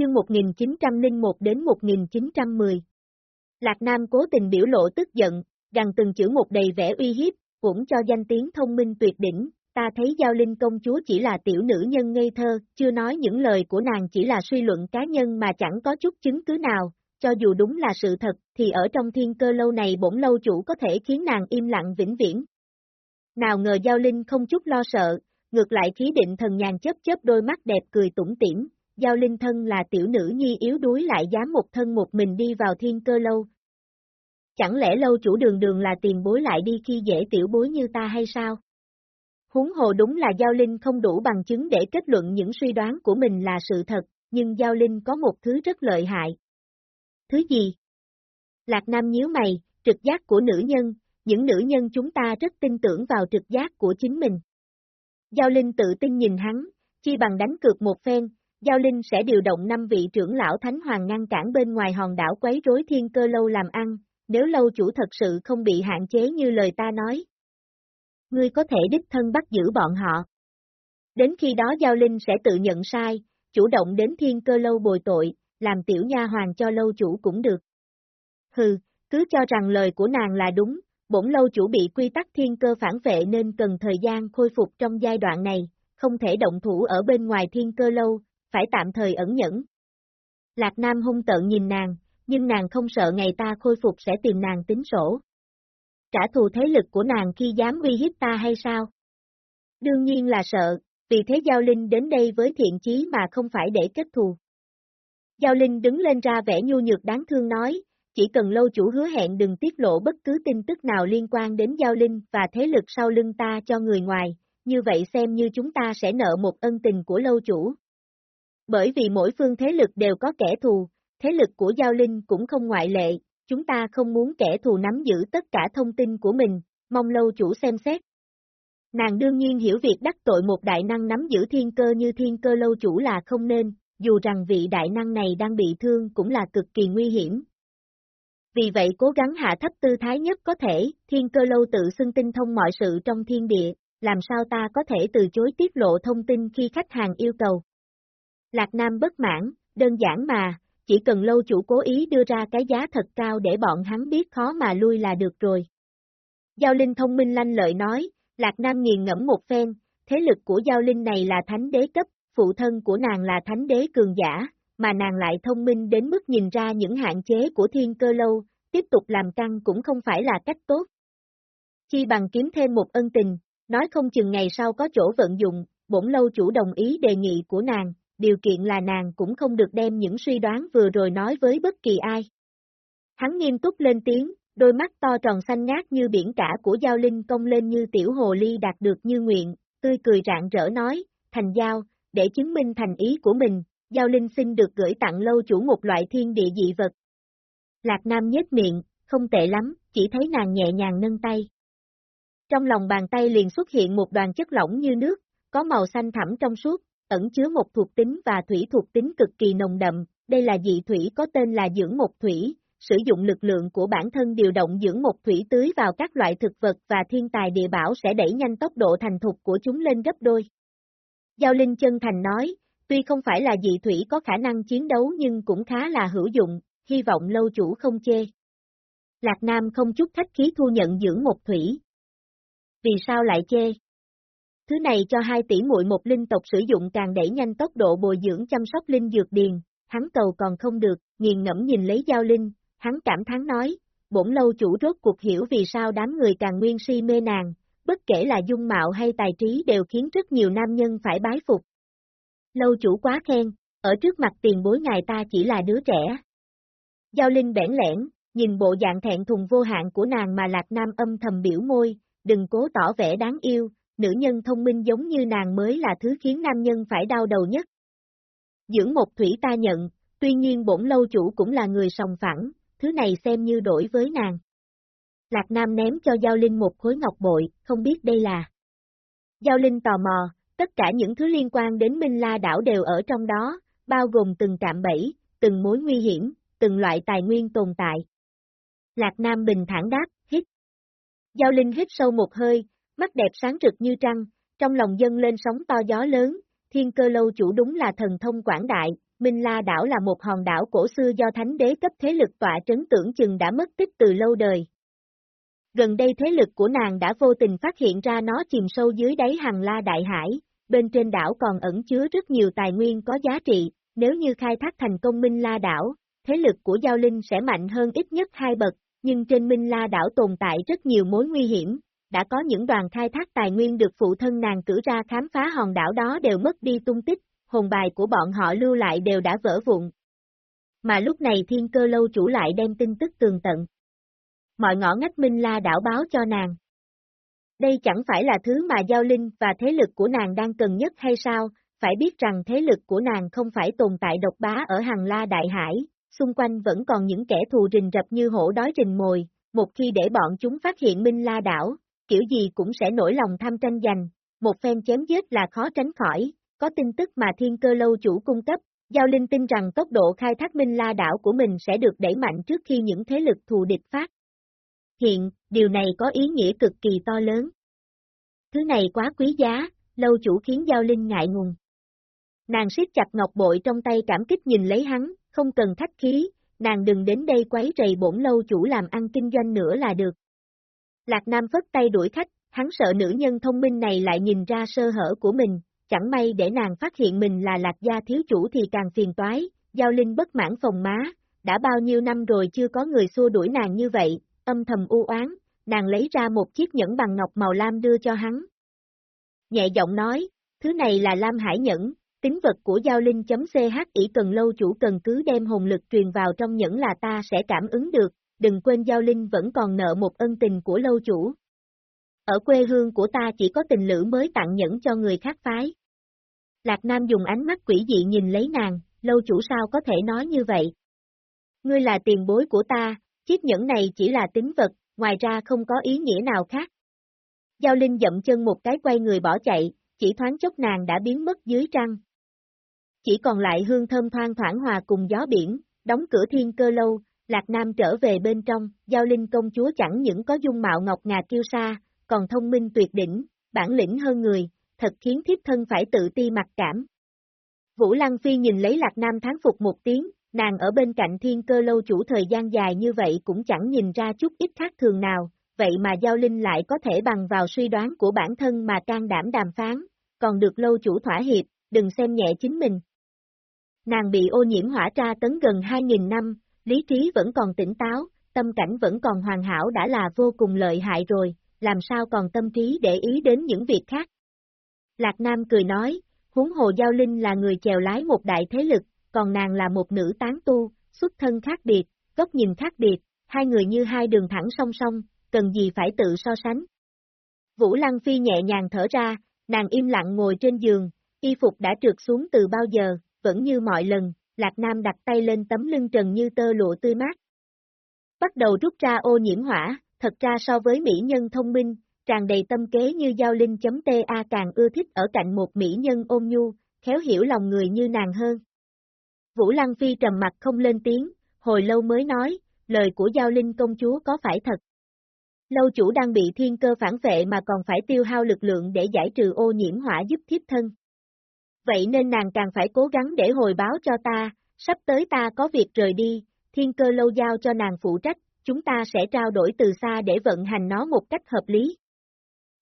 chương 1901 đến 1910. Lạc Nam cố tình biểu lộ tức giận, rằng từng chữ một đầy vẻ uy hiếp, cũng cho danh tiếng thông minh tuyệt đỉnh, ta thấy Giao Linh công chúa chỉ là tiểu nữ nhân ngây thơ, chưa nói những lời của nàng chỉ là suy luận cá nhân mà chẳng có chút chứng cứ nào, cho dù đúng là sự thật, thì ở trong thiên cơ lâu này bổn lâu chủ có thể khiến nàng im lặng vĩnh viễn. Nào ngờ Giao Linh không chút lo sợ, ngược lại khí định thần nhàn chớp chớp đôi mắt đẹp cười tủm tỉm, Giao Linh thân là tiểu nữ nhi yếu đuối lại dám một thân một mình đi vào thiên cơ lâu. Chẳng lẽ lâu chủ đường đường là tiền bối lại đi khi dễ tiểu bối như ta hay sao? Huống hồ đúng là Giao Linh không đủ bằng chứng để kết luận những suy đoán của mình là sự thật, nhưng Giao Linh có một thứ rất lợi hại. Thứ gì? Lạc Nam nhíu mày, trực giác của nữ nhân, những nữ nhân chúng ta rất tin tưởng vào trực giác của chính mình. Giao Linh tự tin nhìn hắn, chi bằng đánh cược một phen, Giao Linh sẽ điều động năm vị trưởng lão Thánh Hoàng ngăn cản bên ngoài hòn đảo quấy rối thiên cơ lâu làm ăn, nếu lâu chủ thật sự không bị hạn chế như lời ta nói. Ngươi có thể đích thân bắt giữ bọn họ. Đến khi đó Giao Linh sẽ tự nhận sai, chủ động đến thiên cơ lâu bồi tội, làm tiểu nha hoàng cho lâu chủ cũng được. Hừ, cứ cho rằng lời của nàng là đúng, bổn lâu chủ bị quy tắc thiên cơ phản vệ nên cần thời gian khôi phục trong giai đoạn này, không thể động thủ ở bên ngoài thiên cơ lâu, phải tạm thời ẩn nhẫn. Lạc Nam hung tợn nhìn nàng, nhưng nàng không sợ ngày ta khôi phục sẽ tìm nàng tính sổ. Trả thù thế lực của nàng khi dám uy hiếp ta hay sao? Đương nhiên là sợ, vì thế Giao Linh đến đây với thiện chí mà không phải để kết thù. Giao Linh đứng lên ra vẻ nhu nhược đáng thương nói, chỉ cần lâu chủ hứa hẹn đừng tiết lộ bất cứ tin tức nào liên quan đến Giao Linh và thế lực sau lưng ta cho người ngoài, như vậy xem như chúng ta sẽ nợ một ân tình của lâu chủ. Bởi vì mỗi phương thế lực đều có kẻ thù, thế lực của Giao Linh cũng không ngoại lệ, chúng ta không muốn kẻ thù nắm giữ tất cả thông tin của mình, mong lâu chủ xem xét. Nàng đương nhiên hiểu việc đắc tội một đại năng nắm giữ thiên cơ như thiên cơ lâu chủ là không nên, dù rằng vị đại năng này đang bị thương cũng là cực kỳ nguy hiểm. Vì vậy cố gắng hạ thấp tư thái nhất có thể, thiên cơ lâu tự xưng tinh thông mọi sự trong thiên địa, làm sao ta có thể từ chối tiết lộ thông tin khi khách hàng yêu cầu. Lạc Nam bất mãn, đơn giản mà, chỉ cần lâu chủ cố ý đưa ra cái giá thật cao để bọn hắn biết khó mà lui là được rồi. Giao Linh thông minh lanh lợi nói, Lạc Nam nghiền ngẫm một phen, thế lực của Giao Linh này là thánh đế cấp, phụ thân của nàng là thánh đế cường giả, mà nàng lại thông minh đến mức nhìn ra những hạn chế của thiên cơ lâu, tiếp tục làm căng cũng không phải là cách tốt. Chi bằng kiếm thêm một ân tình, nói không chừng ngày sau có chỗ vận dụng, bổn lâu chủ đồng ý đề nghị của nàng, điều kiện là nàng cũng không được đem những suy đoán vừa rồi nói với bất kỳ ai. Hắn nghiêm túc lên tiếng, đôi mắt to tròn xanh ngát như biển cả của Giao Linh công lên như tiểu hồ ly đạt được như nguyện, tươi cười rạng rỡ nói, thành giao, để chứng minh thành ý của mình, Giao Linh xin được gửi tặng lâu chủ một loại thiên địa dị vật. Lạc Nam nhếch miệng, không tệ lắm, chỉ thấy nàng nhẹ nhàng nâng tay. Trong lòng bàn tay liền xuất hiện một đoàn chất lỏng như nước, có màu xanh thẳm trong suốt, ẩn chứa một thuộc tính và thủy thuộc tính cực kỳ nồng đậm, đây là dị thủy có tên là dưỡng một thủy, sử dụng lực lượng của bản thân điều động dưỡng một thủy tưới vào các loại thực vật và thiên tài địa bảo sẽ đẩy nhanh tốc độ thành thục của chúng lên gấp đôi. Giao Linh chân thành nói, tuy không phải là dị thủy có khả năng chiến đấu nhưng cũng khá là hữu dụng, hy vọng lâu chủ không chê. Lạc Nam không chút khách khí thu nhận dưỡng một thủy. Vì sao lại chê? Thứ này cho hai tỷ muội một linh tộc sử dụng càng đẩy nhanh tốc độ bồi dưỡng chăm sóc linh dược điền, hắn cầu còn không được, nghiền ngẫm nhìn lấy giao linh, hắn cảm thán nói, bổn lâu chủ rốt cuộc hiểu vì sao đám người càng nguyên si mê nàng, bất kể là dung mạo hay tài trí đều khiến rất nhiều nam nhân phải bái phục. Lâu chủ quá khen, ở trước mặt tiền bối ngài ta chỉ là đứa trẻ. Giao Linh bẽn lẽn, nhìn bộ dạng thẹn thùng vô hạn của nàng mà Lạc Nam âm thầm biểu môi, đừng cố tỏ vẻ đáng yêu, nữ nhân thông minh giống như nàng mới là thứ khiến nam nhân phải đau đầu nhất. Dưỡng một thủy ta nhận, tuy nhiên bổn lâu chủ cũng là người sòng phẳng, thứ này xem như đổi với nàng. Lạc Nam ném cho Giao Linh một khối ngọc bội, không biết đây là. Giao Linh tò mò, tất cả những thứ liên quan đến Minh La đảo đều ở trong đó, bao gồm từng trạm bẫy, từng mối nguy hiểm, từng loại tài nguyên tồn tại. Lạc Nam bình thản đáp, hít. Giao Linh hít sâu một hơi, mắt đẹp sáng rực như trăng, trong lòng dân lên sóng to gió lớn, thiên cơ lâu chủ đúng là thần thông quảng đại, Minh La đảo là một hòn đảo cổ xưa do thánh đế cấp thế lực tọa trấn tưởng chừng đã mất tích từ lâu đời. Gần đây thế lực của nàng đã vô tình phát hiện ra nó chìm sâu dưới đáy hằng la đại hải, bên trên đảo còn ẩn chứa rất nhiều tài nguyên có giá trị, nếu như khai thác thành công Minh La đảo, thế lực của Giao Linh sẽ mạnh hơn ít nhất hai bậc, nhưng trên Minh La đảo tồn tại rất nhiều mối nguy hiểm, đã có những đoàn khai thác tài nguyên được phụ thân nàng cử ra khám phá hòn đảo đó đều mất đi tung tích, hồn bài của bọn họ lưu lại đều đã vỡ vụn. Mà lúc này thiên cơ lâu chủ lại đem tin tức tường tận. Mọi ngõ ngách Minh La đảo báo cho nàng. Đây chẳng phải là thứ mà Giao Linh và thế lực của nàng đang cần nhất hay sao, phải biết rằng thế lực của nàng không phải tồn tại độc bá ở hàng la đại hải, xung quanh vẫn còn những kẻ thù rình rập như hổ đói rình mồi, một khi để bọn chúng phát hiện Minh La đảo, kiểu gì cũng sẽ nổi lòng tham tranh giành, một phen chém giết là khó tránh khỏi, có tin tức mà thiên cơ lâu chủ cung cấp, Giao Linh tin rằng tốc độ khai thác Minh La đảo của mình sẽ được đẩy mạnh trước khi những thế lực thù địch phát. Hiện, điều này có ý nghĩa cực kỳ to lớn. Thứ này quá quý giá, lâu chủ khiến Giao Linh ngại ngùng. Nàng siết chặt ngọc bội trong tay cảm kích nhìn lấy hắn, không cần khách khí, nàng đừng đến đây quấy rầy bổn lâu chủ làm ăn kinh doanh nữa là được. Lạc Nam phất tay đuổi khách, hắn sợ nữ nhân thông minh này lại nhìn ra sơ hở của mình, chẳng may để nàng phát hiện mình là lạc gia thiếu chủ thì càng phiền toái, giao linh bất mãn phòng má, đã bao nhiêu năm rồi chưa có người xua đuổi nàng như vậy, âm thầm u oán, nàng lấy ra một chiếc nhẫn bằng ngọc màu lam đưa cho hắn. Nhẹ giọng nói, thứ này là lam hải nhẫn, tính vật của giao linh.ch ỷ cần lâu chủ cần cứ đem hồn lực truyền vào trong nhẫn là ta sẽ cảm ứng được, đừng quên giao linh vẫn còn nợ một ân tình của lâu chủ. Ở quê hương của ta chỉ có tình lữ mới tặng nhẫn cho người khác phái. Lạc Nam dùng ánh mắt quỷ dị nhìn lấy nàng, lâu chủ sao có thể nói như vậy? Ngươi là tiền bối của ta, chiếc nhẫn này chỉ là tính vật, ngoài ra không có ý nghĩa nào khác. Giao Linh dậm chân một cái quay người bỏ chạy, chỉ thoáng chốc nàng đã biến mất dưới trăng. Chỉ còn lại hương thơm thoang thoảng hòa cùng gió biển, đóng cửa thiên cơ lâu, Lạc Nam trở về bên trong, Giao Linh công chúa chẳng những có dung mạo ngọc ngà kiêu sa, còn thông minh tuyệt đỉnh, bản lĩnh hơn người, thật khiến thiếp thân phải tự ti mặc cảm. Vũ Lăng Phi nhìn lấy Lạc Nam tháng phục một tiếng, nàng ở bên cạnh thiên cơ lâu chủ thời gian dài như vậy cũng chẳng nhìn ra chút ít khác thường nào, vậy mà Giao Linh lại có thể bằng vào suy đoán của bản thân mà can đảm đàm phán, còn được lâu chủ thỏa hiệp, đừng xem nhẹ chính mình. Nàng bị ô nhiễm hỏa tra tấn gần 2.000 năm, lý trí vẫn còn tỉnh táo, tâm cảnh vẫn còn hoàn hảo đã là vô cùng lợi hại rồi, làm sao còn tâm trí để ý đến những việc khác. Lạc Nam cười nói, huống hồ Giao Linh là người chèo lái một đại thế lực, còn nàng là một nữ tán tu, xuất thân khác biệt, góc nhìn khác biệt, hai người như hai đường thẳng song song, cần gì phải tự so sánh. Vũ Lăng Phi nhẹ nhàng thở ra, nàng im lặng ngồi trên giường, y phục đã trượt xuống từ bao giờ, vẫn như mọi lần, Lạc Nam đặt tay lên tấm lưng trần như tơ lụa tươi mát. Bắt đầu rút ra ô nhiễm hỏa, thật ra so với mỹ nhân thông minh, tràn đầy tâm kế như giao linh.ta càng ưa thích ở cạnh một mỹ nhân ôm nhu, khéo hiểu lòng người như nàng hơn. Vũ Lăng Phi trầm mặt không lên tiếng, hồi lâu mới nói, lời của giao linh công chúa có phải thật. Lâu chủ đang bị thiên cơ phản vệ mà còn phải tiêu hao lực lượng để giải trừ ô nhiễm hỏa giúp thiếp thân. Vậy nên nàng càng phải cố gắng để hồi báo cho ta, sắp tới ta có việc rời đi, thiên cơ lâu giao cho nàng phụ trách, chúng ta sẽ trao đổi từ xa để vận hành nó một cách hợp lý.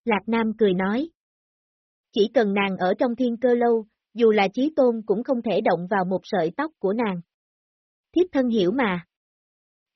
Lạc Nam cười nói. Chỉ cần nàng ở trong thiên cơ lâu, dù là trí tôn cũng không thể động vào một sợi tóc của nàng. Thiếp thân hiểu mà.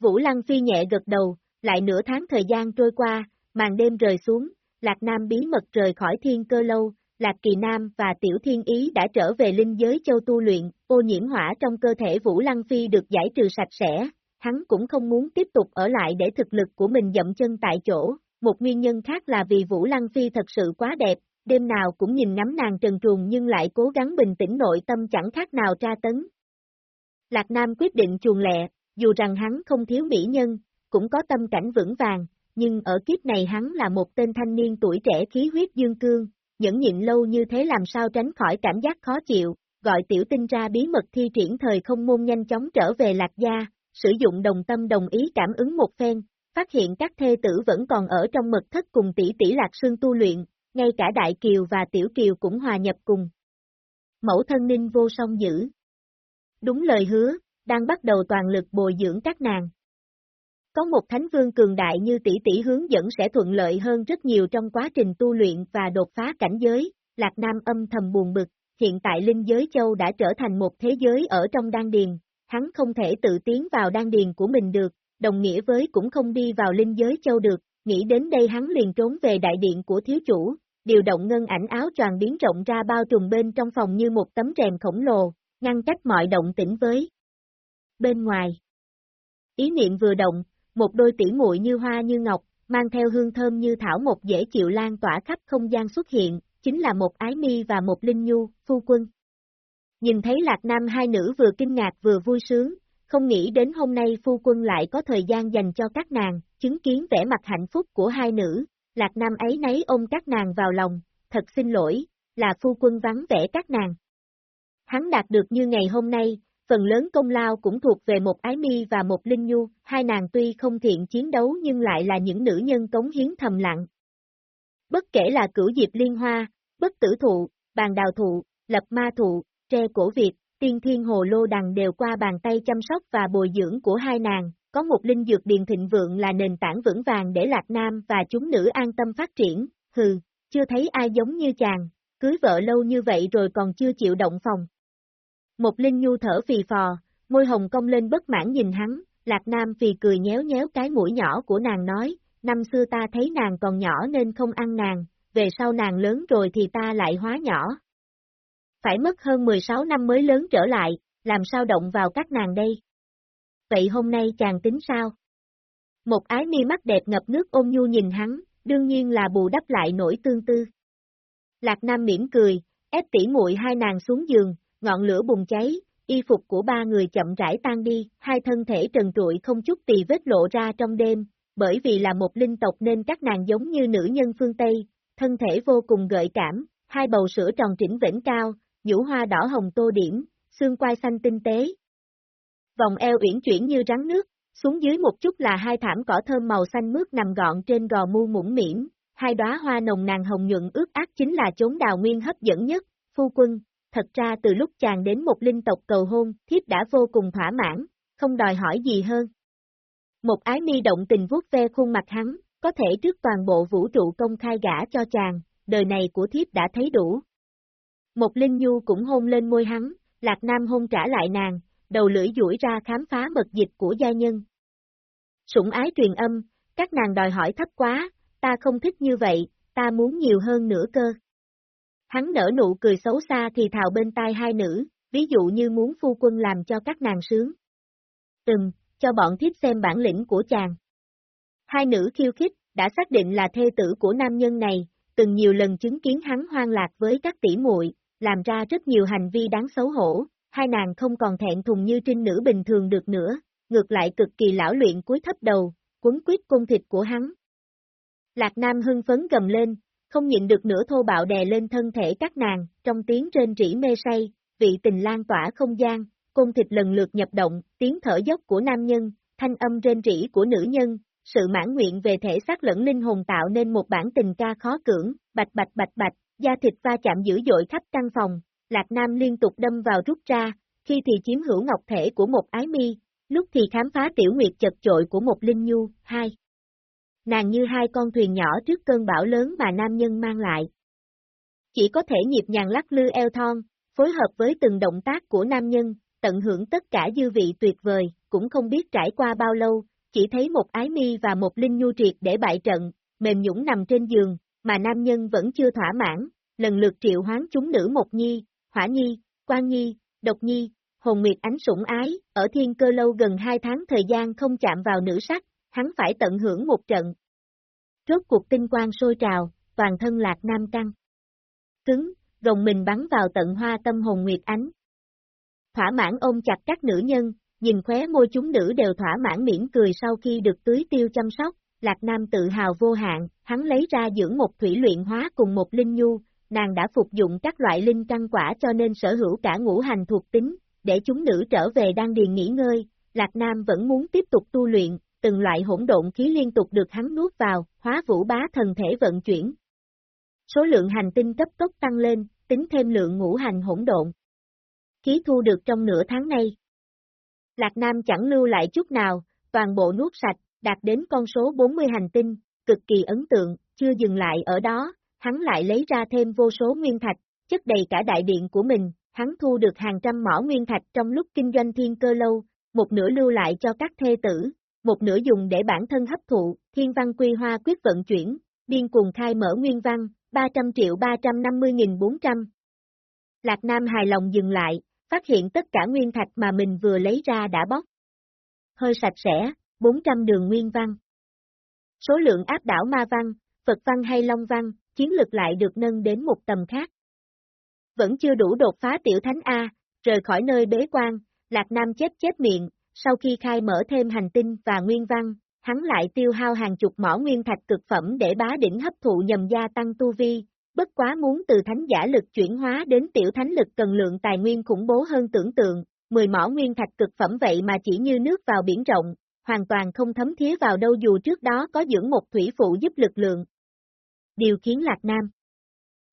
Vũ Lăng Phi nhẹ gật đầu, lại nửa tháng thời gian trôi qua, màn đêm rời xuống, Lạc Nam bí mật rời khỏi thiên cơ lâu, Lạc Kỳ Nam và Tiểu Thiên Ý đã trở về linh giới châu tu luyện, ô nhiễm hỏa trong cơ thể Vũ Lăng Phi được giải trừ sạch sẽ, hắn cũng không muốn tiếp tục ở lại để thực lực của mình dậm chân tại chỗ, một nguyên nhân khác là vì Vũ Lăng Phi thật sự quá đẹp, đêm nào cũng nhìn ngắm nàng trần truồng nhưng lại cố gắng bình tĩnh nội tâm chẳng khác nào tra tấn. Lạc Nam quyết định chuồng lẹ, dù rằng hắn không thiếu mỹ nhân, cũng có tâm cảnh vững vàng, nhưng ở kiếp này hắn là một tên thanh niên tuổi trẻ khí huyết dương cương, nhẫn nhịn lâu như thế làm sao tránh khỏi cảm giác khó chịu, gọi tiểu tinh ra bí mật thi triển thời không môn nhanh chóng trở về lạc gia, sử dụng đồng tâm đồng ý cảm ứng một phen, phát hiện các thê tử vẫn còn ở trong mật thất cùng tỷ tỷ lạc sương tu luyện, ngay cả đại kiều và tiểu kiều cũng hòa nhập cùng. Mẫu thân ninh vô song giữ. đúng lời hứa, đang bắt đầu toàn lực bồi dưỡng các nàng. Có một thánh vương cường đại như tỷ tỷ hướng dẫn sẽ thuận lợi hơn rất nhiều trong quá trình tu luyện và đột phá cảnh giới, Lạc Nam âm thầm buồn bực, hiện tại linh giới châu đã trở thành một thế giới ở trong đan điền, hắn không thể tự tiến vào đan điền của mình được, đồng nghĩa với cũng không đi vào linh giới châu được, nghĩ đến đây hắn liền trốn về đại điện của thiếu chủ, điều động ngân ảnh áo tròn biến rộng ra bao trùm bên trong phòng như một tấm rèm khổng lồ, ngăn cách mọi động tĩnh với bên ngoài. Ý niệm vừa động, một đôi tỉ muội như hoa như ngọc, mang theo hương thơm như thảo một dễ chịu lan tỏa khắp không gian xuất hiện, chính là một ái mi và một linh nhu, phu quân. Nhìn thấy lạc nam hai nữ vừa kinh ngạc vừa vui sướng, không nghĩ đến hôm nay phu quân lại có thời gian dành cho các nàng, chứng kiến vẻ mặt hạnh phúc của hai nữ, lạc nam ấy nấy ôm các nàng vào lòng, thật xin lỗi, là phu quân vắng vẻ các nàng. Hắn đạt được như ngày hôm nay, phần lớn công lao cũng thuộc về một ái mi và một linh nhu, hai nàng tuy không thiện chiến đấu nhưng lại là những nữ nhân cống hiến thầm lặng. Bất kể là cửu diệp liên hoa, bất tử thụ, bàn đào thụ, lập ma thụ, tre cổ Việt, tiên thiên hồ lô đằng đều qua bàn tay chăm sóc và bồi dưỡng của hai nàng, có một linh dược điền thịnh vượng là nền tảng vững vàng để Lạc Nam và chúng nữ an tâm phát triển, hừ, chưa thấy ai giống như chàng, cưới vợ lâu như vậy rồi còn chưa chịu động phòng. Một linh nhu thở phì phò, môi hồng cong lên bất mãn nhìn hắn, Lạc Nam phì cười nhéo nhéo cái mũi nhỏ của nàng nói, năm xưa ta thấy nàng còn nhỏ nên không ăn nàng, về sau nàng lớn rồi thì ta lại hóa nhỏ. Phải mất hơn 16 năm mới lớn trở lại, làm sao động vào các nàng đây? Vậy hôm nay chàng tính sao? Một ái mi mắt đẹp ngập nước ôm nhu nhìn hắn, đương nhiên là bù đắp lại nỗi tương tư. Lạc Nam mỉm cười, ép tỉ muội hai nàng xuống giường, ngọn lửa bùng cháy, y phục của ba người chậm rãi tan đi, hai thân thể trần trụi không chút tì vết lộ ra trong đêm, bởi vì là một linh tộc nên các nàng giống như nữ nhân phương Tây, thân thể vô cùng gợi cảm, hai bầu sữa tròn trĩnh vĩnh cao, nhũ hoa đỏ hồng tô điểm, xương quai xanh tinh tế. Vòng eo uyển chuyển như rắn nước, xuống dưới một chút là hai thảm cỏ thơm màu xanh mướt nằm gọn trên gò mu mũm mỉm, hai đóa hoa nồng nàng hồng nhuận ướt ác chính là chốn đào nguyên hấp dẫn nhất, phu quân, thật ra từ lúc chàng đến một linh tộc cầu hôn, thiếp đã vô cùng thỏa mãn, không đòi hỏi gì hơn. Một ái mi động tình vuốt ve khuôn mặt hắn, có thể trước toàn bộ vũ trụ công khai gả cho chàng, đời này của thiếp đã thấy đủ. Một linh nhu cũng hôn lên môi hắn, lạc nam hôn trả lại nàng, đầu lưỡi duỗi ra khám phá mật dịch của gia nhân. Sủng ái truyền âm, các nàng đòi hỏi thấp quá, ta không thích như vậy, ta muốn nhiều hơn nữa cơ. Hắn nở nụ cười xấu xa thì thào bên tai hai nữ, ví dụ như muốn phu quân làm cho các nàng sướng. Từng, cho bọn thiếp xem bản lĩnh của chàng. Hai nữ khiêu khích, đã xác định là thê tử của nam nhân này, từng nhiều lần chứng kiến hắn hoang lạc với các tỷ muội, làm ra rất nhiều hành vi đáng xấu hổ, hai nàng không còn thẹn thùng như trinh nữ bình thường được nữa, ngược lại cực kỳ lão luyện cúi thấp đầu, quấn quyết cung thịt của hắn. Lạc Nam hưng phấn gầm lên, không nhịn được nữa thô bạo đè lên thân thể các nàng, trong tiếng trên rỉ mê say, vị tình lan tỏa không gian, cung thịt lần lượt nhập động, tiếng thở dốc của nam nhân, thanh âm trên rỉ của nữ nhân, sự mãn nguyện về thể xác lẫn linh hồn tạo nên một bản tình ca khó cưỡng, bạch bạch bạch bạch, da thịt va chạm dữ dội khắp căn phòng, Lạc Nam liên tục đâm vào rút ra, khi thì chiếm hữu ngọc thể của một ái mi, lúc thì khám phá tiểu nguyệt chật chội của một linh nhu, hai. Nàng như hai con thuyền nhỏ trước cơn bão lớn mà nam nhân mang lại. Chỉ có thể nhịp nhàng lắc lư eo thon, phối hợp với từng động tác của nam nhân, tận hưởng tất cả dư vị tuyệt vời, cũng không biết trải qua bao lâu, chỉ thấy một ái mi và một linh nhu triệt để bại trận, mềm nhũng nằm trên giường, mà nam nhân vẫn chưa thỏa mãn, lần lượt triệu hoán chúng nữ một nhi, hỏa nhi, quan nhi, độc nhi, hồn nguyệt ánh sủng ái, ở thiên cơ lâu gần hai tháng thời gian không chạm vào nữ sắc, hắn phải tận hưởng một trận. Rốt cuộc tinh quang sôi trào, toàn thân lạc nam căng. Cứng, gồng mình bắn vào tận hoa tâm hồn nguyệt ánh. Thỏa mãn ôm chặt các nữ nhân, nhìn khóe môi chúng nữ đều thỏa mãn mỉm cười sau khi được tưới tiêu chăm sóc, Lạc Nam tự hào vô hạn, hắn lấy ra dưỡng một thủy luyện hóa cùng một linh nhu, nàng đã phục dụng các loại linh căn quả cho nên sở hữu cả ngũ hành thuộc tính, để chúng nữ trở về đang điền nghỉ ngơi, Lạc Nam vẫn muốn tiếp tục tu luyện, từng loại hỗn độn khí liên tục được hắn nuốt vào, hóa vũ bá thần thể vận chuyển. Số lượng hành tinh cấp tốc tăng lên, tính thêm lượng ngũ hành hỗn độn. khí thu được trong nửa tháng nay. Lạc Nam chẳng lưu lại chút nào, toàn bộ nuốt sạch, đạt đến con số 40 hành tinh, cực kỳ ấn tượng, chưa dừng lại ở đó, hắn lại lấy ra thêm vô số nguyên thạch, chất đầy cả đại điện của mình, hắn thu được hàng trăm mỏ nguyên thạch trong lúc kinh doanh thiên cơ lâu, một nửa lưu lại cho các thê tử, một nửa dùng để bản thân hấp thụ, thiên văn quy hoa quyết vận chuyển, điên cùng khai mở nguyên văn, 300 triệu 350.400. Lạc Nam hài lòng dừng lại, phát hiện tất cả nguyên thạch mà mình vừa lấy ra đã bóc. Hơi sạch sẽ, 400 đường nguyên văn. Số lượng áp đảo ma văn, Phật văn hay Long văn, chiến lực lại được nâng đến một tầm khác. Vẫn chưa đủ đột phá tiểu thánh A, rời khỏi nơi bế quan, Lạc Nam chết chết miệng, sau khi khai mở thêm hành tinh và nguyên văn, hắn lại tiêu hao hàng chục mỏ nguyên thạch cực phẩm để bá đỉnh hấp thụ nhằm gia tăng tu vi, bất quá muốn từ thánh giả lực chuyển hóa đến tiểu thánh lực cần lượng tài nguyên khủng bố hơn tưởng tượng, 10 mỏ nguyên thạch cực phẩm vậy mà chỉ như nước vào biển rộng, hoàn toàn không thấm thía vào đâu dù trước đó có dưỡng một thủy phụ giúp lực lượng. Điều khiến Lạc Nam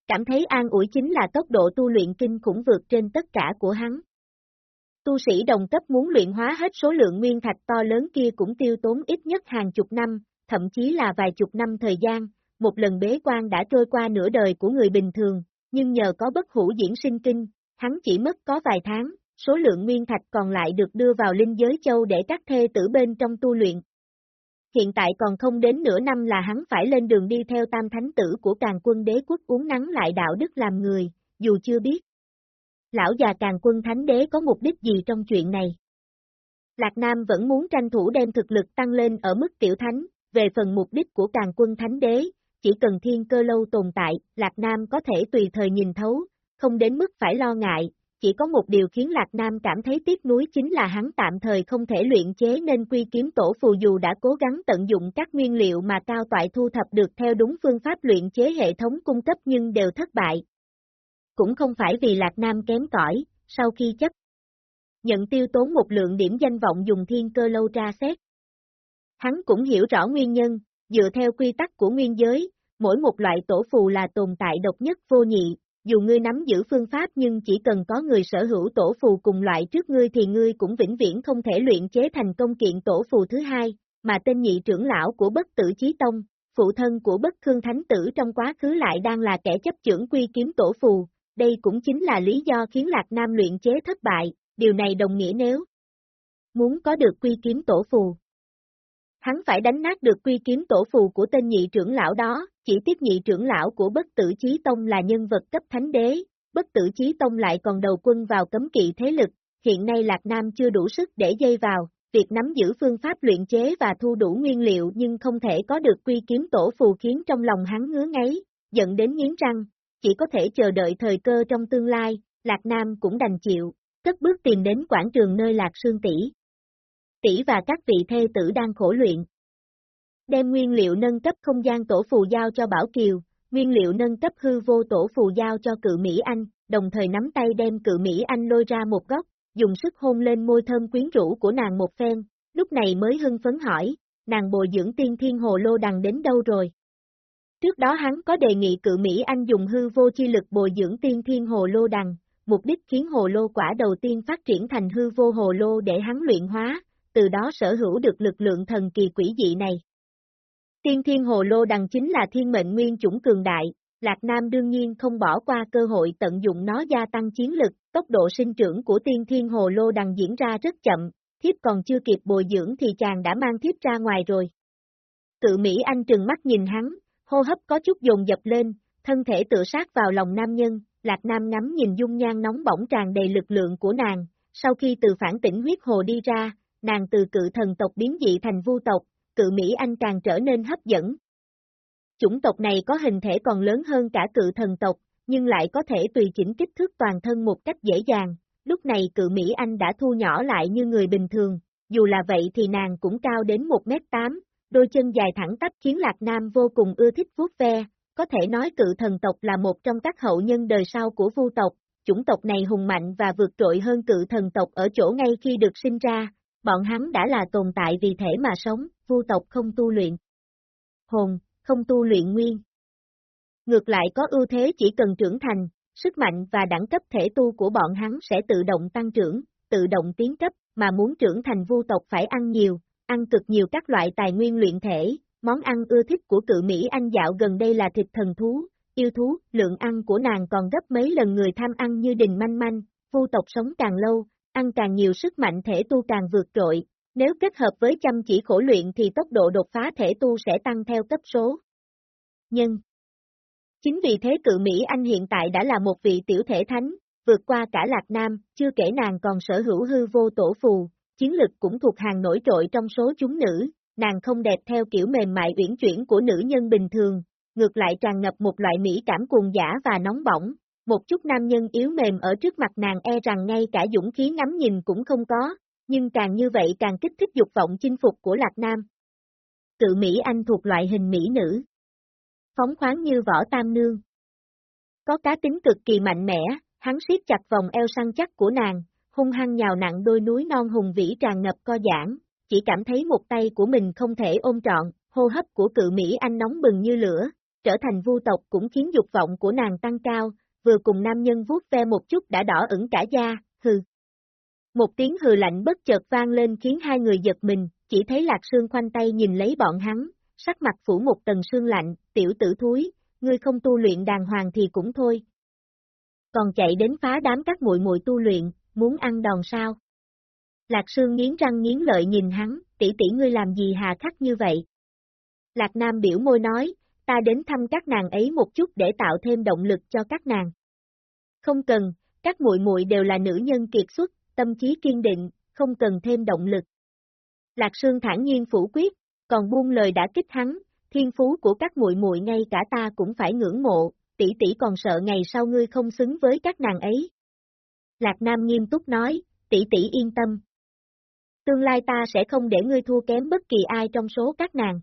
cảm thấy an ủi chính là tốc độ tu luyện kinh khủng vượt trên tất cả của hắn. Tu sĩ đồng cấp muốn luyện hóa hết số lượng nguyên thạch to lớn kia cũng tiêu tốn ít nhất hàng chục năm, thậm chí là vài chục năm thời gian, một lần bế quan đã trôi qua nửa đời của người bình thường, nhưng nhờ có bất hủ diễn sinh kinh, hắn chỉ mất có vài tháng, số lượng nguyên thạch còn lại được đưa vào linh giới châu để các thê tử bên trong tu luyện. Hiện tại còn không đến nửa năm là hắn phải lên đường đi theo tam thánh tử của càng quân đế quốc uống nắng lại đạo đức làm người, dù chưa biết. Lão già càng quân thánh đế có mục đích gì trong chuyện này? Lạc Nam vẫn muốn tranh thủ đem thực lực tăng lên ở mức tiểu thánh, về phần mục đích của càng quân thánh đế, chỉ cần thiên cơ lâu tồn tại, Lạc Nam có thể tùy thời nhìn thấu, không đến mức phải lo ngại, chỉ có một điều khiến Lạc Nam cảm thấy tiếc nuối chính là hắn tạm thời không thể luyện chế nên quy kiếm tổ phù dù đã cố gắng tận dụng các nguyên liệu mà cao toại thu thập được theo đúng phương pháp luyện chế hệ thống cung cấp nhưng đều thất bại. Cũng không phải vì Lạc Nam kém cỏi, sau khi chấp nhận tiêu tốn một lượng điểm danh vọng dùng thiên cơ lâu tra xét. Hắn cũng hiểu rõ nguyên nhân, dựa theo quy tắc của nguyên giới, mỗi một loại tổ phù là tồn tại độc nhất vô nhị, dù ngươi nắm giữ phương pháp nhưng chỉ cần có người sở hữu tổ phù cùng loại trước ngươi thì ngươi cũng vĩnh viễn không thể luyện chế thành công kiện tổ phù thứ hai, mà tên nhị trưởng lão của bất tử chí tông, phụ thân của bất khương thánh tử trong quá khứ lại đang là kẻ chấp trưởng quy kiếm tổ phù, đây cũng chính là lý do khiến Lạc Nam luyện chế thất bại, điều này đồng nghĩa nếu muốn có được quy kiếm tổ phù. Hắn phải đánh nát được quy kiếm tổ phù của tên nhị trưởng lão đó, chỉ tiếc nhị trưởng lão của bất tử chí tông là nhân vật cấp thánh đế, bất tử chí tông lại còn đầu quân vào cấm kỵ thế lực, hiện nay Lạc Nam chưa đủ sức để dây vào, việc nắm giữ phương pháp luyện chế và thu đủ nguyên liệu nhưng không thể có được quy kiếm tổ phù khiến trong lòng hắn ngứa ngáy, dẫn đến nghiến răng, chỉ có thể chờ đợi thời cơ trong tương lai, Lạc Nam cũng đành chịu, cất bước tìm đến quảng trường nơi Lạc Sương tỷ. Tỷ và các vị thê tử đang khổ luyện, đem nguyên liệu nâng cấp không gian tổ phù giao cho Bảo Kiều, nguyên liệu nâng cấp hư vô tổ phù giao cho cự Mỹ Anh, đồng thời nắm tay đem cự Mỹ Anh lôi ra một góc, dùng sức hôn lên môi thơm quyến rũ của nàng một phen, lúc này mới hưng phấn hỏi, nàng bồi dưỡng tiên thiên hồ lô đằng đến đâu rồi? Trước đó hắn có đề nghị cự Mỹ Anh dùng hư vô chi lực bồi dưỡng tiên thiên hồ lô đằng, mục đích khiến hồ lô quả đầu tiên phát triển thành hư vô hồ lô để hắn luyện hóa, từ đó sở hữu được lực lượng thần kỳ quỷ dị này. Tiên thiên hồ lô đằng chính là thiên mệnh nguyên chủng cường đại, Lạc Nam đương nhiên không bỏ qua cơ hội tận dụng nó gia tăng chiến lực, tốc độ sinh trưởng của tiên thiên hồ lô đằng diễn ra rất chậm, thiếp còn chưa kịp bồi dưỡng thì chàng đã mang thiếp ra ngoài rồi. Cự Mỹ Anh trừng mắt nhìn hắn, hô hấp có chút dồn dập lên, thân thể tự sát vào lòng nam nhân, Lạc Nam ngắm nhìn dung nhan nóng bỏng tràn đầy lực lượng của nàng, sau khi từ phản tỉnh huyết hồ đi ra, nàng từ cự thần tộc biến dị thành vu tộc, cự Mỹ Anh càng trở nên hấp dẫn. Chủng tộc này có hình thể còn lớn hơn cả cự thần tộc, nhưng lại có thể tùy chỉnh kích thước toàn thân một cách dễ dàng, lúc này cự Mỹ Anh đã thu nhỏ lại như người bình thường, dù là vậy thì nàng cũng cao đến 1m8, đôi chân dài thẳng tắp khiến Lạc Nam vô cùng ưa thích vuốt ve, có thể nói cự thần tộc là một trong các hậu nhân đời sau của vu tộc, chủng tộc này hùng mạnh và vượt trội hơn cự thần tộc ở chỗ ngay khi được sinh ra, bọn hắn đã là tồn tại vì thể mà sống, vu tộc không tu luyện. Hồn, không tu luyện nguyên. Ngược lại có ưu thế chỉ cần trưởng thành, sức mạnh và đẳng cấp thể tu của bọn hắn sẽ tự động tăng trưởng, tự động tiến cấp, mà muốn trưởng thành vu tộc phải ăn nhiều, ăn cực nhiều các loại tài nguyên luyện thể, món ăn ưa thích của cự Mỹ Anh dạo gần đây là thịt thần thú, yêu thú, lượng ăn của nàng còn gấp mấy lần người tham ăn như đình manh manh, vu tộc sống càng lâu, ăn càng nhiều sức mạnh thể tu càng vượt trội, nếu kết hợp với chăm chỉ khổ luyện thì tốc độ đột phá thể tu sẽ tăng theo cấp số. Nhân Chính vì thế cự Mỹ Anh hiện tại đã là một vị tiểu thể thánh, vượt qua cả Lạc Nam, chưa kể nàng còn sở hữu hư vô tổ phù, chiến lực cũng thuộc hàng nổi trội trong số chúng nữ, nàng không đẹp theo kiểu mềm mại uyển chuyển của nữ nhân bình thường, ngược lại tràn ngập một loại mỹ cảm cuồng giả và nóng bỏng, một chút nam nhân yếu mềm ở trước mặt nàng e rằng ngay cả dũng khí ngắm nhìn cũng không có, nhưng càng như vậy càng kích thích dục vọng chinh phục của Lạc Nam. Cự Mỹ Anh thuộc loại hình Mỹ nữ. Phóng khoáng như võ tam nương. Có cá tính cực kỳ mạnh mẽ, hắn siết chặt vòng eo săn chắc của nàng, hung hăng nhào nặng đôi núi non hùng vĩ tràn ngập co giãn, chỉ cảm thấy một tay của mình không thể ôm trọn, hô hấp của cự Mỹ Anh nóng bừng như lửa, trở thành vu tộc cũng khiến dục vọng của nàng tăng cao, vừa cùng nam nhân vuốt ve một chút đã đỏ ửng cả da, hừ. Một tiếng hừ lạnh bất chợt vang lên khiến hai người giật mình, chỉ thấy Lạc Sương khoanh tay nhìn lấy bọn hắn, sắc mặt phủ một tầng sương lạnh, tiểu tử thúi, ngươi không tu luyện đàng hoàng thì cũng thôi. Còn chạy đến phá đám các muội muội tu luyện, muốn ăn đòn sao? Lạc Sương nghiến răng nghiến lợi nhìn hắn, tỷ tỷ ngươi làm gì hà khắc như vậy? Lạc Nam biểu môi nói, ta đến thăm các nàng ấy một chút để tạo thêm động lực cho các nàng. Không cần, các muội muội đều là nữ nhân kiệt xuất, tâm trí kiên định, không cần thêm động lực. Lạc Sương thản nhiên phủ quyết, còn buông lời đã kích hắn, thiên phú của các muội muội ngay cả ta cũng phải ngưỡng mộ, tỷ tỷ còn sợ ngày sau ngươi không xứng với các nàng ấy. Lạc Nam nghiêm túc nói, tỷ tỷ yên tâm. Tương lai ta sẽ không để ngươi thua kém bất kỳ ai trong số các nàng.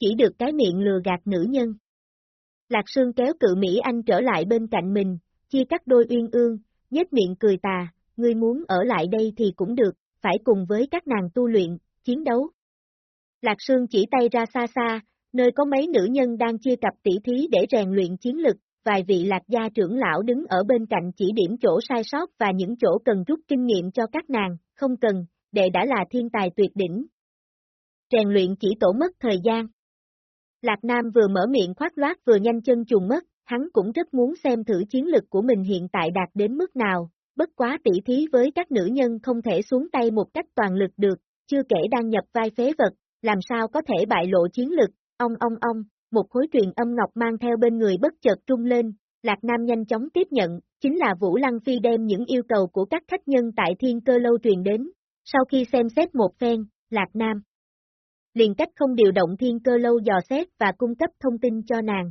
Chỉ được cái miệng lừa gạt nữ nhân. Lạc Sương kéo cự Mỹ Anh trở lại bên cạnh mình, chia cắt đôi uyên ương, nhếch miệng cười tà, ngươi muốn ở lại đây thì cũng được, phải cùng với các nàng tu luyện, chiến đấu. Lạc Sương chỉ tay ra xa xa, nơi có mấy nữ nhân đang chia cặp tỷ thí để rèn luyện chiến lực, vài vị lạc gia trưởng lão đứng ở bên cạnh chỉ điểm chỗ sai sót và những chỗ cần rút kinh nghiệm cho các nàng, không cần, đệ đã là thiên tài tuyệt đỉnh. Rèn luyện chỉ tổ mất thời gian. Lạc Nam vừa mở miệng khoát loát vừa nhanh chân trùng mất, hắn cũng rất muốn xem thử chiến lực của mình hiện tại đạt đến mức nào, bất quá tỷ thí với các nữ nhân không thể xuống tay một cách toàn lực được, chưa kể đang nhập vai phế vật, làm sao có thể bại lộ chiến lực, ong ong ong, một khối truyền âm ngọc mang theo bên người bất chợt trung lên, Lạc Nam nhanh chóng tiếp nhận, chính là Vũ Lăng Phi đem những yêu cầu của các khách nhân tại thiên cơ lâu truyền đến, sau khi xem xét một phen, Lạc Nam liền cách không điều động thiên cơ lâu dò xét và cung cấp thông tin cho nàng.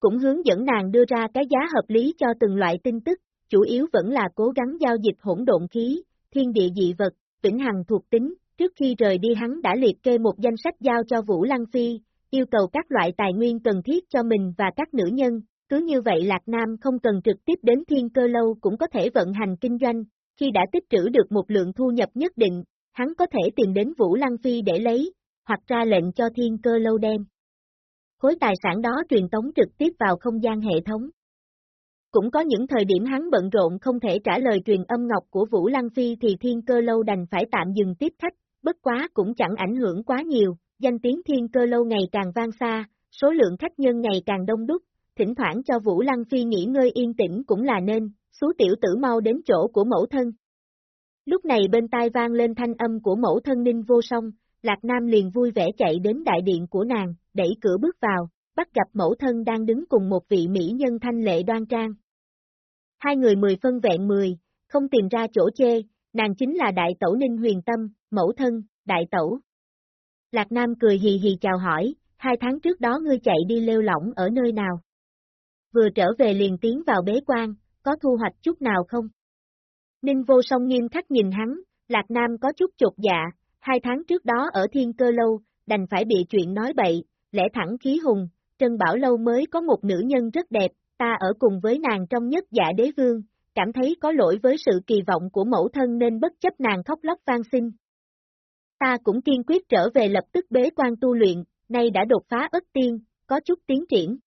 Cũng hướng dẫn nàng đưa ra cái giá hợp lý cho từng loại tin tức, chủ yếu vẫn là cố gắng giao dịch hỗn độn khí, thiên địa dị vật, vĩnh hằng thuộc tính, trước khi rời đi hắn đã liệt kê một danh sách giao cho Vũ Lăng Phi, yêu cầu các loại tài nguyên cần thiết cho mình và các nữ nhân, cứ như vậy Lạc Nam không cần trực tiếp đến thiên cơ lâu cũng có thể vận hành kinh doanh, khi đã tích trữ được một lượng thu nhập nhất định, hắn có thể tìm đến Vũ Lăng Phi để lấy, hoặc ra lệnh cho thiên cơ lâu đem. Khối tài sản đó truyền tống trực tiếp vào không gian hệ thống. Cũng có những thời điểm hắn bận rộn không thể trả lời truyền âm ngọc của Vũ Lăng Phi thì thiên cơ lâu đành phải tạm dừng tiếp khách, bất quá cũng chẳng ảnh hưởng quá nhiều, danh tiếng thiên cơ lâu ngày càng vang xa, số lượng khách nhân ngày càng đông đúc, thỉnh thoảng cho Vũ Lăng Phi nghỉ ngơi yên tĩnh cũng là nên, xú tiểu tử mau đến chỗ của mẫu thân. Lúc này bên tai vang lên thanh âm của mẫu thân ninh vô song, Lạc Nam liền vui vẻ chạy đến đại điện của nàng, đẩy cửa bước vào, bắt gặp mẫu thân đang đứng cùng một vị mỹ nhân thanh lệ đoan trang. Hai người mười phân vẹn mười, không tìm ra chỗ chê, nàng chính là đại tẩu ninh huyền tâm, mẫu thân, đại tẩu. Lạc Nam cười hì hì chào hỏi, hai tháng trước đó ngươi chạy đi lêu lỏng ở nơi nào? Vừa trở về liền tiến vào bế quan, có thu hoạch chút nào không? Ninh vô song nghiêm khắc nhìn hắn, Lạc Nam có chút chột dạ, hai tháng trước đó ở thiên cơ lâu, đành phải bị chuyện nói bậy, lẽ thẳng khí hùng, Trân Bảo Lâu mới có một nữ nhân rất đẹp, ta ở cùng với nàng trong nhất dạ đế vương, cảm thấy có lỗi với sự kỳ vọng của mẫu thân nên bất chấp nàng khóc lóc van xin. Ta cũng kiên quyết trở về lập tức bế quan tu luyện, nay đã đột phá ất tiên, có chút tiến triển.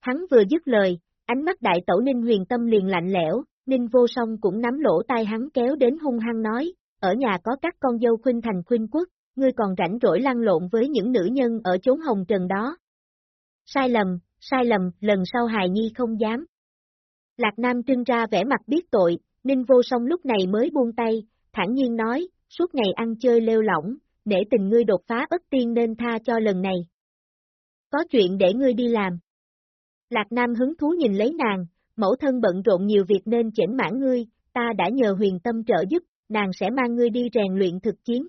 Hắn vừa dứt lời, ánh mắt đại tẩu Ninh huyền tâm liền lạnh lẽo, Ninh vô song cũng nắm lỗ tai hắn kéo đến hung hăng nói, ở nhà có các con dâu khuynh thành khuynh quốc, ngươi còn rảnh rỗi lăn lộn với những nữ nhân ở chốn hồng trần đó. Sai lầm, sai lầm, lần sau hài nhi không dám. Lạc Nam trưng ra vẻ mặt biết tội, Ninh vô song lúc này mới buông tay, thản nhiên nói, suốt ngày ăn chơi lêu lỏng, để tình ngươi đột phá ất tiên nên tha cho lần này. Có chuyện để ngươi đi làm. Lạc Nam hứng thú nhìn lấy nàng, mẫu thân bận rộn nhiều việc nên chỉnh mãn ngươi, ta đã nhờ huyền tâm trợ giúp, nàng sẽ mang ngươi đi rèn luyện thực chiến.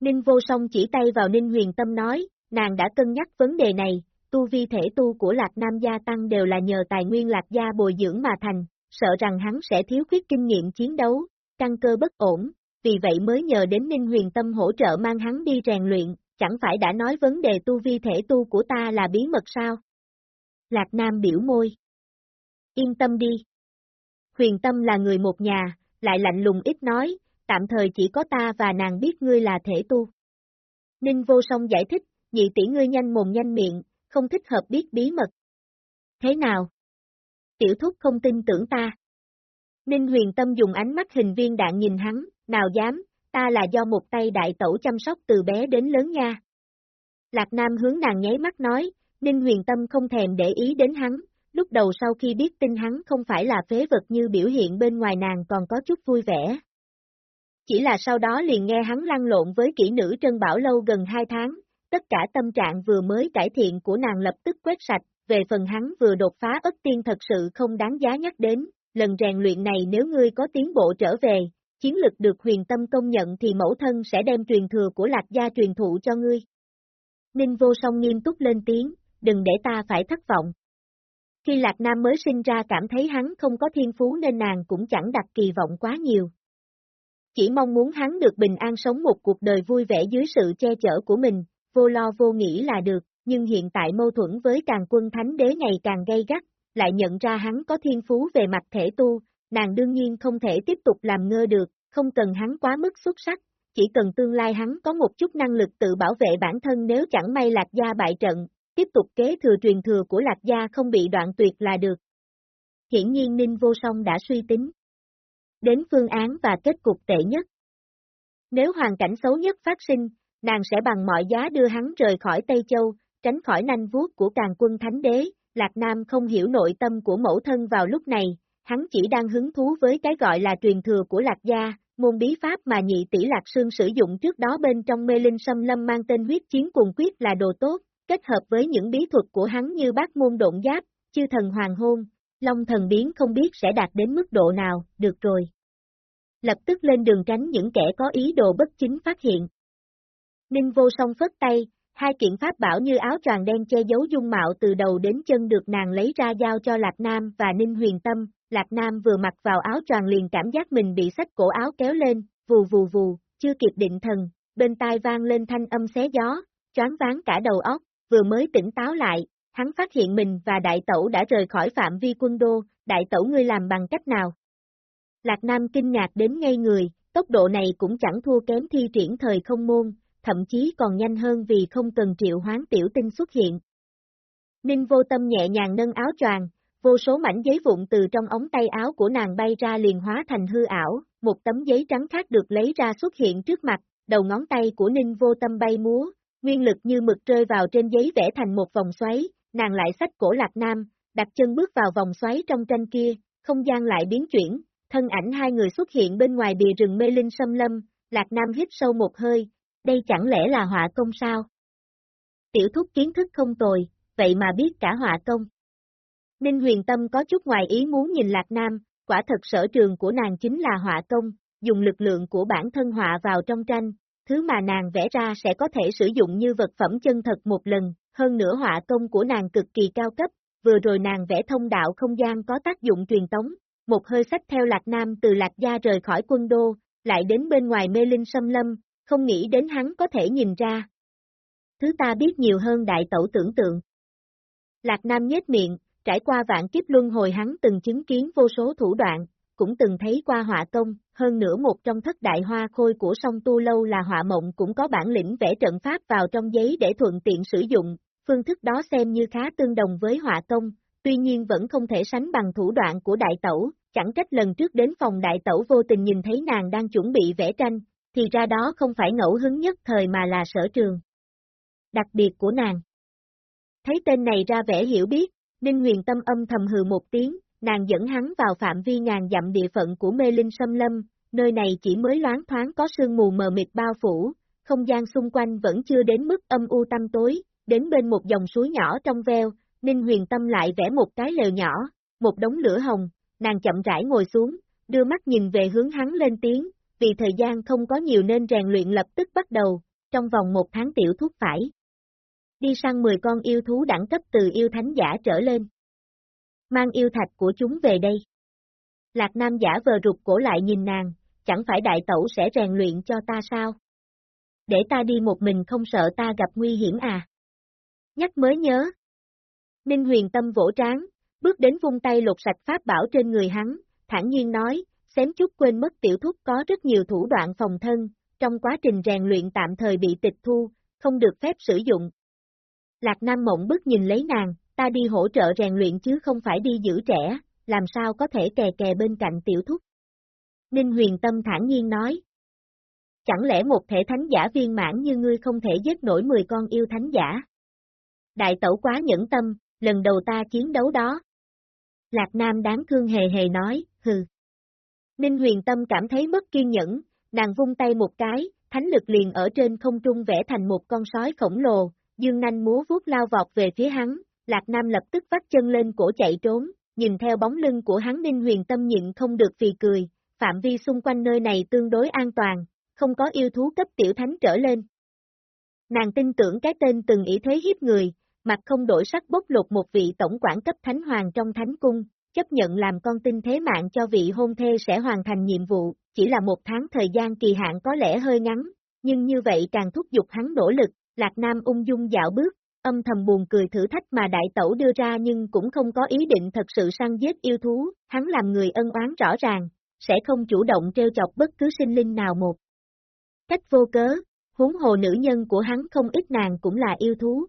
Ninh vô song chỉ tay vào Ninh huyền tâm nói, nàng đã cân nhắc vấn đề này, tu vi thể tu của Lạc Nam gia tăng đều là nhờ tài nguyên Lạc gia bồi dưỡng mà thành, sợ rằng hắn sẽ thiếu khuyết kinh nghiệm chiến đấu, căn cơ bất ổn, vì vậy mới nhờ đến Ninh Huyền Tâm hỗ trợ mang hắn đi rèn luyện, chẳng phải đã nói vấn đề tu vi thể tu của ta là bí mật sao? Lạc Nam biểu môi. Yên tâm đi. Huyền Tâm là người một nhà, lại lạnh lùng ít nói, tạm thời chỉ có ta và nàng biết ngươi là thể tu. Ninh vô song giải thích, nhị tỷ ngươi nhanh mồm nhanh miệng, không thích hợp biết bí mật. Thế nào? Tiểu thúc không tin tưởng ta. Ninh huyền tâm dùng ánh mắt hình viên đạn nhìn hắn, nào dám, ta là do một tay đại tẩu chăm sóc từ bé đến lớn nha. Lạc Nam hướng nàng nháy mắt nói, Ninh huyền tâm không thèm để ý đến hắn, lúc đầu sau khi biết tin hắn không phải là phế vật như biểu hiện bên ngoài nàng còn có chút vui vẻ. Chỉ là sau đó liền nghe hắn lăn lộn với kỹ nữ Trân Bảo Lâu gần hai tháng, tất cả tâm trạng vừa mới cải thiện của nàng lập tức quét sạch, về phần hắn vừa đột phá ất tiên thật sự không đáng giá nhắc đến, lần rèn luyện này nếu ngươi có tiến bộ trở về, chiến lực được huyền tâm công nhận thì mẫu thân sẽ đem truyền thừa của lạc gia truyền thụ cho ngươi. Ninh vô song nghiêm túc lên tiếng, đừng để ta phải thất vọng. Khi Lạc Nam mới sinh ra cảm thấy hắn không có thiên phú nên nàng cũng chẳng đặt kỳ vọng quá nhiều. Chỉ mong muốn hắn được bình an sống một cuộc đời vui vẻ dưới sự che chở của mình, vô lo vô nghĩ là được, nhưng hiện tại mâu thuẫn với càng quân thánh đế ngày càng gây gắt, lại nhận ra hắn có thiên phú về mặt thể tu, nàng đương nhiên không thể tiếp tục làm ngơ được, không cần hắn quá mức xuất sắc, chỉ cần tương lai hắn có một chút năng lực tự bảo vệ bản thân nếu chẳng may lạc gia bại trận, tiếp tục kế thừa truyền thừa của lạc gia không bị đoạn tuyệt là được. Hiển nhiên Ninh Vô Song đã suy tính. Đến phương án và kết cục tệ nhất. Nếu hoàn cảnh xấu nhất phát sinh, nàng sẽ bằng mọi giá đưa hắn rời khỏi Tây Châu, tránh khỏi nanh vuốt của càng quân thánh đế, Lạc Nam không hiểu nội tâm của mẫu thân vào lúc này, hắn chỉ đang hứng thú với cái gọi là truyền thừa của Lạc Gia, môn bí pháp mà nhị tỷ Lạc Sương sử dụng trước đó bên trong mê linh xâm lâm mang tên huyết chiến cùng quyết là đồ tốt, kết hợp với những bí thuật của hắn như bát môn độn giáp, chư thần hoàng hôn, long thần biến không biết sẽ đạt đến mức độ nào, được rồi. Lập tức lên đường tránh những kẻ có ý đồ bất chính phát hiện. Ninh vô song phất tay, hai kiện pháp bảo như áo tràng đen che giấu dung mạo từ đầu đến chân được nàng lấy ra giao cho Lạc Nam và Ninh Huyền Tâm, Lạc Nam vừa mặc vào áo choàng liền cảm giác mình bị sách cổ áo kéo lên, vù vù vù, chưa kịp định thần, bên tai vang lên thanh âm xé gió, choáng váng cả đầu óc, vừa mới tỉnh táo lại, hắn phát hiện mình và đại tẩu đã rời khỏi phạm vi quân đô, đại tẩu ngươi làm bằng cách nào? Lạc Nam kinh ngạc đến ngây người, tốc độ này cũng chẳng thua kém thi triển thời không môn, thậm chí còn nhanh hơn vì không cần triệu hoán tiểu tinh xuất hiện. Ninh vô tâm nhẹ nhàng nâng áo choàng, vô số mảnh giấy vụn từ trong ống tay áo của nàng bay ra liền hóa thành hư ảo, một tấm giấy trắng khác được lấy ra xuất hiện trước mặt, đầu ngón tay của Ninh vô tâm bay múa, nguyên lực như mực rơi vào trên giấy vẽ thành một vòng xoáy, nàng lại sách cổ lạc nam, đặt chân bước vào vòng xoáy trong tranh kia, không gian lại biến chuyển, thân ảnh hai người xuất hiện bên ngoài bìa rừng mê linh xâm lâm, lạc nam hít sâu một hơi, đây chẳng lẽ là họa công sao? Tiểu thúc kiến thức không tồi, vậy mà biết cả họa công. Ninh huyền tâm có chút ngoài ý muốn nhìn Lạc Nam, quả thật sở trường của nàng chính là họa công, dùng lực lượng của bản thân họa vào trong tranh, thứ mà nàng vẽ ra sẽ có thể sử dụng như vật phẩm chân thật một lần, hơn nữa họa công của nàng cực kỳ cao cấp, vừa rồi nàng vẽ thông đạo không gian có tác dụng truyền tống, một hơi sách theo Lạc Nam từ Lạc Gia rời khỏi quân đô, lại đến bên ngoài mê linh xâm lâm, không nghĩ đến hắn có thể nhìn ra. Thứ ta biết nhiều hơn đại tẩu tưởng tượng. Lạc Nam nhếch miệng, trải qua vạn kiếp luân hồi hắn từng chứng kiến vô số thủ đoạn, cũng từng thấy qua họa công, hơn nữa một trong thất đại hoa khôi của song tu lâu là họa mộng cũng có bản lĩnh vẽ trận pháp vào trong giấy để thuận tiện sử dụng, phương thức đó xem như khá tương đồng với họa công, tuy nhiên vẫn không thể sánh bằng thủ đoạn của đại tẩu, chẳng trách lần trước đến phòng đại tẩu vô tình nhìn thấy nàng đang chuẩn bị vẽ tranh, thì ra đó không phải ngẫu hứng nhất thời mà là sở trường. Đặc biệt của nàng. Thấy tên này ra vẻ hiểu biết, Ninh huyền tâm âm thầm hừ một tiếng, nàng dẫn hắn vào phạm vi ngàn dặm địa phận của mê linh xâm lâm, nơi này chỉ mới loáng thoáng có sương mù mờ mịt bao phủ, không gian xung quanh vẫn chưa đến mức âm u tăm tối, đến bên một dòng suối nhỏ trong veo, Ninh huyền tâm lại vẽ một cái lều nhỏ, một đống lửa hồng, nàng chậm rãi ngồi xuống, đưa mắt nhìn về hướng hắn lên tiếng, vì thời gian không có nhiều nên rèn luyện lập tức bắt đầu, trong vòng một tháng tiểu thuốc phải. Đi săn 10 con yêu thú đẳng cấp từ yêu thánh giả trở lên. Mang yêu thạch của chúng về đây. Lạc Nam giả vờ rụt cổ lại nhìn nàng, chẳng phải đại tẩu sẽ rèn luyện cho ta sao? Để ta đi một mình không sợ ta gặp nguy hiểm à? Nhắc mới nhớ. Ninh huyền tâm vỗ trán, bước đến vung tay lột sạch pháp bảo trên người hắn, thản nhiên nói, xém chút quên mất tiểu thúc có rất nhiều thủ đoạn phòng thân, trong quá trình rèn luyện tạm thời bị tịch thu, không được phép sử dụng. Lạc Nam mộng bức nhìn lấy nàng, ta đi hỗ trợ rèn luyện chứ không phải đi giữ trẻ, làm sao có thể kè kè bên cạnh tiểu thúc. Ninh huyền tâm thản nhiên nói. Chẳng lẽ một thể thánh giả viên mãn như ngươi không thể giết nổi 10 con yêu thánh giả? Đại tẩu quá nhẫn tâm, lần đầu ta chiến đấu đó. Lạc Nam đáng thương hề hề nói, hừ. Ninh huyền tâm cảm thấy mất kiên nhẫn, nàng vung tay một cái, thánh lực liền ở trên không trung vẽ thành một con sói khổng lồ, dương nanh múa vuốt lao vọt về phía hắn, Lạc Nam lập tức vắt chân lên cổ chạy trốn, nhìn theo bóng lưng của hắn Ninh huyền tâm nhịn không được vì cười, phạm vi xung quanh nơi này tương đối an toàn, không có yêu thú cấp tiểu thánh trở lên. Nàng tin tưởng cái tên từng ý thế hiếp người, mặt không đổi sắc bốc lột một vị tổng quản cấp thánh hoàng trong thánh cung, chấp nhận làm con tin thế mạng cho vị hôn thê sẽ hoàn thành nhiệm vụ, chỉ là một tháng thời gian kỳ hạn có lẽ hơi ngắn, nhưng như vậy càng thúc giục hắn nỗ lực, Lạc Nam ung dung dạo bước, âm thầm buồn cười thử thách mà đại tẩu đưa ra nhưng cũng không có ý định thật sự săn giết yêu thú, hắn làm người ân oán rõ ràng, sẽ không chủ động treo chọc bất cứ sinh linh nào một. Cách vô cớ, huống hồ nữ nhân của hắn không ít nàng cũng là yêu thú.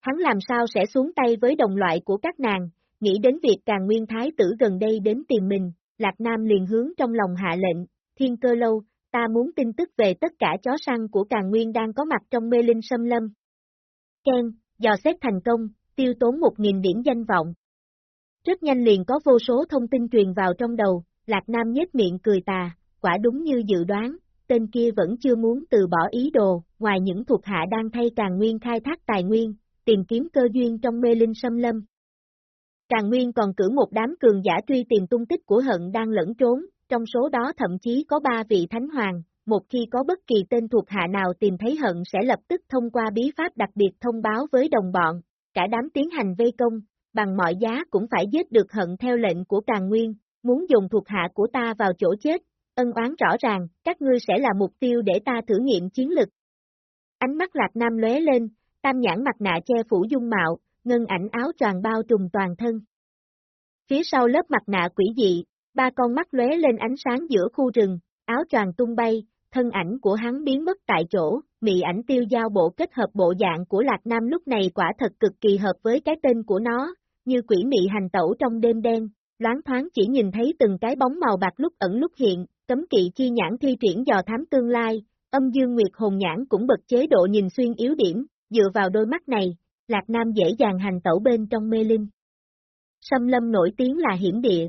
Hắn làm sao sẽ xuống tay với đồng loại của các nàng, nghĩ đến việc càng nguyên thái tử gần đây đến tìm mình, Lạc Nam liền hướng trong lòng hạ lệnh, thiên cơ lâu, ta muốn tin tức về tất cả chó săn của càng nguyên đang có mặt trong mê linh xâm lâm. Ken, dò xét thành công, tiêu tốn 1.000 điểm danh vọng. Rất nhanh liền có vô số thông tin truyền vào trong đầu, Lạc Nam nhếch miệng cười tà, quả đúng như dự đoán, tên kia vẫn chưa muốn từ bỏ ý đồ, ngoài những thuộc hạ đang thay càng nguyên khai thác tài nguyên, tìm kiếm cơ duyên trong mê linh xâm lâm. Càng Nguyên còn cử một đám cường giả truy tìm tung tích của hận đang lẫn trốn, trong số đó thậm chí có ba vị thánh hoàng, một khi có bất kỳ tên thuộc hạ nào tìm thấy hận sẽ lập tức thông qua bí pháp đặc biệt thông báo với đồng bọn, cả đám tiến hành vây công, bằng mọi giá cũng phải giết được hận theo lệnh của Càng Nguyên, muốn dùng thuộc hạ của ta vào chỗ chết, ân oán rõ ràng, các ngươi sẽ là mục tiêu để ta thử nghiệm chiến lực. Ánh mắt Lạc Nam lóe lên, tam nhãn mặt nạ che phủ dung mạo, ngân ảnh áo tròn bao trùm toàn thân. Phía sau lớp mặt nạ quỷ dị, ba con mắt lóe lên ánh sáng giữa khu rừng, áo tròn tung bay, thân ảnh của hắn biến mất tại chỗ, mị ảnh tiêu giao bộ kết hợp bộ dạng của Lạc Nam lúc này quả thật cực kỳ hợp với cái tên của nó, như quỷ mị hành tẩu trong đêm đen, loáng thoáng chỉ nhìn thấy từng cái bóng màu bạc lúc ẩn lúc hiện, cấm kỵ chi nhãn thi triển dò thám tương lai, âm dương nguyệt hồn nhãn cũng bật chế độ nhìn xuyên yếu điểm, dựa vào đôi mắt này, Lạc Nam dễ dàng hành tẩu bên trong mê linh. Sâm lâm nổi tiếng là hiểm địa.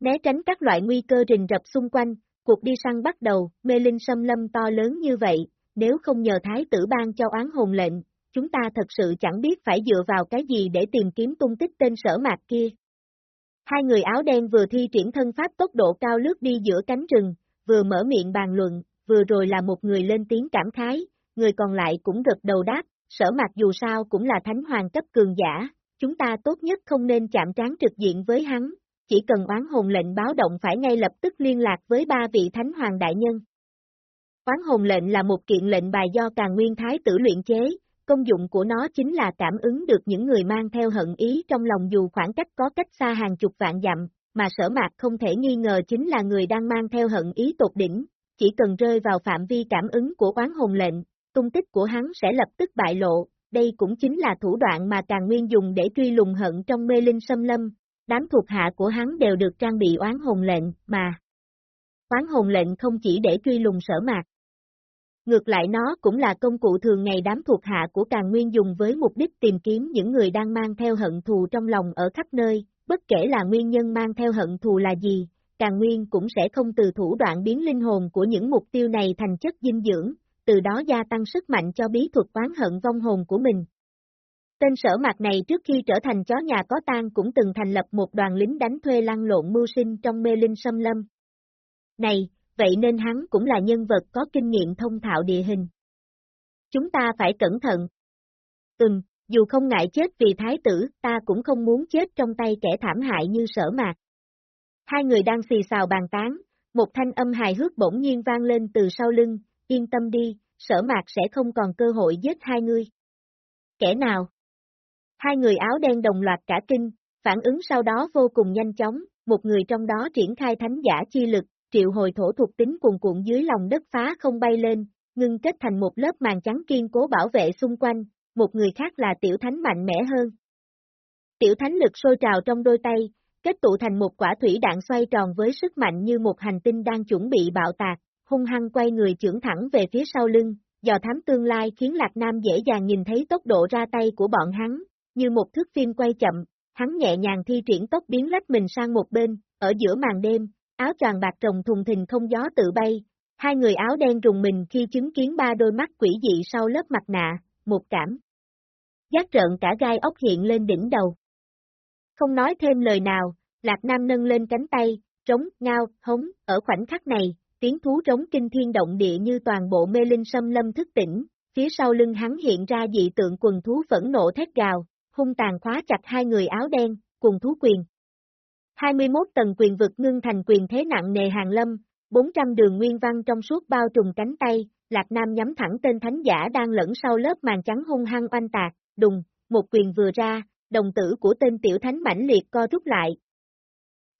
Né tránh các loại nguy cơ rình rập xung quanh, cuộc đi săn bắt đầu, mê linh sâm lâm to lớn như vậy, nếu không nhờ thái tử ban cho oán hồn lệnh, chúng ta thật sự chẳng biết phải dựa vào cái gì để tìm kiếm tung tích tên sở mạc kia. Hai người áo đen vừa thi triển thân pháp tốc độ cao lướt đi giữa cánh rừng, vừa mở miệng bàn luận, vừa rồi là một người lên tiếng cảm khái, người còn lại cũng gật đầu đáp, sở mạc dù sao cũng là thánh hoàng cấp cường giả, chúng ta tốt nhất không nên chạm trán trực diện với hắn, chỉ cần oán hồn lệnh báo động phải ngay lập tức liên lạc với ba vị thánh hoàng đại nhân. Oán hồn lệnh là một kiện lệnh bài do càng nguyên thái tử luyện chế, công dụng của nó chính là cảm ứng được những người mang theo hận ý trong lòng dù khoảng cách có cách xa hàng chục vạn dặm, mà sở mạc không thể nghi ngờ chính là người đang mang theo hận ý tột đỉnh, chỉ cần rơi vào phạm vi cảm ứng của oán hồn lệnh, tung tích của hắn sẽ lập tức bại lộ, đây cũng chính là thủ đoạn mà Càng Nguyên dùng để truy lùng hận trong mê linh xâm lâm, đám thuộc hạ của hắn đều được trang bị oán hồn lệnh, mà oán hồn lệnh không chỉ để truy lùng sở mạc. Ngược lại nó cũng là công cụ thường ngày đám thuộc hạ của Càng Nguyên dùng với mục đích tìm kiếm những người đang mang theo hận thù trong lòng ở khắp nơi, bất kể là nguyên nhân mang theo hận thù là gì, Càng Nguyên cũng sẽ không từ thủ đoạn biến linh hồn của những mục tiêu này thành chất dinh dưỡng, từ đó gia tăng sức mạnh cho bí thuật oán hận vong hồn của mình. Tên sở mạc này trước khi trở thành chó nhà có tang cũng từng thành lập một đoàn lính đánh thuê lăn lộn mưu sinh trong mê linh xâm lâm. Này, vậy nên hắn cũng là nhân vật có kinh nghiệm thông thạo địa hình. Chúng ta phải cẩn thận. Ừm, dù không ngại chết vì thái tử, ta cũng không muốn chết trong tay kẻ thảm hại như sở mạc. Hai người đang xì xào bàn tán, một thanh âm hài hước bỗng nhiên vang lên từ sau lưng, yên tâm đi, sở mạc sẽ không còn cơ hội giết hai người. Kẻ nào? Hai người áo đen đồng loạt cả kinh, phản ứng sau đó vô cùng nhanh chóng, một người trong đó triển khai thánh giả chi lực, triệu hồi thổ thuộc tính cuồn cuộn dưới lòng đất phá không bay lên, ngưng kết thành một lớp màn trắng kiên cố bảo vệ xung quanh, một người khác là tiểu thánh mạnh mẽ hơn. Tiểu thánh lực sôi trào trong đôi tay, kết tụ thành một quả thủy đạn xoay tròn với sức mạnh như một hành tinh đang chuẩn bị bạo tạc, hung hăng quay người trưởng thẳng về phía sau lưng, dò thám tương lai khiến Lạc Nam dễ dàng nhìn thấy tốc độ ra tay của bọn hắn, như một thước phim quay chậm, hắn nhẹ nhàng thi triển tốc biến lách mình sang một bên, ở giữa màn đêm, áo choàng bạc trồng thùng thình không gió tự bay, hai người áo đen rùng mình khi chứng kiến ba đôi mắt quỷ dị sau lớp mặt nạ, một cảm. Giác trợn cả gai ốc hiện lên đỉnh đầu. Không nói thêm lời nào, Lạc Nam nâng lên cánh tay, trống, ngao, hống, ở khoảnh khắc này, tiếng thú trống kinh thiên động địa như toàn bộ mê linh sâm lâm thức tỉnh, phía sau lưng hắn hiện ra dị tượng quần thú phẫn nộ thét gào, hung tàn khóa chặt hai người áo đen, cùng thú quyền. 21 tầng quyền vực ngưng thành quyền thế nặng nề hàng lâm, 400 đường nguyên văn trong suốt bao trùm cánh tay, Lạc Nam nhắm thẳng tên thánh giả đang lẫn sau lớp màn trắng hung hăng oanh tạc, đùng, một quyền vừa ra, đồng tử của tên tiểu thánh mãnh liệt co rút lại.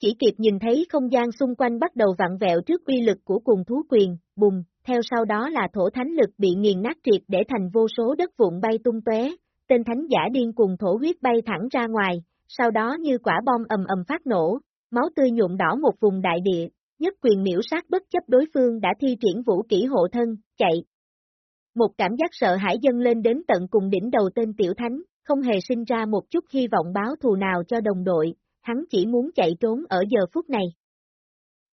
Chỉ kịp nhìn thấy không gian xung quanh bắt đầu vặn vẹo trước uy lực của cùng thú quyền, bùng, theo sau đó là thổ thánh lực bị nghiền nát triệt để thành vô số đất vụn bay tung tóe, tên thánh giả điên cùng thổ huyết bay thẳng ra ngoài, sau đó như quả bom ầm ầm phát nổ, máu tươi nhuộm đỏ một vùng đại địa, nhất quyền miễu sát bất chấp đối phương đã thi triển vũ kỹ hộ thân, chạy. Một cảm giác sợ hãi dâng lên đến tận cùng đỉnh đầu tên tiểu thánh, không hề sinh ra một chút hy vọng báo thù nào cho đồng đội, hắn chỉ muốn chạy trốn ở giờ phút này.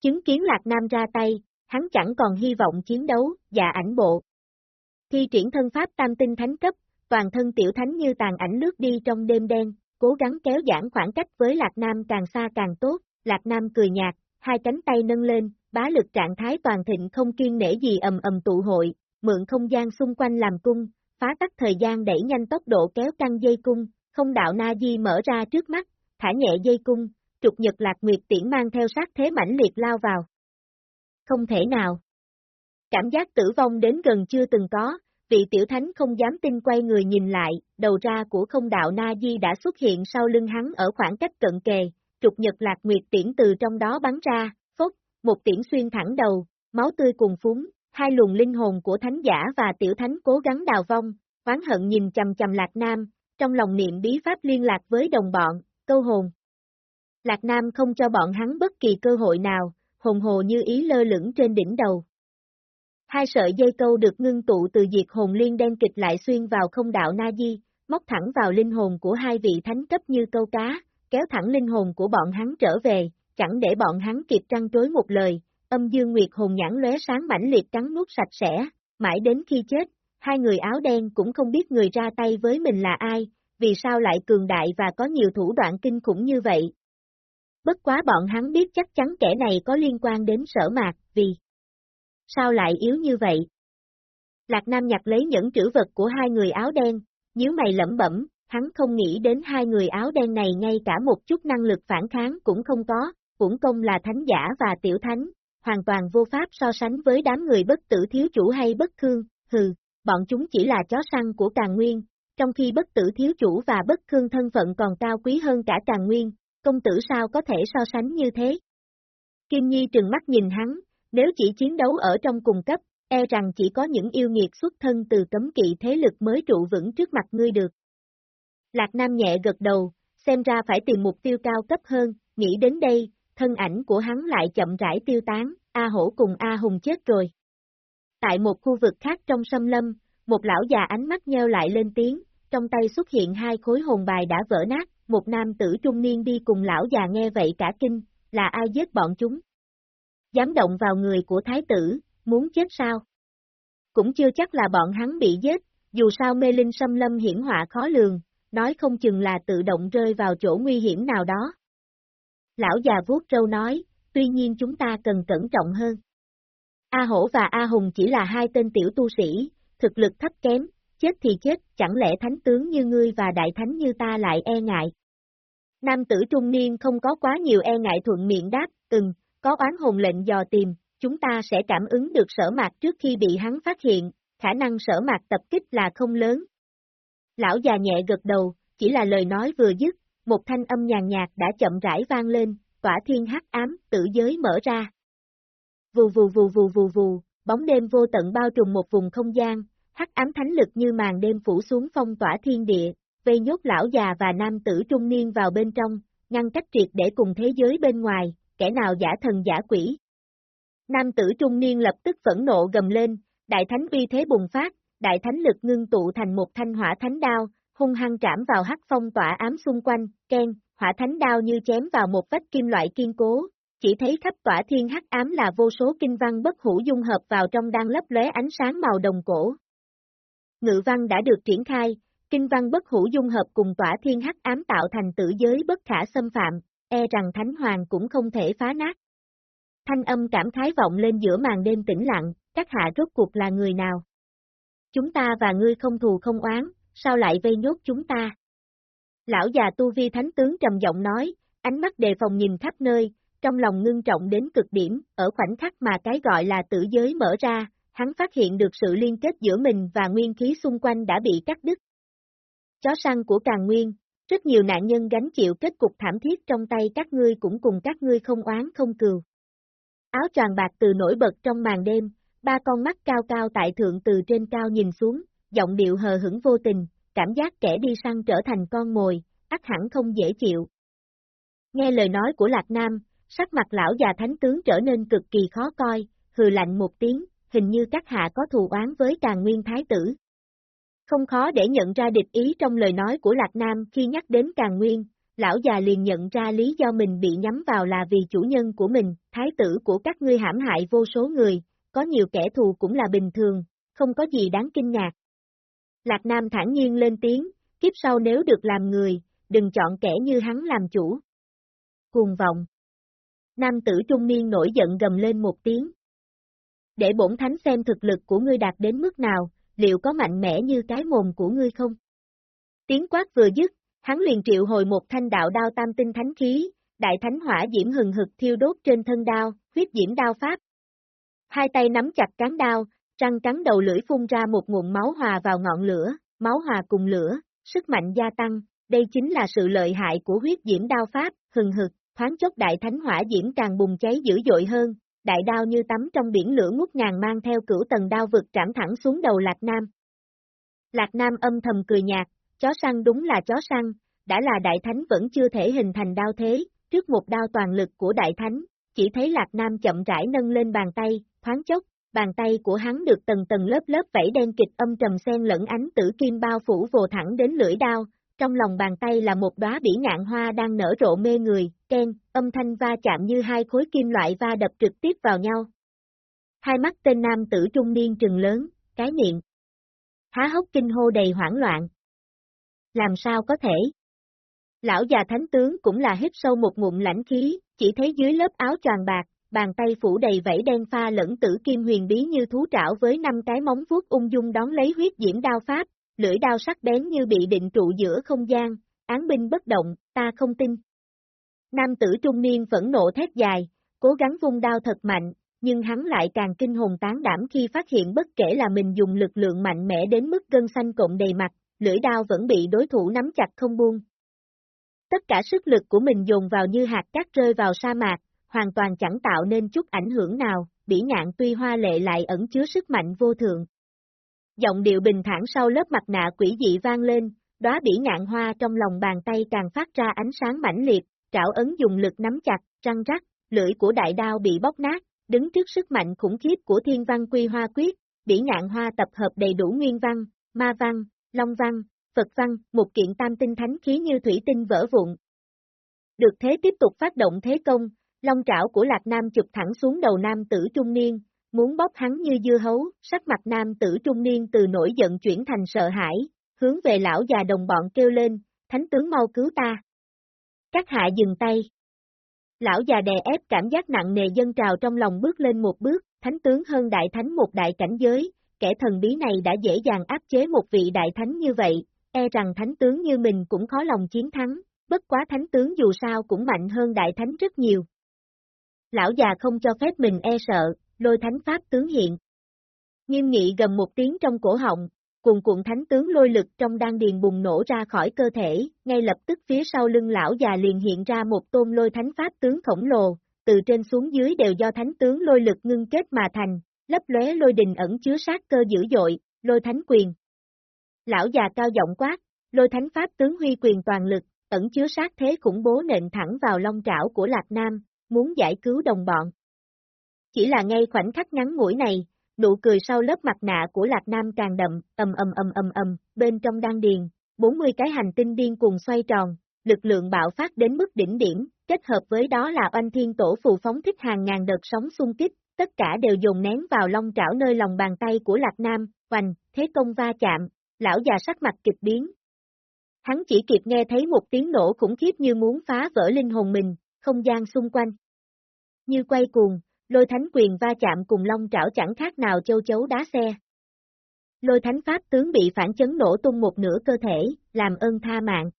Chứng kiến Lạc Nam ra tay, hắn chẳng còn hy vọng chiến đấu, và ảnh bộ. Thi triển thân pháp tam tinh thánh cấp, toàn thân tiểu thánh như tàn ảnh lướt đi trong đêm đen, cố gắng kéo giãn khoảng cách với Lạc Nam càng xa càng tốt, Lạc Nam cười nhạt, hai cánh tay nâng lên, bá lực trạng thái toàn thịnh không kiên nể gì ầm ầm tụ hội, mượn không gian xung quanh làm cung, phá tắt thời gian đẩy nhanh tốc độ kéo căng dây cung, không đạo na di mở ra trước mắt, thả nhẹ dây cung, trục nhật lạc nguyệt tiễn mang theo sát thế mãnh liệt lao vào. Không thể nào. Cảm giác tử vong đến gần chưa từng có, vị tiểu thánh không dám tin quay người nhìn lại, đầu ra của không đạo Na Di đã xuất hiện sau lưng hắn ở khoảng cách cận kề, trục nhật lạc nguyệt tiễn từ trong đó bắn ra, phốc, một tiễn xuyên thẳng đầu, máu tươi cùng phúng, hai luồng linh hồn của thánh giả và tiểu thánh cố gắng đào vong, oán hận nhìn chầm chầm lạc nam, trong lòng niệm bí pháp liên lạc với đồng bọn, câu hồn. Lạc Nam không cho bọn hắn bất kỳ cơ hội nào, hồn hồ như ý lơ lửng trên đỉnh đầu. Hai sợi dây câu được ngưng tụ từ diệt hồn liên đen kịch lại xuyên vào không đạo Na Di, móc thẳng vào linh hồn của hai vị thánh cấp như câu cá, kéo thẳng linh hồn của bọn hắn trở về, chẳng để bọn hắn kịp trăng trối một lời, âm dương nguyệt hồn nhãn lóe sáng mãnh liệt cắn nuốt sạch sẽ, mãi đến khi chết, hai người áo đen cũng không biết người ra tay với mình là ai, vì sao lại cường đại và có nhiều thủ đoạn kinh khủng như vậy. Bất quá bọn hắn biết chắc chắn kẻ này có liên quan đến sở mạc, vì sao lại yếu như vậy? Lạc Nam nhặt lấy những trữ vật của hai người áo đen, nhíu mày lẩm bẩm, hắn không nghĩ đến hai người áo đen này ngay cả một chút năng lực phản kháng cũng không có, cũng công là thánh giả và tiểu thánh, hoàn toàn vô pháp so sánh với đám người bất tử thiếu chủ hay bất thương, hừ, bọn chúng chỉ là chó săn của càng nguyên, trong khi bất tử thiếu chủ và bất thương thân phận còn cao quý hơn cả càng nguyên, công tử sao có thể so sánh như thế? Kim Nhi trừng mắt nhìn hắn, nếu chỉ chiến đấu ở trong cùng cấp, e rằng chỉ có những yêu nghiệt xuất thân từ cấm kỵ thế lực mới trụ vững trước mặt ngươi được. Lạc Nam nhẹ gật đầu, xem ra phải tìm mục tiêu cao cấp hơn, nghĩ đến đây, thân ảnh của hắn lại chậm rãi tiêu tán, A Hổ cùng A Hùng chết rồi. Tại một khu vực khác trong sâm lâm, một lão già ánh mắt nheo lại lên tiếng, trong tay xuất hiện hai khối hồn bài đã vỡ nát, một nam tử trung niên đi cùng lão già nghe vậy cả kinh, là ai giết bọn chúng? Dám động vào người của thái tử, muốn chết sao? Cũng chưa chắc là bọn hắn bị giết, dù sao mê linh xâm lâm hiển họa khó lường, nói không chừng là tự động rơi vào chỗ nguy hiểm nào đó. Lão già vuốt râu nói, tuy nhiên chúng ta cần cẩn trọng hơn. A Hổ và A Hùng chỉ là hai tên tiểu tu sĩ, thực lực thấp kém, chết thì chết, chẳng lẽ thánh tướng như ngươi và đại thánh như ta lại e ngại. Nam tử trung niên không có quá nhiều e ngại thuận miệng đáp, từng, có oán hồn lệnh dò tìm, chúng ta sẽ cảm ứng được sở mạc trước khi bị hắn phát hiện, khả năng sở mạc tập kích là không lớn. Lão già nhẹ gật đầu, chỉ là lời nói vừa dứt, một thanh âm nhàn nhạt đã chậm rãi vang lên, tỏa thiên hắc ám, tử giới mở ra. Vù vù vù vù vù vù, bóng đêm vô tận bao trùm một vùng không gian, hắc ám thánh lực như màn đêm phủ xuống phong tỏa thiên địa, vây nhốt lão già và nam tử trung niên vào bên trong, ngăn cách triệt để cùng thế giới bên ngoài, kẻ nào giả thần giả quỷ. Nam tử trung niên lập tức phẫn nộ gầm lên, đại thánh uy thế bùng phát, đại thánh lực ngưng tụ thành một thanh hỏa thánh đao, hung hăng trảm vào hắc phong tỏa ám xung quanh, khen hỏa thánh đao như chém vào một vách kim loại kiên cố, chỉ thấy khắp tỏa thiên hắc ám là vô số kinh văn bất hủ dung hợp vào trong đang lấp lóe ánh sáng màu đồng cổ. Ngự văn đã được triển khai, kinh văn bất hủ dung hợp cùng tỏa thiên hắc ám tạo thành tử giới bất khả xâm phạm, e rằng Thánh Hoàng cũng không thể phá nát. Thanh âm cảm khái vọng lên giữa màn đêm tĩnh lặng, các hạ rốt cuộc là người nào? Chúng ta và ngươi không thù không oán, sao lại vây nhốt chúng ta? Lão già tu vi thánh tướng trầm giọng nói, ánh mắt đề phòng nhìn khắp nơi, trong lòng ngưng trọng đến cực điểm, ở khoảnh khắc mà cái gọi là tử giới mở ra, hắn phát hiện được sự liên kết giữa mình và nguyên khí xung quanh đã bị cắt đứt. Chó săn của càng nguyên, rất nhiều nạn nhân gánh chịu kết cục thảm thiết trong tay các ngươi cũng cùng các ngươi không oán không cừu. Áo tràng bạc từ nổi bật trong màn đêm, ba con mắt cao cao tại thượng từ trên cao nhìn xuống, giọng điệu hờ hững vô tình, cảm giác kẻ đi săn trở thành con mồi, ắt hẳn không dễ chịu. Nghe lời nói của Lạc Nam, sắc mặt lão già thánh tướng trở nên cực kỳ khó coi, hừ lạnh một tiếng, hình như các hạ có thù oán với càng nguyên thái tử. Không khó để nhận ra địch ý trong lời nói của Lạc Nam khi nhắc đến càng nguyên, lão già liền nhận ra lý do mình bị nhắm vào là vì chủ nhân của mình, thái tử của các ngươi hãm hại vô số người, có nhiều kẻ thù cũng là bình thường, không có gì đáng kinh ngạc. Lạc Nam thản nhiên lên tiếng, kiếp sau nếu được làm người, đừng chọn kẻ như hắn làm chủ. Cuồng vọng. Nam tử trung niên nổi giận gầm lên một tiếng. Để bổn thánh xem thực lực của ngươi đạt đến mức nào, liệu có mạnh mẽ như cái mồm của ngươi không? Tiếng quát vừa dứt, hắn liền triệu hồi một thanh đạo đao tam tinh thánh khí, đại thánh hỏa diễm hừng hực thiêu đốt trên thân đao, huyết diễm đao pháp. Hai tay nắm chặt cán đao, răng cắn đầu lưỡi phun ra một nguồn máu hòa vào ngọn lửa, máu hòa cùng lửa, sức mạnh gia tăng, đây chính là sự lợi hại của huyết diễm đao pháp, hừng hực, thoáng chốc đại thánh hỏa diễm càng bùng cháy dữ dội hơn, đại đao như tắm trong biển lửa ngút ngàn mang theo cửu tầng đao vực trảm thẳng xuống đầu Lạc Nam. Lạc Nam âm thầm cười nhạt, chó săn đúng là chó săn, đã là đại thánh vẫn chưa thể hình thành đao thế, trước một đao toàn lực của đại thánh, chỉ thấy Lạc Nam chậm rãi nâng lên bàn tay, thoáng chốc, bàn tay của hắn được tầng tầng lớp lớp vẫy đen kịch âm trầm xen lẫn ánh tử kim bao phủ vồ thẳng đến lưỡi đao, trong lòng bàn tay là một đóa bỉ ngạn hoa đang nở rộ mê người, ken, âm thanh va chạm như hai khối kim loại va đập trực tiếp vào nhau. Hai mắt tên nam tử trung niên trừng lớn, cái miệng. Há hốc kinh hô đầy hoảng loạn. Làm sao có thể? Lão già thánh tướng cũng là hít sâu một ngụm lãnh khí, chỉ thấy dưới lớp áo tròn bạc, bàn tay phủ đầy vẫy đen pha lẫn tử kim huyền bí như thú trảo với năm cái móng vuốt ung dung đón lấy huyết diễm đao pháp, lưỡi đao sắc bén như bị định trụ giữa không gian, án binh bất động, ta không tin. Nam tử trung niên phẫn nộ thét dài, cố gắng vung đao thật mạnh, nhưng hắn lại càng kinh hồn tán đảm khi phát hiện bất kể là mình dùng lực lượng mạnh mẽ đến mức gân xanh cộng đầy mặt, lưỡi đao vẫn bị đối thủ nắm chặt không buông. Tất cả sức lực của mình dồn vào như hạt cát rơi vào sa mạc, hoàn toàn chẳng tạo nên chút ảnh hưởng nào, bỉ ngạn tuy hoa lệ lại ẩn chứa sức mạnh vô thượng. Giọng điệu bình thản sau lớp mặt nạ quỷ dị vang lên, đóa bỉ ngạn hoa trong lòng bàn tay càng phát ra ánh sáng mãnh liệt, trảo ấn dùng lực nắm chặt, răng rắc, lưỡi của đại đao bị bóc nát, đứng trước sức mạnh khủng khiếp của thiên văn quy hoa quyết, bỉ ngạn hoa tập hợp đầy đủ nguyên văn, ma văn, long văn, Phật văn, một kiện tam tinh thánh khí như thủy tinh vỡ vụn. Được thế tiếp tục phát động thế công, long trảo của Lạc Nam chụp thẳng xuống đầu nam tử trung niên, muốn bóp hắn như dưa hấu, sắc mặt nam tử trung niên từ nổi giận chuyển thành sợ hãi, hướng về lão già đồng bọn kêu lên, thánh tướng mau cứu ta. Các hạ dừng tay. Lão già đè ép cảm giác nặng nề dân trào trong lòng bước lên một bước, thánh tướng hơn đại thánh một đại cảnh giới, kẻ thần bí này đã dễ dàng áp chế một vị đại thánh như vậy, e rằng thánh tướng như mình cũng khó lòng chiến thắng, bất quá thánh tướng dù sao cũng mạnh hơn đại thánh rất nhiều. Lão già không cho phép mình e sợ, lôi thánh pháp tướng hiện. Nghiêm nghị gầm một tiếng trong cổ họng, cuồn cuộn thánh tướng lôi lực trong đan điền bùng nổ ra khỏi cơ thể, ngay lập tức phía sau lưng lão già liền hiện ra một tôn lôi thánh pháp tướng khổng lồ, từ trên xuống dưới đều do thánh tướng lôi lực ngưng kết mà thành, lấp lóe lôi đình ẩn chứa sát cơ dữ dội, lôi thánh quyền. Lão già cao giọng quát, lôi thánh pháp tướng huy quyền toàn lực, ẩn chứa sát thế khủng bố nện thẳng vào long trảo của Lạc Nam, muốn giải cứu đồng bọn. Chỉ là ngay khoảnh khắc ngắn ngủi này, nụ cười sau lớp mặt nạ của Lạc Nam càng đậm, ầm ầm ầm ầm ầm, bên trong đan điền, 40 cái hành tinh điên cùng xoay tròn, lực lượng bạo phát đến mức đỉnh điểm, kết hợp với đó là oanh thiên tổ phù phóng thích hàng ngàn đợt sóng xung kích, tất cả đều dồn nén vào long trảo nơi lòng bàn tay của Lạc Nam, hoành, thế công va chạm, lão già sắc mặt kịch biến. Hắn chỉ kịp nghe thấy một tiếng nổ khủng khiếp như muốn phá vỡ linh hồn mình, không gian xung quanh. Như quay cuồng, lôi thánh quyền va chạm cùng long trảo chẳng khác nào châu chấu đá xe. Lôi thánh pháp tướng bị phản chấn nổ tung một nửa cơ thể, làm ơn tha mạng.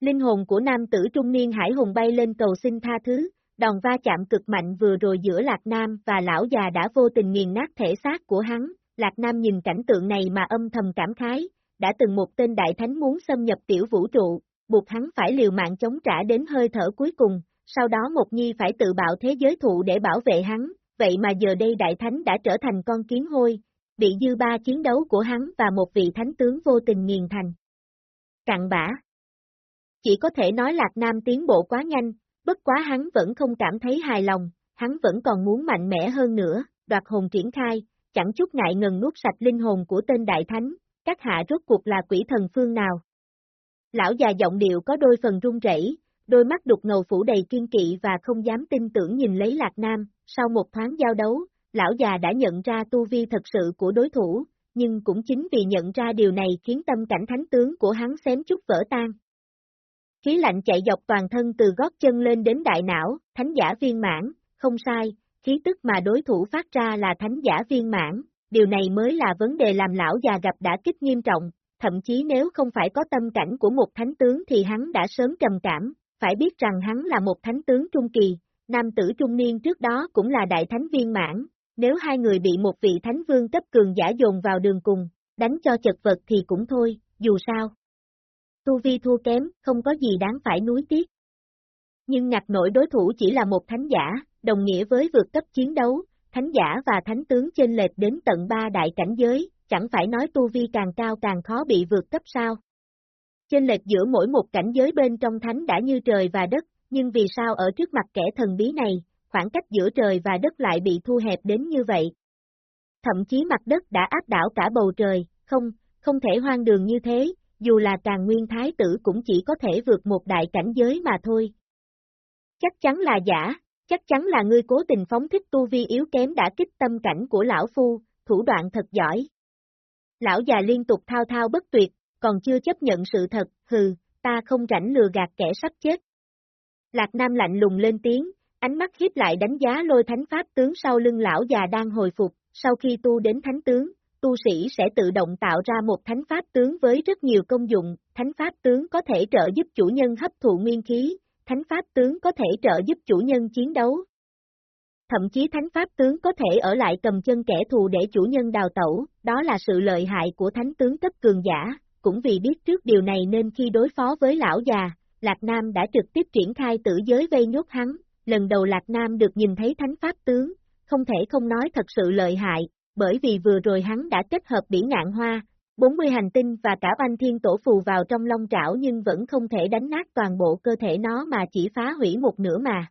Linh hồn của nam tử trung niên hải hùng bay lên cầu xin tha thứ, đòn va chạm cực mạnh vừa rồi giữa Lạc Nam và lão già đã vô tình nghiền nát thể xác của hắn, Lạc Nam nhìn cảnh tượng này mà âm thầm cảm khái, đã từng một tên đại thánh muốn xâm nhập tiểu vũ trụ, buộc hắn phải liều mạng chống trả đến hơi thở cuối cùng, sau đó một nhi phải tự bạo thế giới thụ để bảo vệ hắn, vậy mà giờ đây đại thánh đã trở thành con kiến hôi, bị dư ba chiến đấu của hắn và một vị thánh tướng vô tình nghiền thành. Cặn bã Chỉ có thể nói Lạc Nam tiến bộ quá nhanh, bất quá hắn vẫn không cảm thấy hài lòng, hắn vẫn còn muốn mạnh mẽ hơn nữa, đoạt hồn triển khai, chẳng chút ngại ngần nuốt sạch linh hồn của tên đại thánh, các hạ rốt cuộc là quỷ thần phương nào. Lão già giọng điệu có đôi phần run rẩy, đôi mắt đục ngầu phủ đầy kiên kỵ và không dám tin tưởng nhìn lấy Lạc Nam, sau một thoáng giao đấu, lão già đã nhận ra tu vi thật sự của đối thủ, nhưng cũng chính vì nhận ra điều này khiến tâm cảnh thánh tướng của hắn xém chút vỡ tan. Khí lạnh chạy dọc toàn thân từ gót chân lên đến đại não, thánh giả viên mãn, không sai, khí tức mà đối thủ phát ra là thánh giả viên mãn, điều này mới là vấn đề làm lão già gặp đã kích nghiêm trọng, thậm chí nếu không phải có tâm cảnh của một thánh tướng thì hắn đã sớm trầm cảm, phải biết rằng hắn là một thánh tướng trung kỳ, nam tử trung niên trước đó cũng là đại thánh viên mãn, nếu hai người bị một vị thánh vương cấp cường giả dồn vào đường cùng, đánh cho chật vật thì cũng thôi, dù sao. Tu vi thua kém, không có gì đáng phải nuối tiếc. Nhưng ngặt nổi đối thủ chỉ là một thánh giả, đồng nghĩa với vượt cấp chiến đấu, thánh giả và thánh tướng trên lệch đến tận ba đại cảnh giới, chẳng phải nói tu vi càng cao càng khó bị vượt cấp sao. Chênh lệch giữa mỗi một cảnh giới bên trong thánh đã như trời và đất, nhưng vì sao ở trước mặt kẻ thần bí này, khoảng cách giữa trời và đất lại bị thu hẹp đến như vậy? Thậm chí mặt đất đã áp đảo cả bầu trời, không, không thể hoang đường như thế, dù là càng nguyên thái tử cũng chỉ có thể vượt một đại cảnh giới mà thôi. Chắc chắn là giả, chắc chắn là ngươi cố tình phóng thích tu vi yếu kém đã kích tâm cảnh của lão phu, thủ đoạn thật giỏi. Lão già liên tục thao thao bất tuyệt, còn chưa chấp nhận sự thật, hừ, ta không rảnh lừa gạt kẻ sắp chết. Lạc Nam lạnh lùng lên tiếng, ánh mắt hiếp lại đánh giá lôi thánh pháp tướng sau lưng lão già đang hồi phục, sau khi tu đến thánh tướng, tu sĩ sẽ tự động tạo ra một thánh pháp tướng với rất nhiều công dụng, thánh pháp tướng có thể trợ giúp chủ nhân hấp thụ nguyên khí, thánh pháp tướng có thể trợ giúp chủ nhân chiến đấu. Thậm chí thánh pháp tướng có thể ở lại cầm chân kẻ thù để chủ nhân đào tẩu, đó là sự lợi hại của thánh tướng cấp cường giả, cũng vì biết trước điều này nên khi đối phó với lão già, Lạc Nam đã trực tiếp triển khai tử giới vây nhốt hắn, lần đầu Lạc Nam được nhìn thấy thánh pháp tướng, không thể không nói thật sự lợi hại, bởi vì vừa rồi hắn đã kết hợp bỉ ngạn hoa, 40 hành tinh và cả banh thiên tổ phù vào trong long trảo nhưng vẫn không thể đánh nát toàn bộ cơ thể nó mà chỉ phá hủy một nửa mà.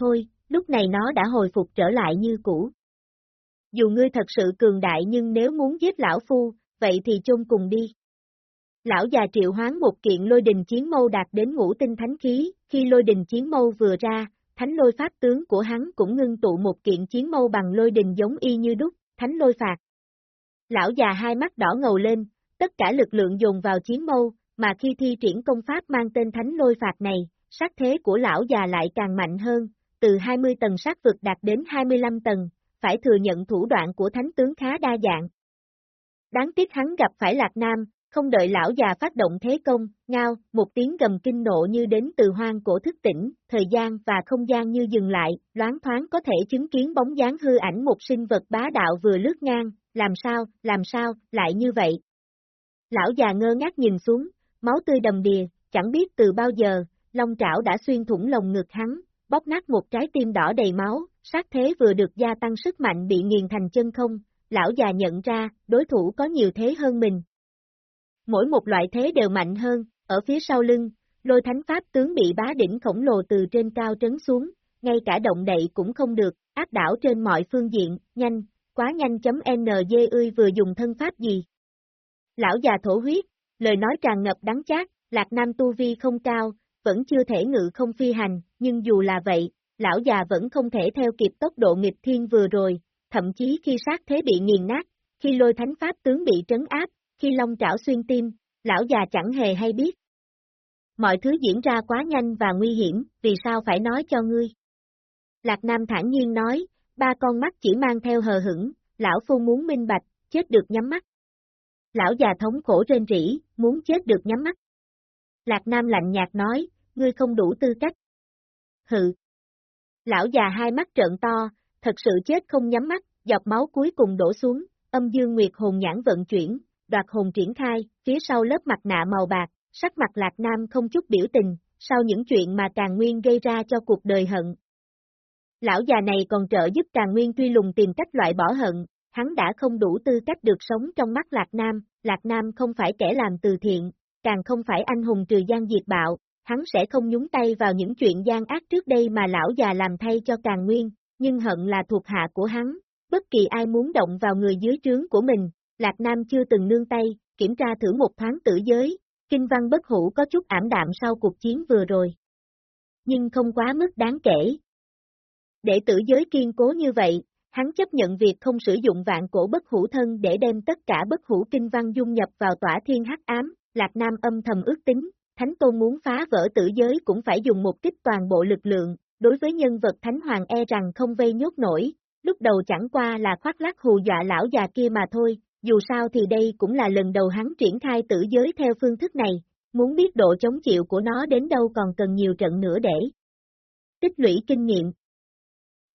Thôi, lúc này nó đã hồi phục trở lại như cũ. Dù ngươi thật sự cường đại nhưng nếu muốn giết lão phu, vậy thì chung cùng đi. Lão già triệu hoán một kiện lôi đình chiến mâu đạt đến ngũ tinh thánh khí, khi lôi đình chiến mâu vừa ra, thánh lôi pháp tướng của hắn cũng ngưng tụ một kiện chiến mâu bằng lôi đình giống y như đúc, thánh lôi phạt. Lão già hai mắt đỏ ngầu lên, tất cả lực lượng dùng vào chiến mâu, mà khi thi triển công pháp mang tên thánh lôi phạt này, sát thế của lão già lại càng mạnh hơn, từ 20 tầng sát vực đạt đến 25 tầng, phải thừa nhận thủ đoạn của thánh tướng khá đa dạng. Đáng tiếc hắn gặp phải Lạc Nam, không đợi lão già phát động thế công, ngao, một tiếng gầm kinh nộ như đến từ hoang cổ thức tỉnh, thời gian và không gian như dừng lại, loáng thoáng có thể chứng kiến bóng dáng hư ảnh một sinh vật bá đạo vừa lướt ngang, làm sao, làm sao, lại như vậy. Lão già ngơ ngác nhìn xuống, máu tươi đầm đìa, chẳng biết từ bao giờ, long trảo đã xuyên thủng lồng ngực hắn, bóp nát một trái tim đỏ đầy máu, sát thế vừa được gia tăng sức mạnh bị nghiền thành chân không, lão già nhận ra, đối thủ có nhiều thế hơn mình, Mỗi một loại thế đều mạnh hơn, ở phía sau lưng, lôi thánh pháp tướng bị bá đỉnh khổng lồ từ trên cao trấn xuống, ngay cả động đậy cũng không được, áp đảo trên mọi phương diện, nhanh, quá nhanh chấm NG ươi vừa dùng thân pháp gì. Lão già thổ huyết, lời nói tràn ngập đắng chát, Lạc Nam tu vi không cao, vẫn chưa thể ngự không phi hành, nhưng dù là vậy, lão già vẫn không thể theo kịp tốc độ nghịch thiên vừa rồi, thậm chí khi sát thế bị nghiền nát, khi lôi thánh pháp tướng bị trấn áp, khi long trảo xuyên tim, lão già chẳng hề hay biết. Mọi thứ diễn ra quá nhanh và nguy hiểm, vì sao phải nói cho ngươi? Lạc Nam thản nhiên nói, ba con mắt chỉ mang theo hờ hững, lão phu muốn minh bạch, chết được nhắm mắt. Lão già thống khổ trên rỉ, muốn chết được nhắm mắt. Lạc Nam lạnh nhạt nói, ngươi không đủ tư cách. Hừ. Lão già hai mắt trợn to, thật sự chết không nhắm mắt, dọc máu cuối cùng đổ xuống, âm dương nguyệt hồn nhãn vận chuyển, đoạt hồn triển khai, phía sau lớp mặt nạ màu bạc, sắc mặt Lạc Nam không chút biểu tình, sau những chuyện mà Càng Nguyên gây ra cho cuộc đời hận. Lão già này còn trợ giúp Càng Nguyên truy lùng tìm cách loại bỏ hận, hắn đã không đủ tư cách được sống trong mắt Lạc Nam, Lạc Nam không phải kẻ làm từ thiện, càng không phải anh hùng trừ gian diệt bạo, hắn sẽ không nhúng tay vào những chuyện gian ác trước đây mà lão già làm thay cho Càng Nguyên, nhưng hận là thuộc hạ của hắn, bất kỳ ai muốn động vào người dưới trướng của mình, Lạc Nam chưa từng nương tay, kiểm tra thử một thoáng tử giới, kinh văn bất hủ có chút ảm đạm sau cuộc chiến vừa rồi. Nhưng không quá mức đáng kể. Để tử giới kiên cố như vậy, hắn chấp nhận việc không sử dụng vạn cổ bất hủ thân để đem tất cả bất hủ kinh văn dung nhập vào tỏa thiên hắc ám, Lạc Nam âm thầm ước tính, Thánh Tôn muốn phá vỡ tử giới cũng phải dùng một kích toàn bộ lực lượng, đối với nhân vật Thánh Hoàng e rằng không vây nhốt nổi, lúc đầu chẳng qua là khoác lác hù dọa lão già kia mà thôi, dù sao thì đây cũng là lần đầu hắn triển khai tử giới theo phương thức này, muốn biết độ chống chịu của nó đến đâu còn cần nhiều trận nữa để tích lũy kinh nghiệm.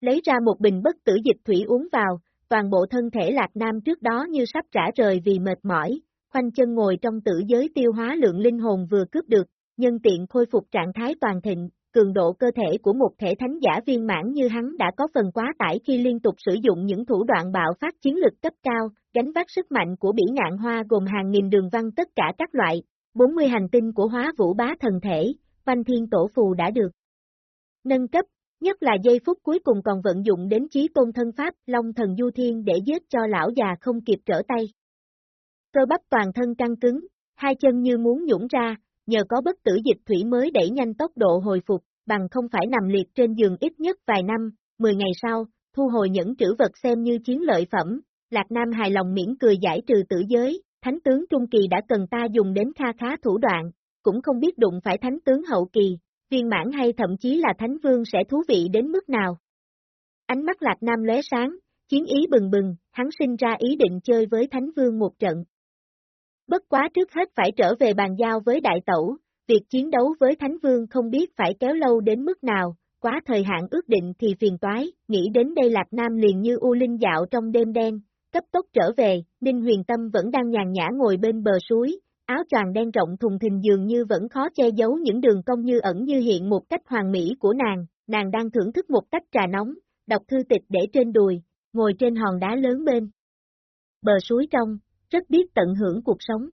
Lấy ra một bình bất tử dịch thủy uống vào, toàn bộ thân thể lạc nam trước đó như sắp trả rời vì mệt mỏi, khoanh chân ngồi trong tử giới tiêu hóa lượng linh hồn vừa cướp được, nhân tiện khôi phục trạng thái toàn thịnh, cường độ cơ thể của một thể thánh giả viên mãn như hắn đã có phần quá tải khi liên tục sử dụng những thủ đoạn bạo phát chiến lực cấp cao, gánh vác sức mạnh của bỉ ngạn hoa gồm hàng nghìn đường văn tất cả các loại, 40 hành tinh của hóa vũ bá thần thể, văn thiên tổ phù đã được nâng cấp, nhất là giây phút cuối cùng còn vận dụng đến trí tôn thân pháp Long thần du thiên để giết cho lão già không kịp trở tay. Cơ bắp toàn thân căng cứng, hai chân như muốn nhũng ra, nhờ có bất tử dịch thủy mới đẩy nhanh tốc độ hồi phục, bằng không phải nằm liệt trên giường ít nhất vài năm, 10 ngày sau, thu hồi những trữ vật xem như chiến lợi phẩm, Lạc Nam hài lòng miễn cười giải trừ tử giới, thánh tướng Trung Kỳ đã cần ta dùng đến kha khá thủ đoạn, cũng không biết đụng phải thánh tướng hậu kỳ, viên mãn hay thậm chí là thánh vương sẽ thú vị đến mức nào. Ánh mắt Lạc Nam lóe sáng, chiến ý bừng bừng, hắn sinh ra ý định chơi với thánh vương một trận. Bất quá trước hết phải trở về bàn giao với đại tẩu, việc chiến đấu với Thánh Vương không biết phải kéo lâu đến mức nào, quá thời hạn ước định thì phiền toái, nghĩ đến đây Lạc Nam liền như u linh dạo trong đêm đen, cấp tốc trở về, Ninh Huyền Tâm vẫn đang nhàn nhã ngồi bên bờ suối, áo choàng đen rộng thùng thình dường như vẫn khó che giấu những đường cong như ẩn như hiện một cách hoàn mỹ của nàng, nàng đang thưởng thức một tách trà nóng, đọc thư tịch để trên đùi, ngồi trên hòn đá lớn bên. Bờ suối trong, rất biết tận hưởng cuộc sống.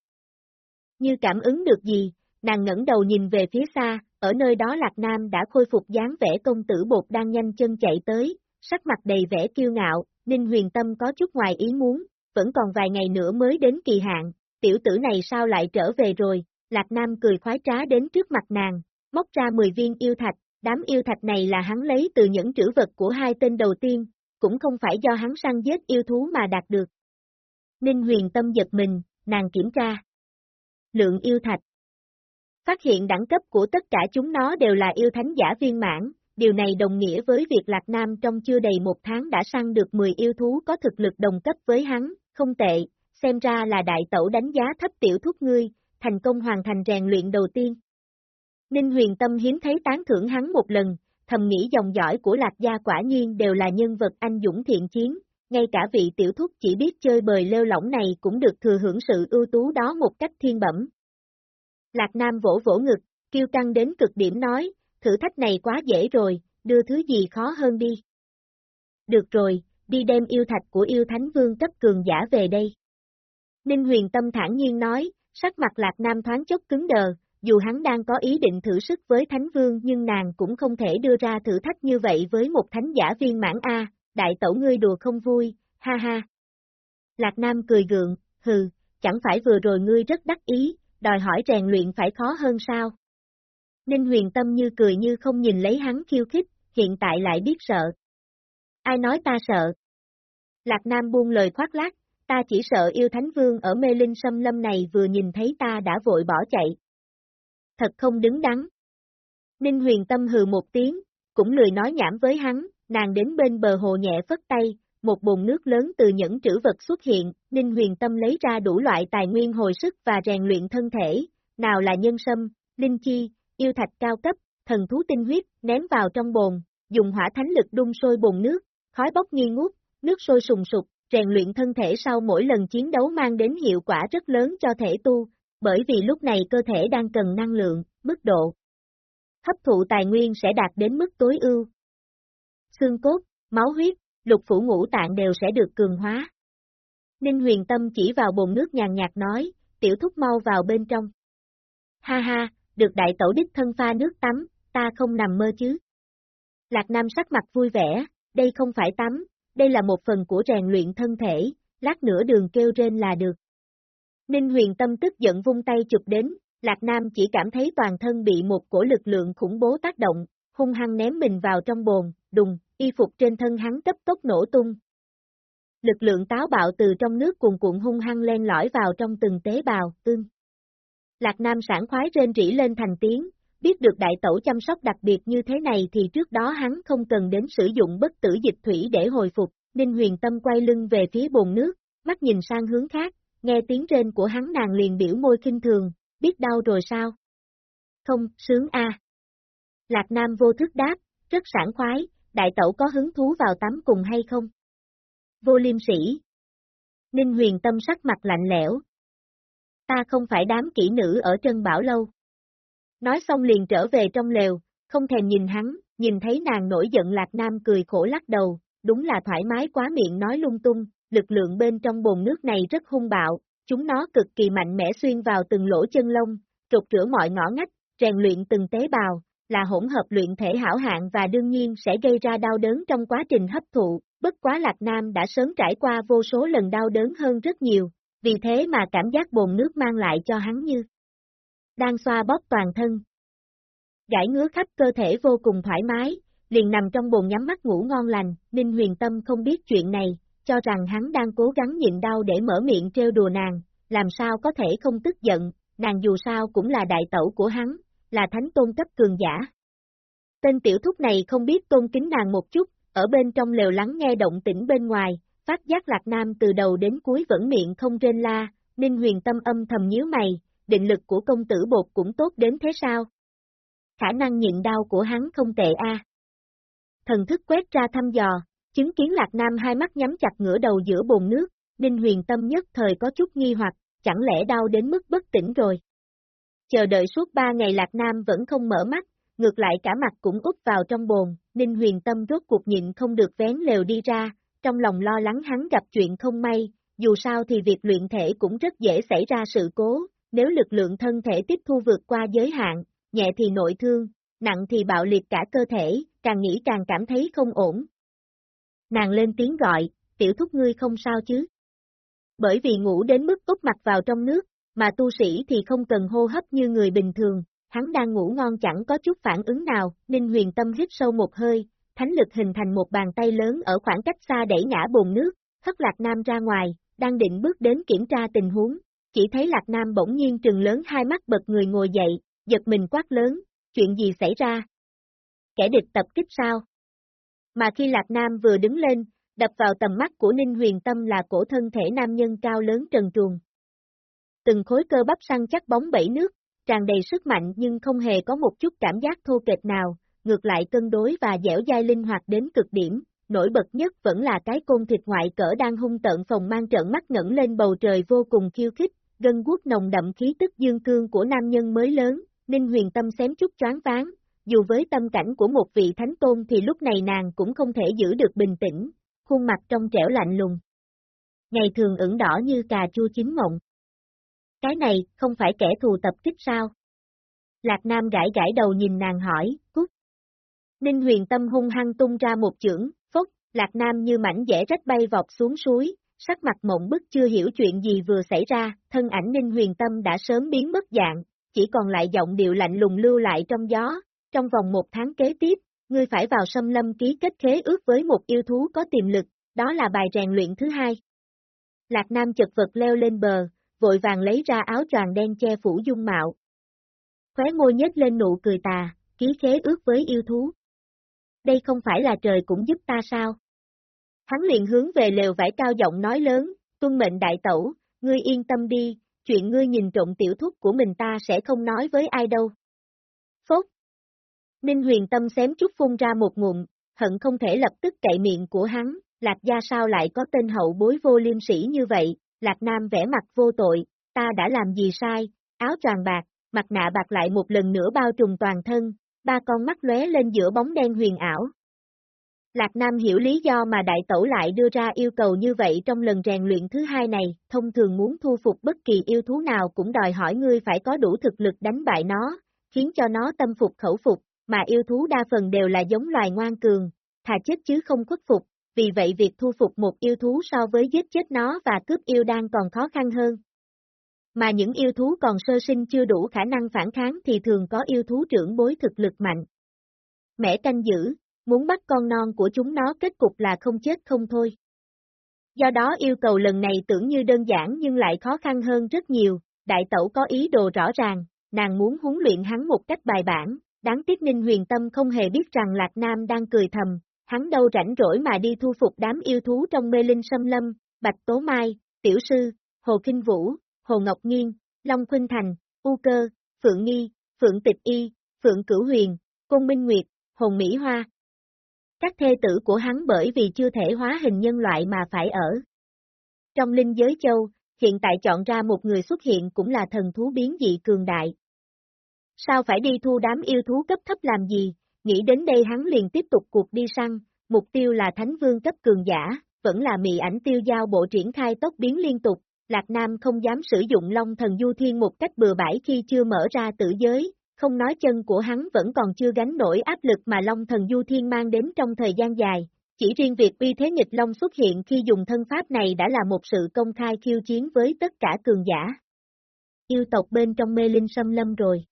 Như cảm ứng được gì, nàng ngẩng đầu nhìn về phía xa, ở nơi đó Lạc Nam đã khôi phục dáng vẻ công tử bột đang nhanh chân chạy tới, sắc mặt đầy vẻ kiêu ngạo, Ninh huyền tâm có chút ngoài ý muốn, vẫn còn vài ngày nữa mới đến kỳ hạn, tiểu tử này sao lại trở về rồi, Lạc Nam cười khoái trá đến trước mặt nàng, móc ra 10 viên yêu thạch, đám yêu thạch này là hắn lấy từ những trữ vật của hai tên đầu tiên, cũng không phải do hắn săn giết yêu thú mà đạt được. Ninh huyền tâm giật mình, nàng kiểm tra. Lượng yêu thạch. Phát hiện đẳng cấp của tất cả chúng nó đều là yêu thánh giả viên mãn, điều này đồng nghĩa với việc Lạc Nam trong chưa đầy một tháng đã săn được 10 yêu thú có thực lực đồng cấp với hắn, không tệ, xem ra là đại tẩu đánh giá thấp tiểu thúc ngươi, thành công hoàn thành rèn luyện đầu tiên. Ninh huyền tâm hiếm thấy tán thưởng hắn một lần, thầm nghĩ dòng dõi của Lạc Gia quả nhiên đều là nhân vật anh dũng thiện chiến, ngay cả vị tiểu thúc chỉ biết chơi bời lêu lỏng này cũng được thừa hưởng sự ưu tú đó một cách thiên bẩm. Lạc Nam vỗ vỗ ngực, kêu căng đến cực điểm nói, thử thách này quá dễ rồi, đưa thứ gì khó hơn đi. Được rồi, đi đem yêu thạch của yêu thánh vương cấp cường giả về đây. Ninh huyền tâm thản nhiên nói, sắc mặt lạc nam thoáng chốc cứng đờ, dù hắn đang có ý định thử sức với thánh vương nhưng nàng cũng không thể đưa ra thử thách như vậy với một thánh giả viên mãn A, đại tẩu ngươi đùa không vui, ha ha. Lạc nam cười gượng, hừ, chẳng phải vừa rồi ngươi rất đắc ý, đòi hỏi rèn luyện phải khó hơn sao? Ninh huyền tâm như cười như không nhìn lấy hắn khiêu khích, hiện tại lại biết sợ. Ai nói ta sợ? Lạc Nam buông lời khoác lác, ta chỉ sợ yêu thánh vương ở mê linh sâm lâm này vừa nhìn thấy ta đã vội bỏ chạy. Thật không đứng đắn. Ninh huyền tâm hừ một tiếng, cũng lười nói nhảm với hắn, nàng đến bên bờ hồ nhẹ phất tay, một bồn nước lớn từ những trữ vật xuất hiện, Ninh huyền tâm lấy ra đủ loại tài nguyên hồi sức và rèn luyện thân thể, nào là nhân sâm, linh chi, yêu thạch cao cấp, thần thú tinh huyết, ném vào trong bồn, dùng hỏa thánh lực đun sôi bồn nước, khói bốc nghi ngút, nước sôi sùng sục, rèn luyện thân thể sau mỗi lần chiến đấu mang đến hiệu quả rất lớn cho thể tu, bởi vì lúc này cơ thể đang cần năng lượng, mức độ hấp thụ tài nguyên sẽ đạt đến mức tối ưu. Xương cốt, máu huyết, lục phủ ngũ tạng đều sẽ được cường hóa. Ninh huyền tâm chỉ vào bồn nước nhàn nhạt nói, tiểu thúc mau vào bên trong. Ha ha, được đại tẩu đích thân pha nước tắm, ta không nằm mơ chứ. Lạc Nam sắc mặt vui vẻ, đây không phải tắm, đây là một phần của rèn luyện thân thể, lát nữa đường kêu trên là được. Ninh huyền tâm tức giận vung tay chụp đến, Lạc Nam chỉ cảm thấy toàn thân bị một cổ lực lượng khủng bố tác động, hung hăng ném mình vào trong bồn, đùng, y phục trên thân hắn cấp tốc nổ tung. Lực lượng táo bạo từ trong nước cuồn cuộn hung hăng len lỏi vào trong từng tế bào, ưng. Lạc Nam sản khoái rên rỉ lên thành tiếng, biết được đại tẩu chăm sóc đặc biệt như thế này thì trước đó hắn không cần đến sử dụng bất tử dịch thủy để hồi phục, Ninh huyền tâm quay lưng về phía bồn nước, mắt nhìn sang hướng khác, nghe tiếng rên của hắn nàng liền biểu môi kinh thường, biết đau rồi sao? Không, sướng a. Lạc Nam vô thức đáp, rất sảng khoái, đại tẩu có hứng thú vào tắm cùng hay không? Vô liêm sĩ. Ninh huyền tâm sắc mặt lạnh lẽo. Ta không phải đám kỹ nữ ở Trân Bảo Lâu. Nói xong liền trở về trong lều, không thèm nhìn hắn, nhìn thấy nàng nổi giận Lạc Nam cười khổ lắc đầu, đúng là thoải mái quá miệng nói lung tung, lực lượng bên trong bồn nước này rất hung bạo, chúng nó cực kỳ mạnh mẽ xuyên vào từng lỗ chân lông, trục rửa mọi ngõ ngách, rèn luyện từng tế bào, là hỗn hợp luyện thể hảo hạng và đương nhiên sẽ gây ra đau đớn trong quá trình hấp thụ, bất quá Lạc Nam đã sớm trải qua vô số lần đau đớn hơn rất nhiều, vì thế mà cảm giác bồn nước mang lại cho hắn như đang xoa bóp toàn thân. Gãi ngứa khắp cơ thể vô cùng thoải mái, liền nằm trong bồn nhắm mắt ngủ ngon lành, Ninh Huyền Tâm không biết chuyện này, cho rằng hắn đang cố gắng nhịn đau để mở miệng trêu đùa nàng, làm sao có thể không tức giận, nàng dù sao cũng là đại tẩu của hắn, là thánh tôn cấp cường giả. Tên tiểu thúc này không biết tôn kính nàng một chút, ở bên trong lều lắng nghe động tĩnh bên ngoài, phát giác lạc nam từ đầu đến cuối vẫn miệng không rên la, Ninh huyền tâm âm thầm nhíu mày, định lực của công tử bột cũng tốt đến thế sao? Khả năng nhịn đau của hắn không tệ a. Thần thức quét ra thăm dò, chứng kiến Lạc Nam hai mắt nhắm chặt ngửa đầu giữa bồn nước, Ninh huyền tâm nhất thời có chút nghi hoặc, chẳng lẽ đau đến mức bất tỉnh rồi. Chờ đợi suốt ba ngày Lạc Nam vẫn không mở mắt, ngược lại cả mặt cũng úp vào trong bồn, Ninh huyền tâm rốt cuộc nhịn không được vén lều đi ra, trong lòng lo lắng hắn gặp chuyện không may, dù sao thì việc luyện thể cũng rất dễ xảy ra sự cố, nếu lực lượng thân thể tiếp thu vượt qua giới hạn, nhẹ thì nội thương, nặng thì bạo liệt cả cơ thể, càng nghĩ càng cảm thấy không ổn. Nàng lên tiếng gọi, tiểu thúc ngươi không sao chứ? Bởi vì ngủ đến mức úp mặt vào trong nước, mà tu sĩ thì không cần hô hấp như người bình thường, hắn đang ngủ ngon chẳng có chút phản ứng nào, Ninh huyền tâm hít sâu một hơi, thánh lực hình thành một bàn tay lớn ở khoảng cách xa đẩy ngã bồn nước, hất Lạc Nam ra ngoài, đang định bước đến kiểm tra tình huống, chỉ thấy Lạc Nam bỗng nhiên trừng lớn hai mắt bật người ngồi dậy, giật mình quát lớn, chuyện gì xảy ra? Kẻ địch tập kích sao? Mà khi Lạc Nam vừa đứng lên, đập vào tầm mắt của Ninh Huyền Tâm là cổ thân thể nam nhân cao lớn trần truồng. Từng khối cơ bắp săn chắc bóng bẫy nước, tràn đầy sức mạnh nhưng không hề có một chút cảm giác thô kệch nào, ngược lại cân đối và dẻo dai linh hoạt đến cực điểm, nổi bật nhất vẫn là cái côn thịt ngoại cỡ đang hung tợn phòng mang trợn mắt ngẩng lên bầu trời vô cùng khiêu khích, gân guốc nồng đậm khí tức dương cương của nam nhân mới lớn, Ninh huyền tâm xém chút choáng váng, dù với tâm cảnh của một vị thánh tôn thì lúc này nàng cũng không thể giữ được bình tĩnh, khuôn mặt trong trẻo lạnh lùng. Ngày thường ửng đỏ như cà chua chín mộng. Cái này, không phải kẻ thù tập kích sao? Lạc Nam gãi gãi đầu nhìn nàng hỏi, cút. Ninh huyền tâm hung hăng tung ra một chưởng, phốc, Lạc Nam như mảnh dẻ rách bay vọt xuống suối, sắc mặt mộng bức chưa hiểu chuyện gì vừa xảy ra, thân ảnh Ninh huyền tâm đã sớm biến mất dạng, chỉ còn lại giọng điệu lạnh lùng lưu lại trong gió, trong vòng một tháng kế tiếp, ngươi phải vào xâm lâm ký kết khế ước với một yêu thú có tiềm lực, đó là bài rèn luyện thứ hai. Lạc Nam chật vật leo lên bờ, vội vàng lấy ra áo choàng đen che phủ dung mạo. Khóe môi nhếch lên nụ cười tà, ký khế ước với yêu thú. Đây không phải là trời cũng giúp ta sao? Hắn liền hướng về lều vải cao giọng nói lớn, tuân mệnh đại tẩu, ngươi yên tâm đi, chuyện ngươi nhìn trộm tiểu thúc của mình ta sẽ không nói với ai đâu. Phốt. Ninh huyền tâm xém chút phun ra một ngụm, hận không thể lập tức cậy miệng của hắn, Lạc Gia sao lại có tên hậu bối vô liêm sĩ như vậy, Lạc Nam vẽ mặt vô tội, ta đã làm gì sai, áo choàng bạc, mặt nạ bạc lại một lần nữa bao trùm toàn thân, ba con mắt lóe lên giữa bóng đen huyền ảo. Lạc Nam hiểu lý do mà đại tẩu lại đưa ra yêu cầu như vậy trong lần rèn luyện thứ hai này, thông thường muốn thu phục bất kỳ yêu thú nào cũng đòi hỏi ngươi phải có đủ thực lực đánh bại nó, khiến cho nó tâm phục khẩu phục, mà yêu thú đa phần đều là giống loài ngoan cường, thà chết chứ không khuất phục, vì vậy việc thu phục một yêu thú so với giết chết nó và cướp yêu đang còn khó khăn hơn. Mà những yêu thú còn sơ sinh chưa đủ khả năng phản kháng thì thường có yêu thú trưởng bối thực lực mạnh. Mẹ canh giữ, muốn bắt con non của chúng nó kết cục là không chết không thôi. Do đó yêu cầu lần này tưởng như đơn giản nhưng lại khó khăn hơn rất nhiều, đại tẩu có ý đồ rõ ràng, nàng muốn huấn luyện hắn một cách bài bản, đáng tiếc Ninh Huyền Tâm không hề biết rằng Lạc Nam đang cười thầm, hắn đâu rảnh rỗi mà đi thu phục đám yêu thú trong mê linh xâm lâm, Bạch Tố Mai, Tiểu Sư, Hồ Kinh Vũ, Hồ Ngọc Nghiên, Long Khuynh Thành, U Cơ, Phượng Nghi, Phượng Tịch Y, Phượng Cửu Huyền, Côn Minh Nguyệt, Hồn Mỹ Hoa. Các thê tử của hắn bởi vì chưa thể hóa hình nhân loại mà phải ở. Trong linh giới châu, hiện tại chọn ra một người xuất hiện cũng là thần thú biến dị cường đại. Sao phải đi thu đám yêu thú cấp thấp làm gì, nghĩ đến đây hắn liền tiếp tục cuộc đi săn, mục tiêu là thánh vương cấp cường giả, vẫn là mị ảnh tiêu giao bộ triển khai tốc biến liên tục, Lạc Nam không dám sử dụng Long Thần Du Thiên một cách bừa bãi khi chưa mở ra tử giới, không nói chân của hắn vẫn còn chưa gánh nổi áp lực mà Long Thần Du Thiên mang đến trong thời gian dài. Chỉ riêng việc uy thế nghịch Long xuất hiện khi dùng thân pháp này đã là một sự công khai khiêu chiến với tất cả cường giả. Yêu tộc bên trong mê linh xâm lâm rồi.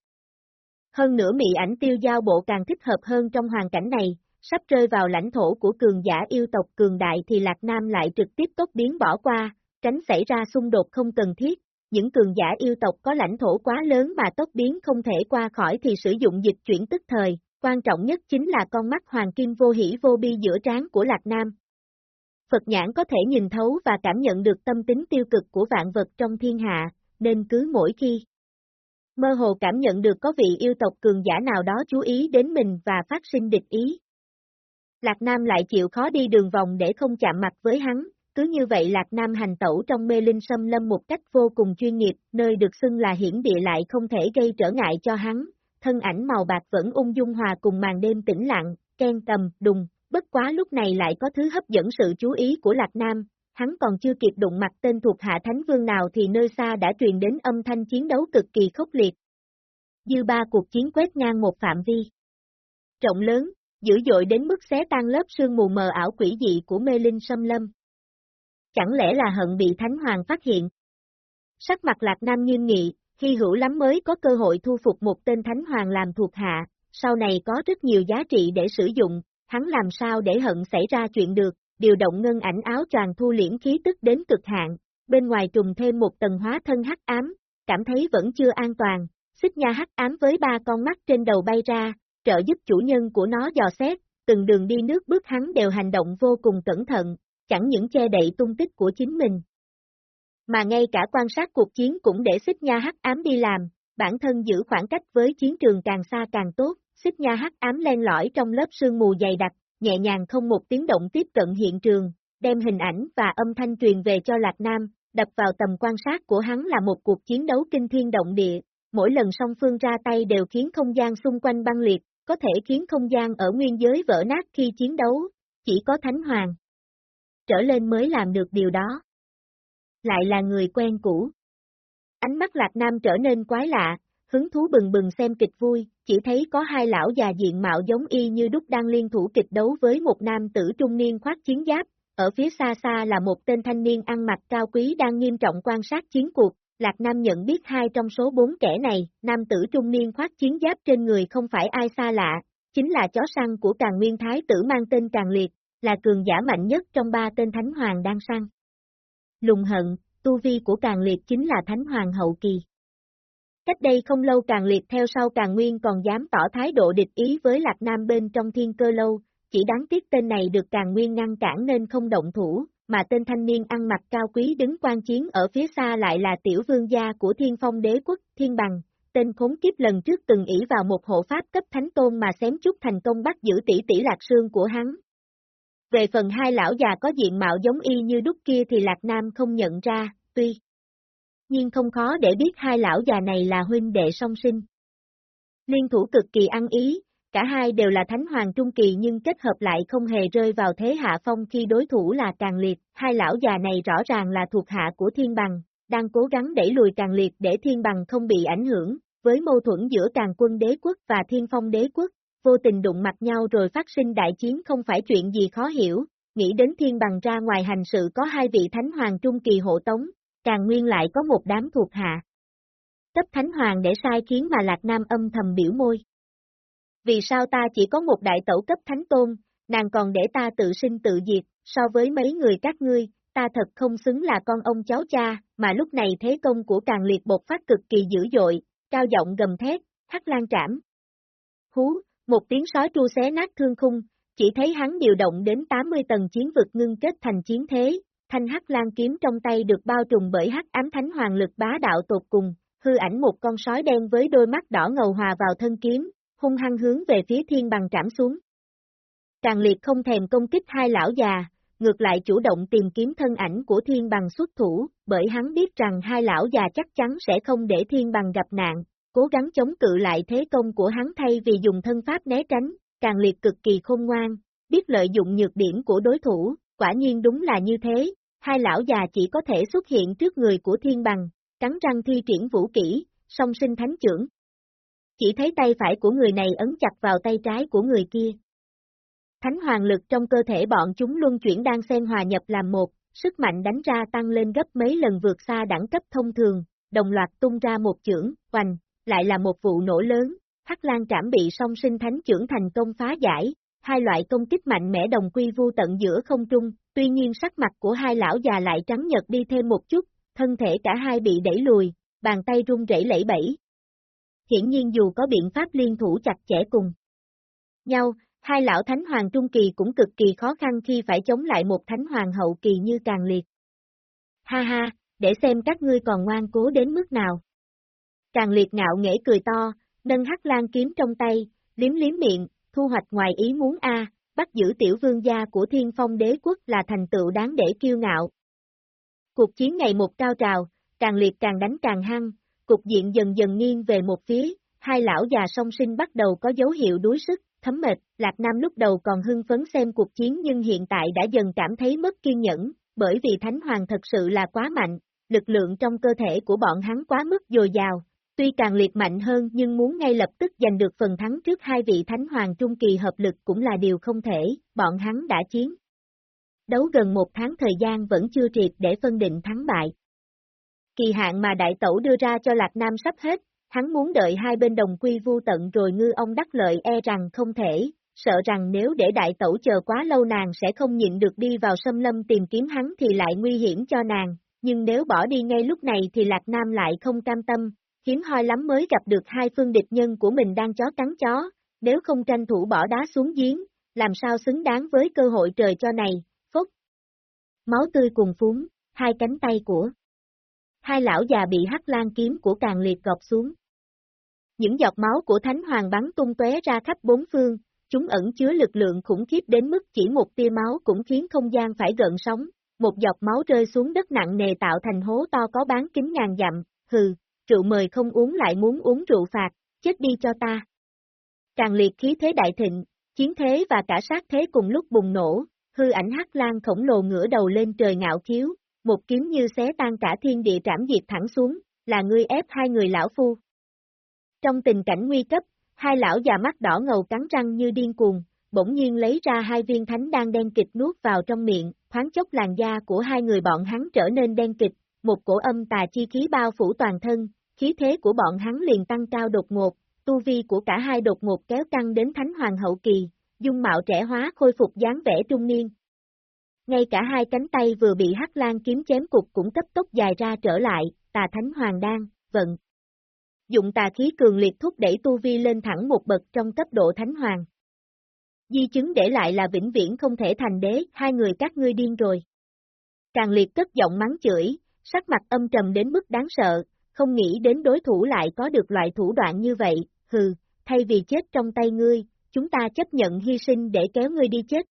Hơn nữa mị ảnh tiêu giao bộ càng thích hợp hơn trong hoàn cảnh này, sắp rơi vào lãnh thổ của cường giả yêu tộc cường đại thì Lạc Nam lại trực tiếp tốt biến bỏ qua, tránh xảy ra xung đột không cần thiết. Những cường giả yêu tộc có lãnh thổ quá lớn mà tốc biến không thể qua khỏi thì sử dụng dịch chuyển tức thời, quan trọng nhất chính là con mắt hoàng kim vô hỷ vô bi giữa trán của Lạc Nam. Phật nhãn có thể nhìn thấu và cảm nhận được tâm tính tiêu cực của vạn vật trong thiên hạ, nên cứ mỗi khi mơ hồ cảm nhận được có vị yêu tộc cường giả nào đó chú ý đến mình và phát sinh địch ý. Lạc Nam lại chịu khó đi đường vòng để không chạm mặt với hắn, cứ như vậy Lạc Nam hành tẩu trong mê linh xâm lâm một cách vô cùng chuyên nghiệp, nơi được xưng là hiển địa lại không thể gây trở ngại cho hắn, thân ảnh màu bạc vẫn ung dung hòa cùng màn đêm tĩnh lặng, ken cầm, đùng, bất quá lúc này lại có thứ hấp dẫn sự chú ý của Lạc Nam, hắn còn chưa kịp đụng mặt tên thuộc hạ thánh vương nào thì nơi xa đã truyền đến âm thanh chiến đấu cực kỳ khốc liệt. Dư ba cuộc chiến quét ngang một phạm vi. Trọng lớn, dữ dội đến mức xé tan lớp sương mù mờ ảo quỷ dị của mê linh xâm lâm. Chẳng lẽ là hận bị Thánh Hoàng phát hiện? Sắc mặt Lạc Nam nghiêm nghị, khi hữu lắm mới có cơ hội thu phục một tên Thánh Hoàng làm thuộc hạ, sau này có rất nhiều giá trị để sử dụng, hắn làm sao để hận xảy ra chuyện được, điều động ngân ảnh áo choàng thu liễn khí tức đến cực hạn, bên ngoài trùng thêm một tầng hóa thân hắc ám, cảm thấy vẫn chưa an toàn, xích nha hắc ám với ba con mắt trên đầu bay ra, trợ giúp chủ nhân của nó dò xét, từng đường đi nước bước hắn đều hành động vô cùng cẩn thận, chẳng những che đậy tung tích của chính mình. Mà ngay cả quan sát cuộc chiến cũng để xích nha hắc ám đi làm, bản thân giữ khoảng cách với chiến trường càng xa càng tốt, xích nha hắc ám len lỏi trong lớp sương mù dày đặc, nhẹ nhàng không một tiếng động tiếp cận hiện trường, đem hình ảnh và âm thanh truyền về cho Lạc Nam, đập vào tầm quan sát của hắn là một cuộc chiến đấu kinh thiên động địa, mỗi lần song phương ra tay đều khiến không gian xung quanh băng liệt, có thể khiến không gian ở nguyên giới vỡ nát khi chiến đấu, chỉ có Thánh Hoàng. Trở lên mới làm được điều đó. Lại là người quen cũ. Ánh mắt Lạc Nam trở nên quái lạ, hứng thú bừng bừng xem kịch vui, chỉ thấy có hai lão già diện mạo giống y như đúc đang liên thủ kịch đấu với một nam tử trung niên khoác chiến giáp, ở phía xa xa là một tên thanh niên ăn mặc cao quý đang nghiêm trọng quan sát chiến cuộc, Lạc Nam nhận biết hai trong số bốn kẻ này, nam tử trung niên khoác chiến giáp trên người không phải ai xa lạ, chính là chó săn của càng nguyên thái tử mang tên càng liệt, là cường giả mạnh nhất trong ba tên thánh hoàng đang săn. Lùng hận, tu vi của càng liệt chính là thánh hoàng hậu kỳ. Cách đây không lâu càng liệt theo sau càng nguyên còn dám tỏ thái độ địch ý với Lạc Nam bên trong thiên cơ lâu, chỉ đáng tiếc tên này được càng nguyên ngăn cản nên không động thủ, mà tên thanh niên ăn mặc cao quý đứng quan chiến ở phía xa lại là tiểu vương gia của thiên phong đế quốc, thiên bằng, tên khốn kiếp lần trước từng ỷ vào một hộ pháp cấp thánh tôn mà xém chút thành công bắt giữ tỷ tỷ lạc sương của hắn. Về phần hai lão già có diện mạo giống y như đúc kia thì Lạc Nam không nhận ra, tuy nhưng không khó để biết hai lão già này là huynh đệ song sinh. Liên thủ cực kỳ ăn ý, cả hai đều là thánh hoàng trung kỳ nhưng kết hợp lại không hề rơi vào thế hạ phong khi đối thủ là càng liệt, hai lão già này rõ ràng là thuộc hạ của thiên bằng, đang cố gắng đẩy lùi càng liệt để thiên bằng không bị ảnh hưởng, với mâu thuẫn giữa càng quân đế quốc và thiên phong đế quốc, vô tình đụng mặt nhau rồi phát sinh đại chiến không phải chuyện gì khó hiểu, nghĩ đến thiên bằng ra ngoài hành sự có hai vị thánh hoàng trung kỳ hộ tống, càng nguyên lại có một đám thuộc hạ. Cấp thánh hoàng để sai khiến mà Lạc Nam âm thầm biểu môi. Vì sao ta chỉ có một đại tẩu cấp thánh tôn, nàng còn để ta tự sinh tự diệt, so với mấy người các ngươi, ta thật không xứng là con ông cháu cha, mà lúc này thế công của càng liệt bột phát cực kỳ dữ dội, cao giọng gầm thét, hắc lan trảm. Hú, một tiếng sói tru xé nát thương khung, chỉ thấy hắn điều động đến 80 tầng chiến vực ngưng kết thành chiến thế, thanh hắc lan kiếm trong tay được bao trùm bởi hắc ám thánh hoàng lực bá đạo tột cùng, hư ảnh một con sói đen với đôi mắt đỏ ngầu hòa vào thân kiếm, hung hăng hướng về phía thiên bằng trảm xuống. Càng liệt không thèm công kích hai lão già, ngược lại chủ động tìm kiếm thân ảnh của thiên bằng xuất thủ, bởi hắn biết rằng hai lão già chắc chắn sẽ không để thiên bằng gặp nạn, cố gắng chống cự lại thế công của hắn thay vì dùng thân pháp né tránh, càng liệt cực kỳ khôn ngoan, biết lợi dụng nhược điểm của đối thủ, quả nhiên đúng là như thế, hai lão già chỉ có thể xuất hiện trước người của thiên bằng, cắn răng thi triển vũ kỹ, song sinh thánh trưởng. Chỉ thấy tay phải của người này ấn chặt vào tay trái của người kia. Thánh hoàng lực trong cơ thể bọn chúng luân chuyển đang xen hòa nhập làm một, sức mạnh đánh ra tăng lên gấp mấy lần vượt xa đẳng cấp thông thường, đồng loạt tung ra một chưởng, hoành, lại là một vụ nổ lớn, Hắc Lan trảm bị song sinh thánh trưởng thành công phá giải, hai loại công kích mạnh mẽ đồng quy vu tận giữa không trung, tuy nhiên sắc mặt của hai lão già lại trắng nhật đi thêm một chút, thân thể cả hai bị đẩy lùi, bàn tay run rẩy lẫy bẫy. Hiển nhiên dù có biện pháp liên thủ chặt chẽ cùng nhau, hai lão thánh hoàng trung kỳ cũng cực kỳ khó khăn khi phải chống lại một thánh hoàng hậu kỳ như càng liệt. Ha ha, để xem các ngươi còn ngoan cố đến mức nào. Càng liệt ngạo nghễ cười to, nâng hắc lan kiếm trong tay, liếm liếm miệng, thu hoạch ngoài ý muốn A, bắt giữ tiểu vương gia của thiên phong đế quốc là thành tựu đáng để kiêu ngạo. Cuộc chiến ngày một cao trào, càng liệt càng đánh càng hăng, cục diện dần dần nghiêng về một phía, hai lão già song sinh bắt đầu có dấu hiệu đuối sức, thấm mệt, Lạc Nam lúc đầu còn hưng phấn xem cuộc chiến nhưng hiện tại đã dần cảm thấy mất kiên nhẫn, bởi vì Thánh Hoàng thật sự là quá mạnh, lực lượng trong cơ thể của bọn hắn quá mức dồi dào, tuy càng liệt mạnh hơn nhưng muốn ngay lập tức giành được phần thắng trước hai vị Thánh Hoàng trung kỳ hợp lực cũng là điều không thể, bọn hắn đã chiến. Đấu gần một tháng thời gian vẫn chưa triệt để phân định thắng bại. Kỳ hạn mà đại tẩu đưa ra cho Lạc Nam sắp hết, hắn muốn đợi hai bên đồng quy vu tận rồi ngư ông đắc lợi e rằng không thể, sợ rằng nếu để đại tẩu chờ quá lâu nàng sẽ không nhịn được đi vào xâm lâm tìm kiếm hắn thì lại nguy hiểm cho nàng, nhưng nếu bỏ đi ngay lúc này thì Lạc Nam lại không cam tâm, hiếm hoi lắm mới gặp được hai phương địch nhân của mình đang chó cắn chó, nếu không tranh thủ bỏ đá xuống giếng, làm sao xứng đáng với cơ hội trời cho này, phúc. Máu tươi cùng phúng, hai cánh tay của hai lão già bị hắc lan kiếm của càng liệt gọt xuống. Những giọt máu của Thánh Hoàng bắn tung tóe ra khắp bốn phương, chúng ẩn chứa lực lượng khủng khiếp đến mức chỉ một tia máu cũng khiến không gian phải gợn sóng, một giọt máu rơi xuống đất nặng nề tạo thành hố to có bán kính ngàn dặm, hừ, rượu mời không uống lại muốn uống rượu phạt, chết đi cho ta. Càng liệt khí thế đại thịnh, chiến thế và cả sát thế cùng lúc bùng nổ, hư ảnh hắc lan khổng lồ ngửa đầu lên trời ngạo khiếu, một kiếm như xé tan cả thiên địa trảm diệt thẳng xuống, là ngươi ép hai người lão phu. Trong tình cảnh nguy cấp, hai lão già mắt đỏ ngầu cắn răng như điên cuồng, bỗng nhiên lấy ra hai viên thánh đan đen kịch nuốt vào trong miệng, thoáng chốc làn da của hai người bọn hắn trở nên đen kịch, một cổ âm tà chi khí bao phủ toàn thân, khí thế của bọn hắn liền tăng cao đột ngột, tu vi của cả hai đột ngột kéo căng đến thánh hoàng hậu kỳ, dung mạo trẻ hóa khôi phục dáng vẻ trung niên. Ngay cả hai cánh tay vừa bị hắc lan kiếm chém cục cũng cấp tốc dài ra trở lại, tà thánh hoàng đan, vận. Dụng tà khí cường liệt thúc đẩy tu vi lên thẳng một bậc trong cấp độ thánh hoàng. Di chứng để lại là vĩnh viễn không thể thành đế, hai người các ngươi điên rồi. Càng liệt cất giọng mắng chửi, sắc mặt âm trầm đến mức đáng sợ, không nghĩ đến đối thủ lại có được loại thủ đoạn như vậy, hừ, thay vì chết trong tay ngươi, chúng ta chấp nhận hy sinh để kéo ngươi đi chết.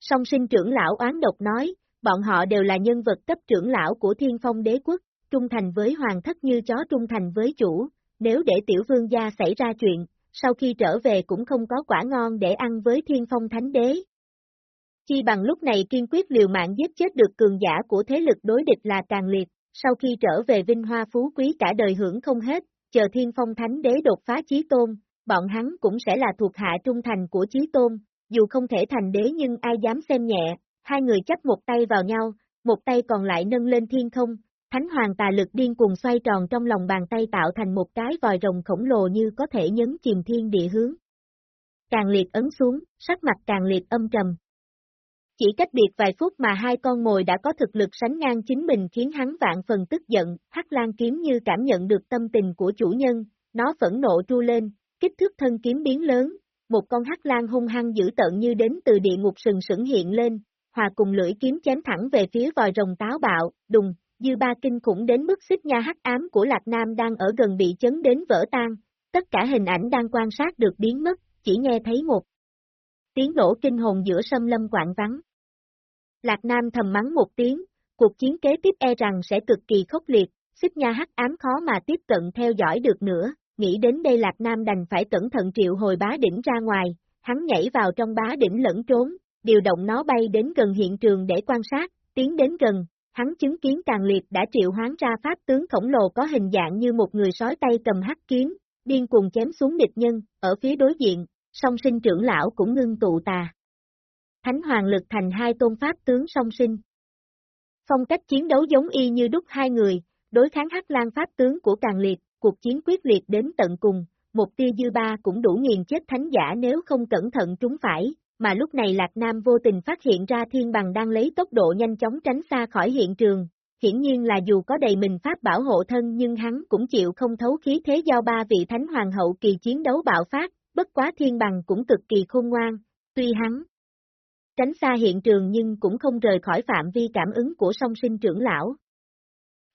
Song sinh trưởng lão oán độc nói, bọn họ đều là nhân vật cấp trưởng lão của thiên phong đế quốc, trung thành với hoàng thất như chó trung thành với chủ, nếu để tiểu vương gia xảy ra chuyện, sau khi trở về cũng không có quả ngon để ăn với thiên phong thánh đế. Chi bằng lúc này kiên quyết liều mạng giết chết được cường giả của thế lực đối địch là càng liệt, sau khi trở về vinh hoa phú quý cả đời hưởng không hết, chờ thiên phong thánh đế đột phá chí tôn, bọn hắn cũng sẽ là thuộc hạ trung thành của chí tôn, dù không thể thành đế nhưng ai dám xem nhẹ, hai người chấp một tay vào nhau, một tay còn lại nâng lên thiên không, thánh hoàng tà lực điên cuồng xoay tròn trong lòng bàn tay tạo thành một cái vòi rồng khổng lồ như có thể nhấn chìm thiên địa hướng. Càng liệt ấn xuống, sắc mặt càng liệt âm trầm. Chỉ cách biệt vài phút mà hai con mồi đã có thực lực sánh ngang chính mình khiến hắn vạn phần tức giận, hắc lan kiếm như cảm nhận được tâm tình của chủ nhân, nó phẫn nộ tru lên, kích thước thân kiếm biến lớn, một con hắc lan hung hăng dữ tợn như đến từ địa ngục sừng sững hiện lên, hòa cùng lưỡi kiếm chém thẳng về phía vòi rồng táo bạo, đùng, dư ba kinh khủng đến mức xích nha hắc ám của Lạc Nam đang ở gần bị chấn đến vỡ tan, tất cả hình ảnh đang quan sát được biến mất, chỉ nghe thấy một tiếng nổ kinh hồn giữa sâm lâm quạng vắng. Lạc Nam thầm mắng một tiếng, cuộc chiến kế tiếp e rằng sẽ cực kỳ khốc liệt, xích nha hắc ám khó mà tiếp cận theo dõi được nữa, nghĩ đến đây Lạc Nam đành phải cẩn thận triệu hồi bá đỉnh ra ngoài, hắn nhảy vào trong bá đỉnh lẫn trốn, điều động nó bay đến gần hiện trường để quan sát, tiến đến gần, hắn chứng kiến càng liệt đã triệu hoán ra pháp tướng khổng lồ có hình dạng như một người sói tay cầm hắc kiếm, điên cuồng chém xuống địch nhân, ở phía đối diện, song sinh trưởng lão cũng ngưng tụ tà. Thánh hoàng lực thành hai tôn pháp tướng song sinh. Phong cách chiến đấu giống y như đúc hai người, đối kháng hắc lan pháp tướng của càng liệt, cuộc chiến quyết liệt đến tận cùng, một tia dư ba cũng đủ nghiền chết thánh giả nếu không cẩn thận trúng phải, mà lúc này Lạc Nam vô tình phát hiện ra thiên bằng đang lấy tốc độ nhanh chóng tránh xa khỏi hiện trường, hiển nhiên là dù có đầy mình pháp bảo hộ thân nhưng hắn cũng chịu không thấu khí thế giao ba vị thánh hoàng hậu kỳ chiến đấu bạo phát, bất quá thiên bằng cũng cực kỳ khôn ngoan, tuy hắn tránh xa hiện trường nhưng cũng không rời khỏi phạm vi cảm ứng của song sinh trưởng lão,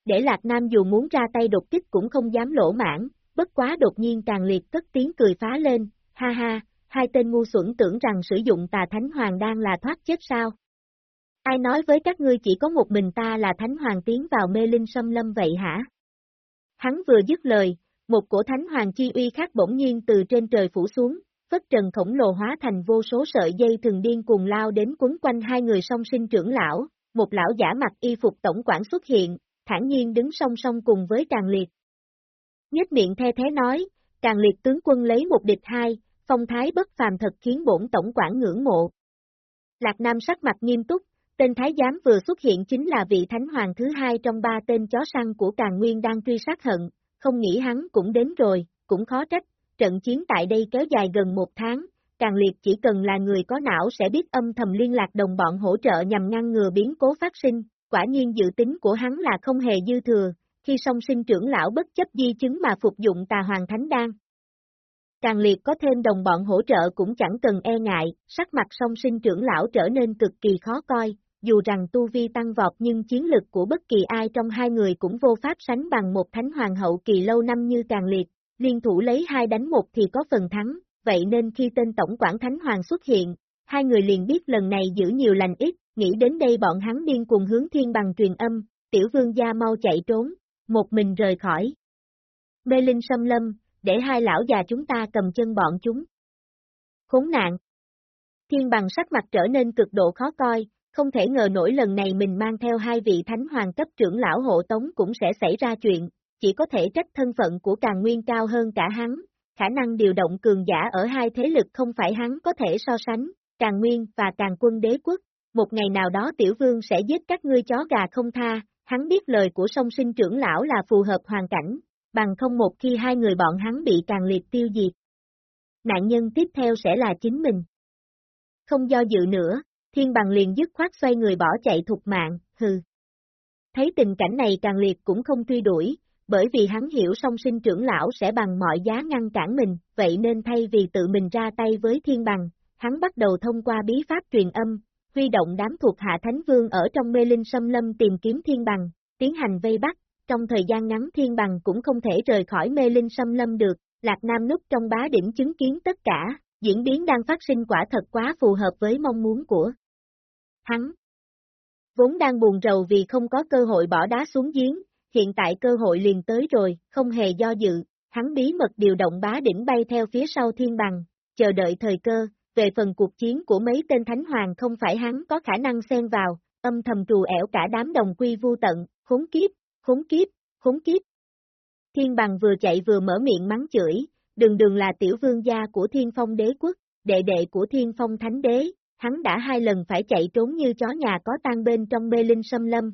để Lạc Nam dù muốn ra tay đột kích cũng không dám lỗ mãn, bất quá đột nhiên càng liệt cất tiếng cười phá lên, ha ha, hai tên ngu xuẩn tưởng rằng sử dụng tà thánh hoàng đang là thoát chết sao. Ai nói với các ngươi chỉ có một mình ta là thánh hoàng tiến vào mê linh xâm lâm vậy hả? Hắn vừa dứt lời, Một cổ thánh hoàng chi uy khác bỗng nhiên từ trên trời phủ xuống, phất trần khổng lồ hóa thành vô số sợi dây thường điên cuồng lao đến quấn quanh hai người song sinh trưởng lão, một lão giả mặc y phục tổng quản xuất hiện, thản nhiên đứng song song cùng với Tràng Liệt. Nhất miệng the thế nói, Tràng Liệt tướng quân lấy một địch hai, phong thái bất phàm thật khiến bổn tổng quản ngưỡng mộ. Lạc Nam sắc mặt nghiêm túc, tên thái giám vừa xuất hiện chính là vị thánh hoàng thứ hai trong ba tên chó săn của Càng Nguyên đang truy sát hận, không nghĩ hắn cũng đến rồi, cũng khó trách, trận chiến tại đây kéo dài gần một tháng, Càng Liệt chỉ cần là người có não sẽ biết âm thầm liên lạc đồng bọn hỗ trợ nhằm ngăn ngừa biến cố phát sinh, quả nhiên dự tính của hắn là không hề dư thừa, khi song sinh trưởng lão bất chấp di chứng mà phục dụng tà hoàng thánh đan. Càng liệt có thêm đồng bọn hỗ trợ cũng chẳng cần e ngại, sắc mặt song sinh trưởng lão trở nên cực kỳ khó coi, dù rằng tu vi tăng vọt nhưng chiến lực của bất kỳ ai trong hai người cũng vô pháp sánh bằng một thánh hoàng hậu kỳ lâu năm như càng liệt, liên thủ lấy hai đánh một thì có phần thắng, vậy nên khi tên tổng quản thánh hoàng xuất hiện, hai người liền biết lần này giữ nhiều lành ít, nghĩ đến đây bọn hắn điên cùng hướng thiên bằng truyền âm, tiểu vương gia mau chạy trốn, một mình rời khỏi. Mê linh xâm lâm, để hai lão già chúng ta cầm chân bọn chúng. Khốn nạn. Thiên bằng sắc mặt trở nên cực độ khó coi, không thể ngờ nổi lần này mình mang theo hai vị thánh hoàng cấp trưởng lão hộ tống cũng sẽ xảy ra chuyện, chỉ có thể trách thân phận của càng nguyên cao hơn cả hắn, khả năng điều động cường giả ở hai thế lực không phải hắn có thể so sánh, càng nguyên và càng quân đế quốc, một ngày nào đó tiểu vương sẽ giết các ngươi chó gà không tha, hắn biết lời của song sinh trưởng lão là phù hợp hoàn cảnh, bằng không một khi hai người bọn hắn bị càng liệt tiêu diệt. Nạn nhân tiếp theo sẽ là chính mình. Không do dự nữa, thiên bằng liền dứt khoát xoay người bỏ chạy thục mạng, hừ. Thấy tình cảnh này càng liệt cũng không truy đuổi, bởi vì hắn hiểu song sinh trưởng lão sẽ bằng mọi giá ngăn cản mình, vậy nên thay vì tự mình ra tay với thiên bằng, hắn bắt đầu thông qua bí pháp truyền âm, huy động đám thuộc hạ thánh vương ở trong mê linh xâm lâm tìm kiếm thiên bằng, tiến hành vây bắt, trong thời gian ngắn thiên bằng cũng không thể rời khỏi mê linh xâm lâm được, Lạc Nam núp trong bá đỉnh chứng kiến tất cả, diễn biến đang phát sinh quả thật quá phù hợp với mong muốn của hắn. Vốn đang buồn rầu vì không có cơ hội bỏ đá xuống giếng, hiện tại cơ hội liền tới rồi, không hề do dự, hắn bí mật điều động bá đỉnh bay theo phía sau thiên bằng, chờ đợi thời cơ, về phần cuộc chiến của mấy tên thánh hoàng không phải hắn có khả năng xen vào, âm thầm trù ẻo cả đám đồng quy vu tận, khốn kiếp, khốn kiếp, khốn kiếp. Thiên bằng vừa chạy vừa mở miệng mắng chửi, đường đường là tiểu vương gia của thiên phong đế quốc, đệ đệ của thiên phong thánh đế, hắn đã hai lần phải chạy trốn như chó nhà có tan bên trong mê linh xâm lâm.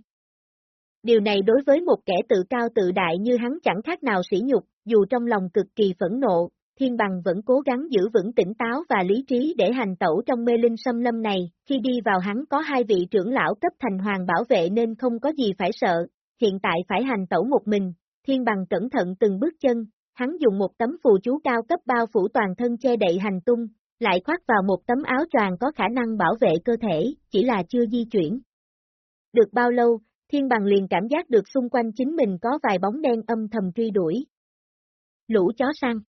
Điều này đối với một kẻ tự cao tự đại như hắn chẳng khác nào sỉ nhục, dù trong lòng cực kỳ phẫn nộ, Thiên Bằng vẫn cố gắng giữ vững tỉnh táo và lý trí để hành tẩu trong mê linh xâm lâm này, khi đi vào hắn có hai vị trưởng lão cấp thành hoàng bảo vệ nên không có gì phải sợ, hiện tại phải hành tẩu một mình, Thiên Bằng cẩn thận từng bước chân, hắn dùng một tấm phù chú cao cấp bao phủ toàn thân che đậy hành tung, lại khoác vào một tấm áo choàng có khả năng bảo vệ cơ thể, chỉ là chưa di chuyển. Được bao lâu, Thiên Bằng liền cảm giác được xung quanh chính mình có vài bóng đen âm thầm truy đuổi. Lũ chó săn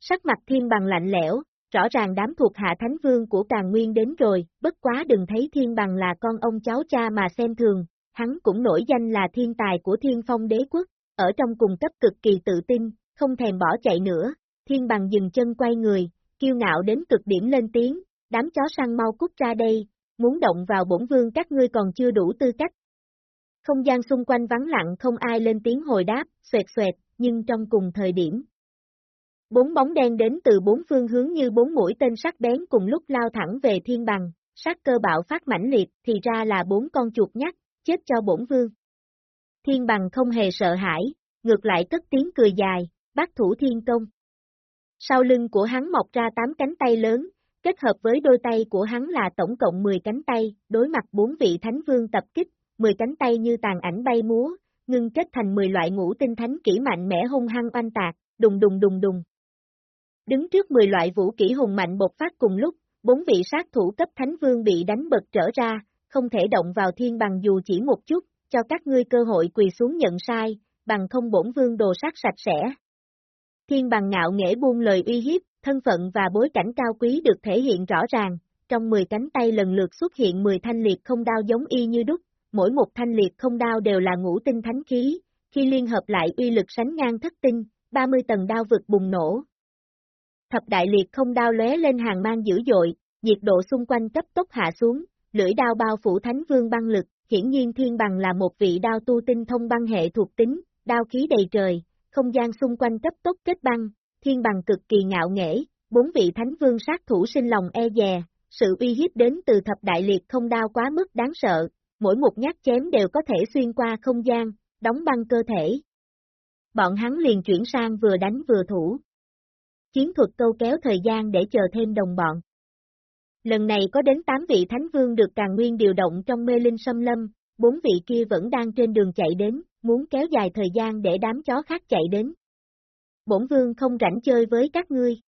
Sắc mặt thiên bằng lạnh lẽo, rõ ràng đám thuộc hạ thánh vương của càng nguyên đến rồi, bất quá đừng thấy thiên bằng là con ông cháu cha mà xem thường, hắn cũng nổi danh là thiên tài của thiên phong đế quốc, ở trong cùng cấp cực kỳ tự tin, không thèm bỏ chạy nữa, thiên bằng dừng chân quay người, kiêu ngạo đến cực điểm lên tiếng, đám chó săn mau cút ra đây, muốn động vào bổn vương các ngươi còn chưa đủ tư cách. Không gian xung quanh vắng lặng không ai lên tiếng hồi đáp, xoẹt xoẹt, nhưng trong cùng thời điểm, Bốn bóng đen đến từ bốn phương hướng như bốn mũi tên sắc bén cùng lúc lao thẳng về thiên bằng, sát cơ bạo phát mãnh liệt thì ra là bốn con chuột nhắt, chết cho bổn vương. Thiên bằng không hề sợ hãi, ngược lại cất tiếng cười dài, bắt thủ thiên công. Sau lưng của hắn mọc ra tám cánh tay lớn, kết hợp với đôi tay của hắn là tổng cộng 10 cánh tay, đối mặt bốn vị thánh vương tập kích, 10 cánh tay như tàn ảnh bay múa, ngưng kết thành 10 loại ngũ tinh thánh kỹ mạnh mẽ hung hăng oanh tạc, đùng đùng đùng đùng. Đứng trước 10 loại vũ kỹ hùng mạnh bộc phát cùng lúc, bốn vị sát thủ cấp thánh vương bị đánh bật trở ra, không thể động vào thiên bằng dù chỉ một chút, cho các ngươi cơ hội quỳ xuống nhận sai, bằng không bổn vương đồ sát sạch sẽ. Thiên bằng ngạo nghễ buông lời uy hiếp, thân phận và bối cảnh cao quý được thể hiện rõ ràng, trong 10 cánh tay lần lượt xuất hiện 10 thanh liệt không đao giống y như đúc, mỗi một thanh liệt không đao đều là ngũ tinh thánh khí, khi liên hợp lại uy lực sánh ngang thất tinh, 30 tầng đao vực bùng nổ. Thập đại liệt không đao lóe lên hàng mang dữ dội, nhiệt độ xung quanh cấp tốc hạ xuống, lưỡi đao bao phủ thánh vương băng lực, hiển nhiên thiên bằng là một vị đao tu tinh thông băng hệ thuộc tính, đao khí đầy trời, không gian xung quanh cấp tốc kết băng, thiên bằng cực kỳ ngạo nghễ, bốn vị thánh vương sát thủ sinh lòng e dè, sự uy hiếp đến từ thập đại liệt không đao quá mức đáng sợ, mỗi một nhát chém đều có thể xuyên qua không gian, đóng băng cơ thể. Bọn hắn liền chuyển sang vừa đánh vừa thủ. Chiến thuật câu kéo thời gian để chờ thêm đồng bọn. Lần này có đến 8 vị thánh vương được càng nguyên điều động trong mê linh xâm lâm, bốn vị kia vẫn đang trên đường chạy đến, muốn kéo dài thời gian để đám chó khác chạy đến. Bổn vương không rảnh chơi với các ngươi.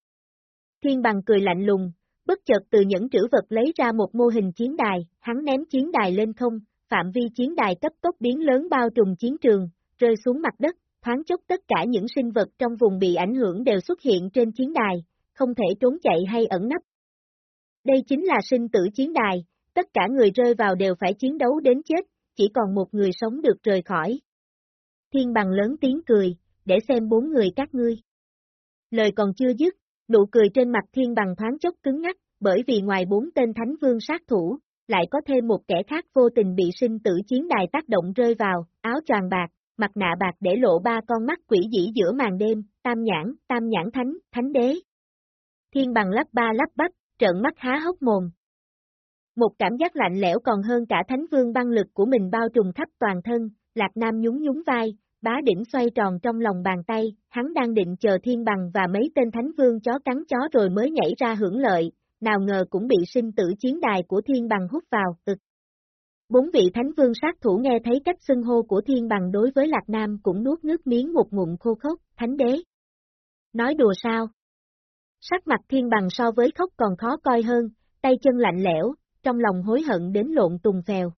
Thiên bằng cười lạnh lùng, bất chợt từ những trữ vật lấy ra một mô hình chiến đài, hắn ném chiến đài lên không, phạm vi chiến đài cấp tốc biến lớn bao trùm chiến trường, rơi xuống mặt đất, thoáng chốc tất cả những sinh vật trong vùng bị ảnh hưởng đều xuất hiện trên chiến đài, không thể trốn chạy hay ẩn nấp. Đây chính là sinh tử chiến đài, tất cả người rơi vào đều phải chiến đấu đến chết, chỉ còn một người sống được rời khỏi. Thiên bằng lớn tiếng cười, để xem bốn người các ngươi. Lời còn chưa dứt, nụ cười trên mặt thiên bằng thoáng chốc cứng ngắc, bởi vì ngoài bốn tên thánh vương sát thủ, lại có thêm một kẻ khác vô tình bị sinh tử chiến đài tác động rơi vào, áo choàng bạc, mặt nạ bạc để lộ ba con mắt quỷ dĩ giữa màn đêm, tam nhãn, tam nhãn thánh, thánh đế. Thiên bằng lắp ba lắp bắp, trợn mắt há hốc mồm. Một cảm giác lạnh lẽo còn hơn cả thánh vương băng lực của mình bao trùm khắp toàn thân, Lạc Nam nhún nhún vai, bá đỉnh xoay tròn trong lòng bàn tay, hắn đang định chờ thiên bằng và mấy tên thánh vương chó cắn chó rồi mới nhảy ra hưởng lợi, nào ngờ cũng bị sinh tử chiến đài của thiên bằng hút vào, ực. Bốn vị thánh vương sát thủ nghe thấy cách xưng hô của thiên bằng đối với Lạc Nam cũng nuốt nước miếng một ngụm khô khốc, thánh đế. Nói đùa sao? Sắc mặt thiên bằng so với khóc còn khó coi hơn, tay chân lạnh lẽo, trong lòng hối hận đến lộn tùng phèo.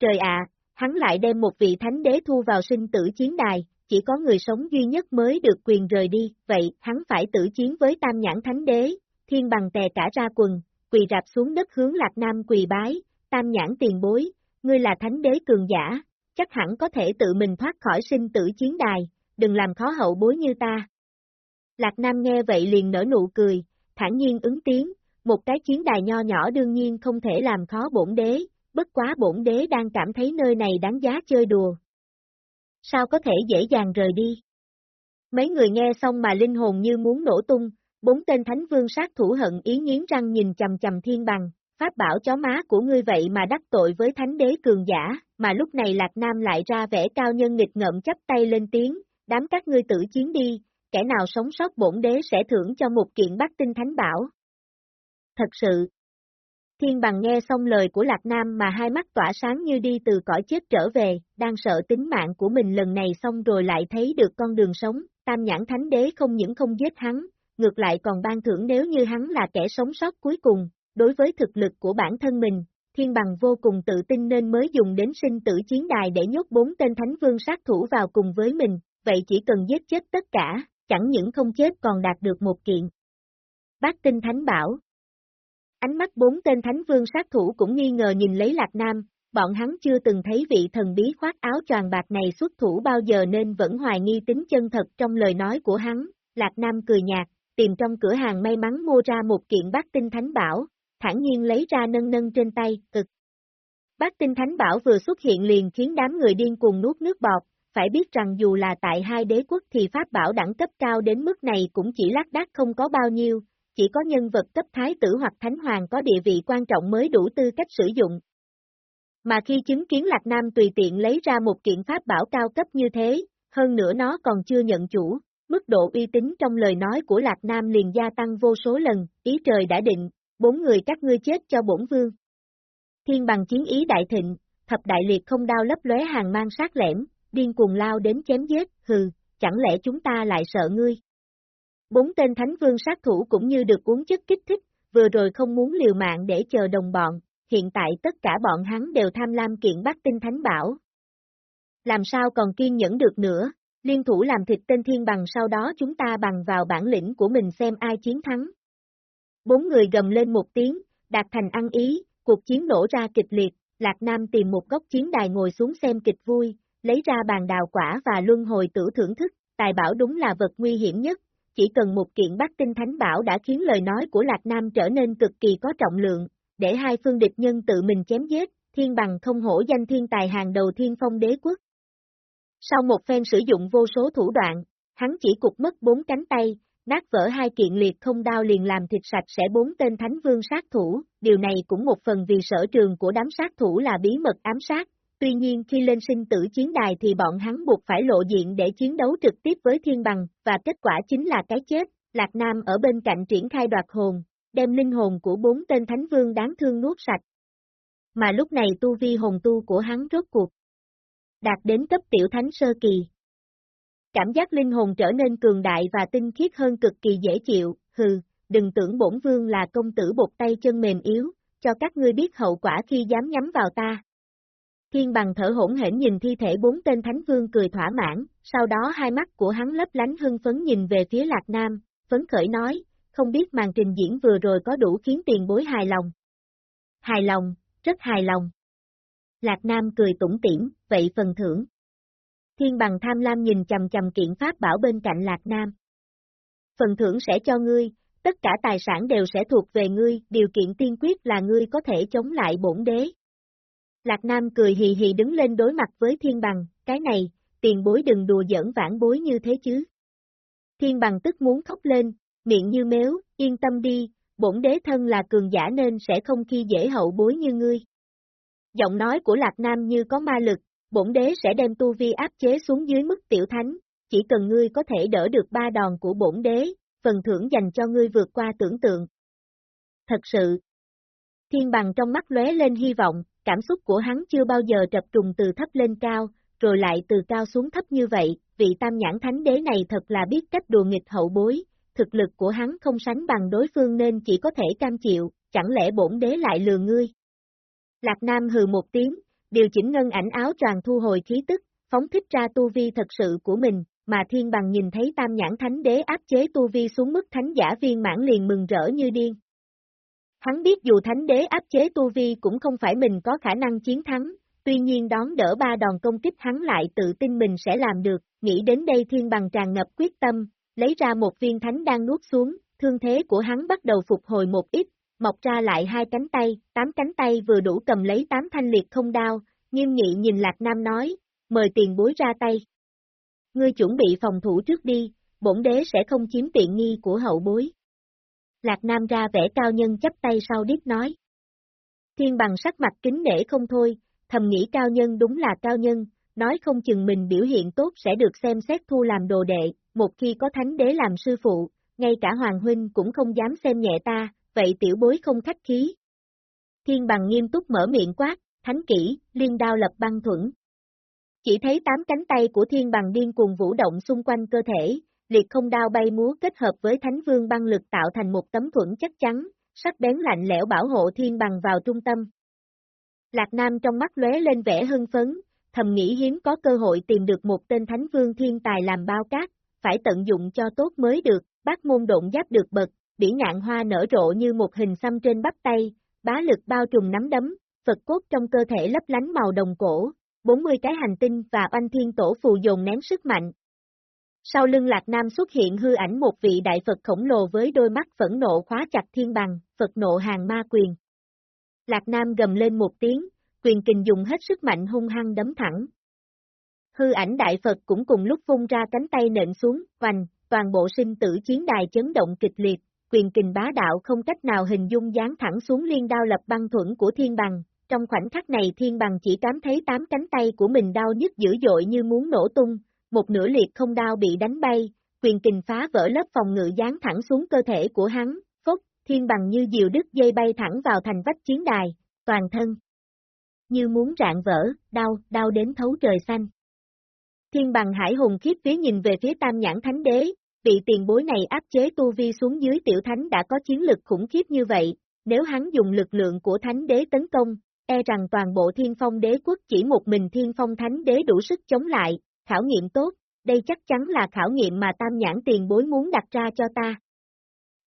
Trời ạ, hắn lại đem một vị thánh đế thu vào sinh tử chiến đài, chỉ có người sống duy nhất mới được quyền rời đi, vậy hắn phải tử chiến với tam nhãn thánh đế, thiên bằng tè cả ra quần, quỳ rạp xuống đất hướng lạc nam quỳ bái, tam nhãn tiền bối, ngươi là thánh đế cường giả, chắc hẳn có thể tự mình thoát khỏi sinh tử chiến đài, đừng làm khó hậu bối như ta. Lạc Nam nghe vậy liền nở nụ cười, thản nhiên ứng tiếng, một cái chiến đài nho nhỏ đương nhiên không thể làm khó bổn đế, bất quá bổn đế đang cảm thấy nơi này đáng giá chơi đùa. Sao có thể dễ dàng rời đi? Mấy người nghe xong mà linh hồn như muốn nổ tung, bốn tên thánh vương sát thủ hận ý nghiến răng nhìn chầm chầm thiên bằng, pháp bảo chó má của ngươi vậy mà đắc tội với thánh đế cường giả, mà lúc này Lạc Nam lại ra vẻ cao nhân nghịch ngợm chấp tay lên tiếng, đám các ngươi tử chiến đi, kẻ nào sống sót bổn đế sẽ thưởng cho một kiện bát tinh thánh bảo. Thật sự, Thiên bằng nghe xong lời của Lạc Nam mà hai mắt tỏa sáng như đi từ cõi chết trở về, đang sợ tính mạng của mình lần này xong rồi lại thấy được con đường sống, tam nhãn thánh đế không những không giết hắn, ngược lại còn ban thưởng nếu như hắn là kẻ sống sót cuối cùng, đối với thực lực của bản thân mình, thiên bằng vô cùng tự tin nên mới dùng đến sinh tử chiến đài để nhốt bốn tên thánh vương sát thủ vào cùng với mình, vậy chỉ cần giết chết tất cả, chẳng những không chết còn đạt được một kiện. Bác tinh thánh bảo Ánh mắt bốn tên thánh vương sát thủ cũng nghi ngờ nhìn lấy Lạc Nam, bọn hắn chưa từng thấy vị thần bí khoác áo choàng bạc này xuất thủ bao giờ nên vẫn hoài nghi tính chân thật trong lời nói của hắn. Lạc Nam cười nhạt, tìm trong cửa hàng may mắn mua ra một kiện bát tinh thánh bảo, thản nhiên lấy ra nâng nâng trên tay, cực. Bát tinh thánh bảo vừa xuất hiện liền khiến đám người điên cuồng nuốt nước bọt, phải biết rằng dù là tại hai đế quốc thì pháp bảo đẳng cấp cao đến mức này cũng chỉ lác đác không có bao nhiêu, chỉ có nhân vật cấp thái tử hoặc thánh hoàng có địa vị quan trọng mới đủ tư cách sử dụng. Mà khi chứng kiến Lạc Nam tùy tiện lấy ra một kiện pháp bảo cao cấp như thế, hơn nữa nó còn chưa nhận chủ, mức độ uy tín trong lời nói của Lạc Nam liền gia tăng vô số lần, ý trời đã định, bốn người các ngươi chết cho bổn vương. Thiên bằng chiến ý đại thịnh, thập đại liệt không đao lấp lóe hàng mang sát lẻm, điên cuồng lao đến chém giết, hừ, chẳng lẽ chúng ta lại sợ ngươi? Bốn tên thánh vương sát thủ cũng như được uống chất kích thích, vừa rồi không muốn liều mạng để chờ đồng bọn, hiện tại tất cả bọn hắn đều tham lam kiện bắt tinh thánh bảo. Làm sao còn kiên nhẫn được nữa, liên thủ làm thịt tên thiên bằng sau đó chúng ta bằng vào bản lĩnh của mình xem ai chiến thắng. Bốn người gầm lên một tiếng, đạt thành ăn ý, cuộc chiến nổ ra kịch liệt, Lạc Nam tìm một góc chiến đài ngồi xuống xem kịch vui, lấy ra bàn đào quả và luân hồi tử thưởng thức, tài bảo đúng là vật nguy hiểm nhất, chỉ cần một kiện bắt tinh thánh bảo đã khiến lời nói của Lạc Nam trở nên cực kỳ có trọng lượng, để hai phương địch nhân tự mình chém giết, thiên bằng không hổ danh thiên tài hàng đầu thiên phong đế quốc. Sau một phen sử dụng vô số thủ đoạn, hắn chỉ cục mất bốn cánh tay, nát vỡ hai kiện liệt không đao liền làm thịt sạch sẽ bốn tên thánh vương sát thủ, điều này cũng một phần vì sở trường của đám sát thủ là bí mật ám sát, tuy nhiên khi lên sinh tử chiến đài thì bọn hắn buộc phải lộ diện để chiến đấu trực tiếp với thiên bằng, và kết quả chính là cái chết, Lạc Nam ở bên cạnh triển khai đoạt hồn, đem linh hồn của bốn tên thánh vương đáng thương nuốt sạch. Mà lúc này tu vi hồn tu của hắn rốt cuộc đạt đến cấp tiểu thánh sơ kỳ. Cảm giác linh hồn trở nên cường đại và tinh khiết hơn cực kỳ dễ chịu, hừ, đừng tưởng bổn vương là công tử bột tay chân mềm yếu, cho các ngươi biết hậu quả khi dám nhắm vào ta. Thiên bằng thở hỗn hển nhìn thi thể bốn tên thánh vương cười thỏa mãn, sau đó hai mắt của hắn lấp lánh hưng phấn nhìn về phía Lạc Nam, phấn khởi nói, không biết màn trình diễn vừa rồi có đủ khiến tiền bối hài lòng. Hài lòng, rất hài lòng. Lạc Nam cười tủm tỉm, vậy phần thưởng. Thiên bằng tham lam nhìn chầm chầm kiện pháp bảo bên cạnh Lạc Nam. Phần thưởng sẽ cho ngươi, tất cả tài sản đều sẽ thuộc về ngươi, điều kiện tiên quyết là ngươi có thể chống lại bổn đế. Lạc Nam cười hì hì đứng lên đối mặt với thiên bằng, cái này, tiền bối đừng đùa giỡn vãn bối như thế chứ. Thiên bằng tức muốn khóc lên, miệng như méo, yên tâm đi, bổn đế thân là cường giả nên sẽ không khi dễ hậu bối như ngươi. Giọng nói của Lạc Nam như có ma lực, bổn đế sẽ đem tu vi áp chế xuống dưới mức tiểu thánh, chỉ cần ngươi có thể đỡ được ba đòn của bổn đế, phần thưởng dành cho ngươi vượt qua tưởng tượng. Thật sự, thiên bằng trong mắt lóe lên hy vọng, cảm xúc của hắn chưa bao giờ trập trùng từ thấp lên cao, rồi lại từ cao xuống thấp như vậy, vị tam nhãn thánh đế này thật là biết cách đùa nghịch hậu bối, thực lực của hắn không sánh bằng đối phương nên chỉ có thể cam chịu, chẳng lẽ bổn đế lại lừa ngươi. Lạc Nam hừ một tiếng, điều chỉnh ngân ảnh áo tràn thu hồi khí tức, phóng thích ra tu vi thật sự của mình, mà thiên bằng nhìn thấy tam nhãn thánh đế áp chế tu vi xuống mức thánh giả viên mãn liền mừng rỡ như điên. Hắn biết dù thánh đế áp chế tu vi cũng không phải mình có khả năng chiến thắng, tuy nhiên đón đỡ ba đòn công kích hắn lại tự tin mình sẽ làm được, nghĩ đến đây thiên bằng tràn ngập quyết tâm, lấy ra một viên thánh đang nuốt xuống, thương thế của hắn bắt đầu phục hồi một ít, mọc ra lại hai cánh tay, tám cánh tay vừa đủ cầm lấy tám thanh liệt không đao, nghiêm nghị nhìn Lạc Nam nói, mời tiền bối ra tay. Ngươi chuẩn bị phòng thủ trước đi, bổn đế sẽ không chiếm tiện nghi của hậu bối. Lạc Nam ra vẻ cao nhân chấp tay sau đít nói. Thiên bằng sắc mặt kính nể không thôi, thầm nghĩ cao nhân đúng là cao nhân, nói không chừng mình biểu hiện tốt sẽ được xem xét thu làm đồ đệ, một khi có thánh đế làm sư phụ, ngay cả Hoàng Huynh cũng không dám xem nhẹ ta, vậy tiểu bối không khách khí. Thiên bằng nghiêm túc mở miệng quát, thánh kỹ, liên đao lập băng thuẫn. Chỉ thấy tám cánh tay của thiên bằng điên cuồng vũ động xung quanh cơ thể, liệt không đao bay múa kết hợp với thánh vương băng lực tạo thành một tấm thuẫn chắc chắn, sắc bén lạnh lẽo bảo hộ thiên bằng vào trung tâm. Lạc Nam trong mắt lóe lên vẻ hưng phấn, thầm nghĩ hiếm có cơ hội tìm được một tên thánh vương thiên tài làm bao cát, phải tận dụng cho tốt mới được, bác môn độn giáp được bật, bỉ ngạn hoa nở rộ như một hình xăm trên bắp tay, bá lực bao trùm nắm đấm, Phật cốt trong cơ thể lấp lánh màu đồng cổ, 40 cái hành tinh và oanh thiên tổ phù dồn nén sức mạnh. Sau lưng Lạc Nam xuất hiện hư ảnh một vị đại Phật khổng lồ với đôi mắt phẫn nộ khóa chặt thiên bằng, Phật nộ hàng ma quyền. Lạc Nam gầm lên một tiếng, quyền kình dùng hết sức mạnh hung hăng đấm thẳng. Hư ảnh đại Phật cũng cùng lúc vung ra cánh tay nện xuống, hoành, toàn bộ sinh tử chiến đài chấn động kịch liệt, quyền kình bá đạo không cách nào hình dung dán thẳng xuống liên đao lập băng thuẫn của thiên bằng. Trong khoảnh khắc này thiên bằng chỉ cảm thấy tám cánh tay của mình đau nhức dữ dội như muốn nổ tung, một nửa liệt không đao bị đánh bay, quyền kình phá vỡ lớp phòng ngự dán thẳng xuống cơ thể của hắn, phốc, thiên bằng như diều đứt dây bay thẳng vào thành vách chiến đài, toàn thân. Như muốn rạn vỡ, đau, đau đến thấu trời xanh. Thiên bằng hải hùng khiếp phía nhìn về phía tam nhãn thánh đế, vị tiền bối này áp chế tu vi xuống dưới tiểu thánh đã có chiến lực khủng khiếp như vậy, nếu hắn dùng lực lượng của thánh đế tấn công, e rằng toàn bộ thiên phong đế quốc chỉ một mình thiên phong thánh đế đủ sức chống lại, khảo nghiệm tốt, đây chắc chắn là khảo nghiệm mà tam nhãn tiền bối muốn đặt ra cho ta.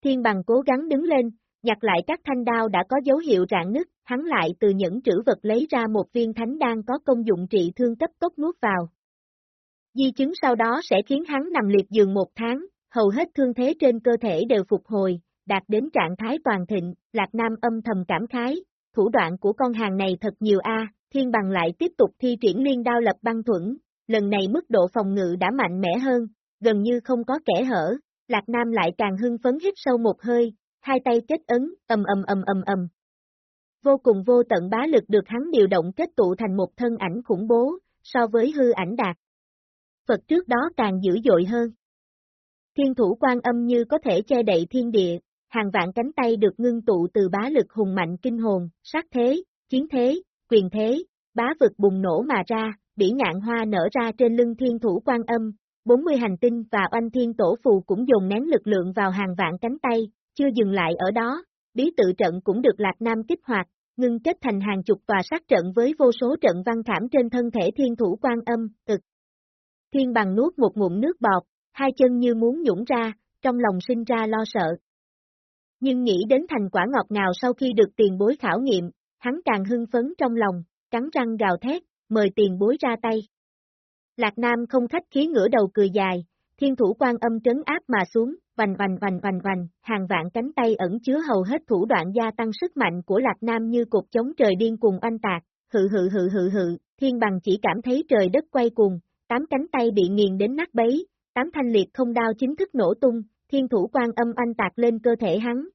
Thiên bằng cố gắng đứng lên, nhặt lại các thanh đao đã có dấu hiệu rạn nứt, hắn lại từ những trữ vật lấy ra một viên thánh đan có công dụng trị thương cấp tốc nuốt vào. Di chứng sau đó sẽ khiến hắn nằm liệt giường một tháng, hầu hết thương thế trên cơ thể đều phục hồi, đạt đến trạng thái toàn thịnh, Lạc Nam âm thầm cảm khái, thủ đoạn của con hàng này thật nhiều a. thiên bằng lại tiếp tục thi triển liên đao lập băng thuẫn, lần này mức độ phòng ngự đã mạnh mẽ hơn, gần như không có kẻ hở, Lạc Nam lại càng hưng phấn hít sâu một hơi, hai tay kết ấn, ầm ầm ầm ầm ầm. Vô cùng vô tận bá lực được hắn điều động kết tụ thành một thân ảnh khủng bố, so với hư ảnh đạt. Phật trước đó càng dữ dội hơn. Thiên thủ quan âm như có thể che đậy thiên địa, hàng vạn cánh tay được ngưng tụ từ bá lực hùng mạnh kinh hồn, sát thế, chiến thế, quyền thế, bá vực bùng nổ mà ra, bỉ ngạn hoa nở ra trên lưng thiên thủ quan âm, 40 hành tinh và oanh thiên tổ phù cũng dồn nén lực lượng vào hàng vạn cánh tay, chưa dừng lại ở đó, bí tự trận cũng được Lạc Nam kích hoạt, ngưng kết thành hàng chục tòa sát trận với vô số trận văn thảm trên thân thể thiên thủ quan âm, ực. Thiên bằng nuốt một ngụm nước bọt, hai chân như muốn nhũng ra, trong lòng sinh ra lo sợ. Nhưng nghĩ đến thành quả ngọt ngào sau khi được tiền bối khảo nghiệm, hắn càng hưng phấn trong lòng, cắn răng gào thét, mời tiền bối ra tay. Lạc Nam không khách khí ngửa đầu cười dài, thiên thủ quan âm trấn áp mà xuống, vành vành vành vành vành, hàng vạn cánh tay ẩn chứa hầu hết thủ đoạn gia tăng sức mạnh của Lạc Nam như cục chống trời điên cùng oanh tạc, hự hự hự hự hự, thiên bằng chỉ cảm thấy trời đất quay cuồng, tám cánh tay bị nghiền đến nát bấy, tám thanh liệt không đao chính thức nổ tung, thiên thủ quan âm anh tạc lên cơ thể hắn.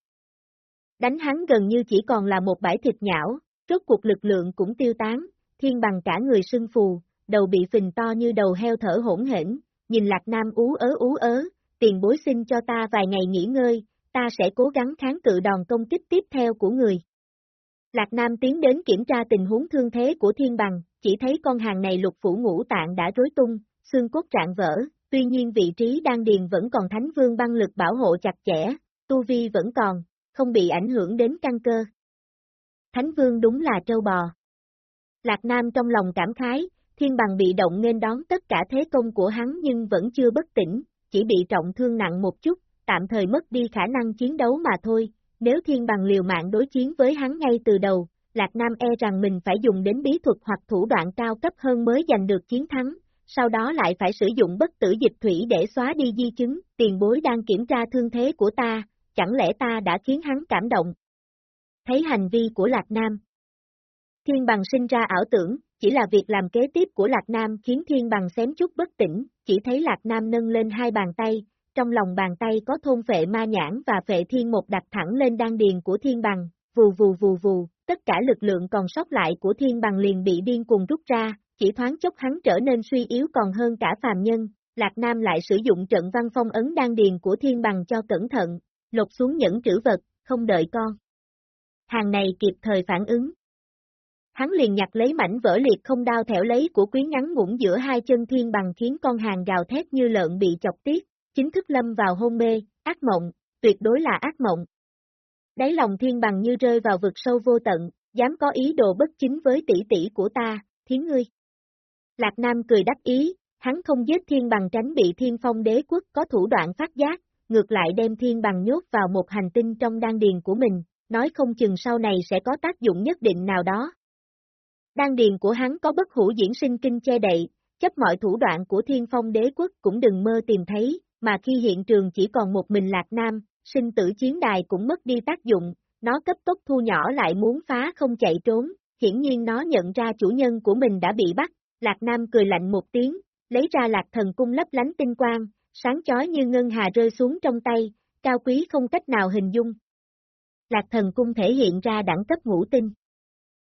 Đánh hắn gần như chỉ còn là một bãi thịt nhão, rốt cuộc lực lượng cũng tiêu tán, thiên bằng cả người sưng phù, đầu bị phình to như đầu heo thở hỗn hển, nhìn Lạc Nam ú ớ ú ớ, tiền bối xin cho ta vài ngày nghỉ ngơi, ta sẽ cố gắng kháng cự đòn công kích tiếp theo của người. Lạc Nam tiến đến kiểm tra tình huống thương thế của thiên bằng, chỉ thấy con hàng này lục phủ ngũ tạng đã rối tung, xương cốt trạng vỡ, tuy nhiên vị trí đan điền vẫn còn thánh vương băng lực bảo hộ chặt chẽ, tu vi vẫn còn, không bị ảnh hưởng đến căn cơ. Thánh vương đúng là trâu bò. Lạc Nam trong lòng cảm khái, thiên bằng bị động nên đón tất cả thế công của hắn nhưng vẫn chưa bất tỉnh, chỉ bị trọng thương nặng một chút, tạm thời mất đi khả năng chiến đấu mà thôi, nếu thiên bằng liều mạng đối chiến với hắn ngay từ đầu, Lạc Nam e rằng mình phải dùng đến bí thuật hoặc thủ đoạn cao cấp hơn mới giành được chiến thắng, sau đó lại phải sử dụng bất tử dịch thủy để xóa đi di chứng, tiền bối đang kiểm tra thương thế của ta, chẳng lẽ ta đã khiến hắn cảm động? Thấy hành vi của Lạc Nam. Thiên bằng sinh ra ảo tưởng, chỉ là việc làm kế tiếp của Lạc Nam khiến Thiên bằng xém chút bất tỉnh, chỉ thấy Lạc Nam nâng lên hai bàn tay, trong lòng bàn tay có thôn phệ ma nhãn và phệ thiên một đặt thẳng lên đan điền của Thiên bằng, vù vù vù vù, tất cả lực lượng còn sót lại của Thiên bằng liền bị điên cuồng rút ra, chỉ thoáng chốc hắn trở nên suy yếu còn hơn cả phàm nhân, Lạc Nam lại sử dụng trận văn phong ấn đan điền của Thiên bằng cho cẩn thận, lột xuống những trữ vật, không đợi con. Hàng này kịp thời phản ứng. Hắn liền nhặt lấy mảnh vỡ liệt không đao thẻo lấy của quý ngắn ngủn giữa hai chân thiên bằng khiến con hàng gào thét như lợn bị chọc tiết, chính thức lâm vào hôn mê, ác mộng, tuyệt đối là ác mộng. Đáy lòng thiên bằng như rơi vào vực sâu vô tận, dám có ý đồ bất chính với tỷ tỷ của ta, thiến ngươi. Lạc Nam cười đắc ý, hắn không giết thiên bằng tránh bị thiên phong đế quốc có thủ đoạn phát giác, ngược lại đem thiên bằng nhốt vào một hành tinh trong đan điền của mình, nói không chừng sau này sẽ có tác dụng nhất định nào đó. Đan điền của hắn có bất hủ diễn sinh kinh che đậy, chấp mọi thủ đoạn của thiên phong đế quốc cũng đừng mơ tìm thấy, mà khi hiện trường chỉ còn một mình Lạc Nam, sinh tử chiến đài cũng mất đi tác dụng, nó cấp tốc thu nhỏ lại muốn phá không chạy trốn, hiển nhiên nó nhận ra chủ nhân của mình đã bị bắt, Lạc Nam cười lạnh một tiếng, lấy ra lạc thần cung lấp lánh tinh quang, sáng chói như ngân hà rơi xuống trong tay, cao quý không cách nào hình dung. Lạc thần cung thể hiện ra đẳng cấp ngũ tinh.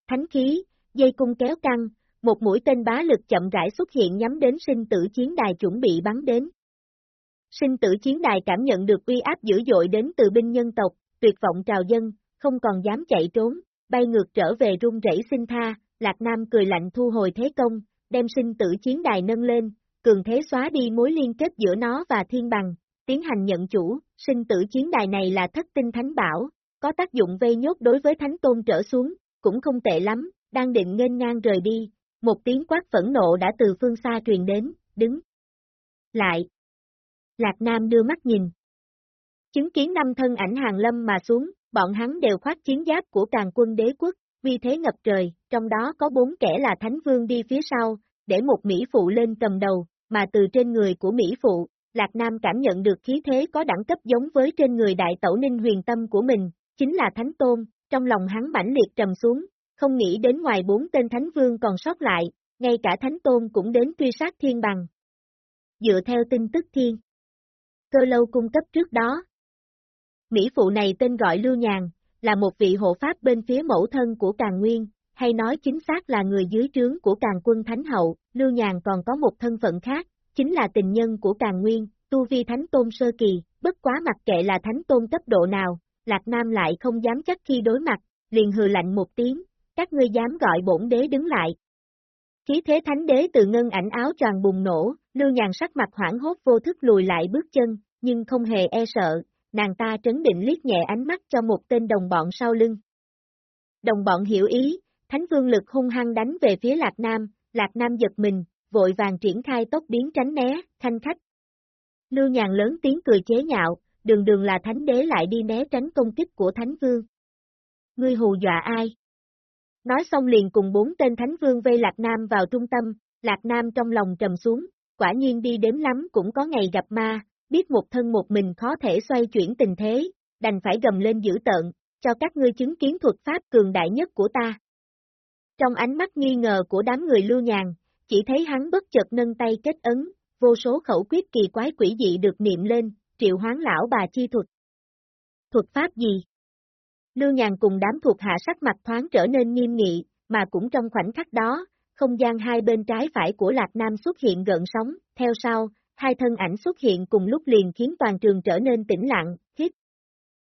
Thánh khí, dây cung kéo căng, một mũi tên bá lực chậm rãi xuất hiện nhắm đến sinh tử chiến đài chuẩn bị bắn đến. Sinh tử chiến đài cảm nhận được uy áp dữ dội đến từ binh nhân tộc, tuyệt vọng trào dân, không còn dám chạy trốn, bay ngược trở về run rẩy xin tha, Lạc Nam cười lạnh thu hồi thế công, đem sinh tử chiến đài nâng lên, cường thế xóa đi mối liên kết giữa nó và thiên bằng, tiến hành nhận chủ, sinh tử chiến đài này là thất tinh thánh bảo, có tác dụng vây nhốt đối với thánh tôn trở xuống, cũng không tệ lắm, đang định nghênh ngang rời đi, một tiếng quát phẫn nộ đã từ phương xa truyền đến, đứng. Lại. Lạc Nam đưa mắt nhìn. Chứng kiến năm thân ảnh hàng lâm mà xuống, bọn hắn đều khoác chiến giáp của càng quân đế quốc, vì thế ngập trời, trong đó có bốn kẻ là thánh vương đi phía sau, để một Mỹ phụ lên cầm đầu, mà từ trên người của Mỹ Phụ, Lạc Nam cảm nhận được khí thế có đẳng cấp giống với trên người đại tẩu ninh huyền tâm của mình, chính là Thánh Tôn, trong lòng hắn mãnh liệt trầm xuống, không nghĩ đến ngoài bốn tên Thánh Vương còn sót lại, ngay cả Thánh Tôn cũng đến truy sát thiên bằng. Dựa theo tin tức thiên, cơ lâu cung cấp trước đó. Mỹ phụ này tên gọi Lưu Nhàn, là một vị hộ pháp bên phía mẫu thân của Càng Nguyên, hay nói chính xác là người dưới trướng của Càng quân Thánh Hậu, Lưu Nhàn còn có một thân phận khác, chính là tình nhân của Càng Nguyên, tu vi Thánh Tôn Sơ Kỳ, bất quá mặc kệ là Thánh Tôn cấp độ nào, Lạc Nam lại không dám chắc khi đối mặt, liền hừ lạnh một tiếng, các ngươi dám gọi bổn đế đứng lại. Khí thế thánh đế từ ngân ảnh áo tròn bùng nổ, lưu nhàn sắc mặt hoảng hốt vô thức lùi lại bước chân, nhưng không hề e sợ, nàng ta trấn định liếc nhẹ ánh mắt cho một tên đồng bọn sau lưng. Đồng bọn hiểu ý, thánh vương lực hung hăng đánh về phía Lạc Nam, Lạc Nam giật mình, vội vàng triển khai tốc biến tránh né, thanh khách. Lưu nhàn lớn tiếng cười chế nhạo, đường đường là thánh đế lại đi né tránh công kích của thánh vương. Ngươi hù dọa ai? Nói xong liền cùng bốn tên thánh vương vây Lạc Nam vào trung tâm, Lạc Nam trong lòng trầm xuống, quả nhiên đi đếm lắm cũng có ngày gặp ma, biết một thân một mình khó thể xoay chuyển tình thế, đành phải gầm lên dữ tợn, cho các ngươi chứng kiến thuật pháp cường đại nhất của ta. Trong ánh mắt nghi ngờ của đám người lưu nhàn, chỉ thấy hắn bất chợt nâng tay kết ấn, vô số khẩu quyết kỳ quái quỷ dị được niệm lên, triệu hoán lão bà chi thuật. Thuật pháp gì? Lưu Nhàn cùng đám thuộc hạ sắc mặt thoáng trở nên nghiêm nghị, mà cũng trong khoảnh khắc đó, không gian hai bên trái phải của Lạc Nam xuất hiện gợn sóng, theo sau, hai thân ảnh xuất hiện cùng lúc liền khiến toàn trường trở nên tĩnh lặng, hít.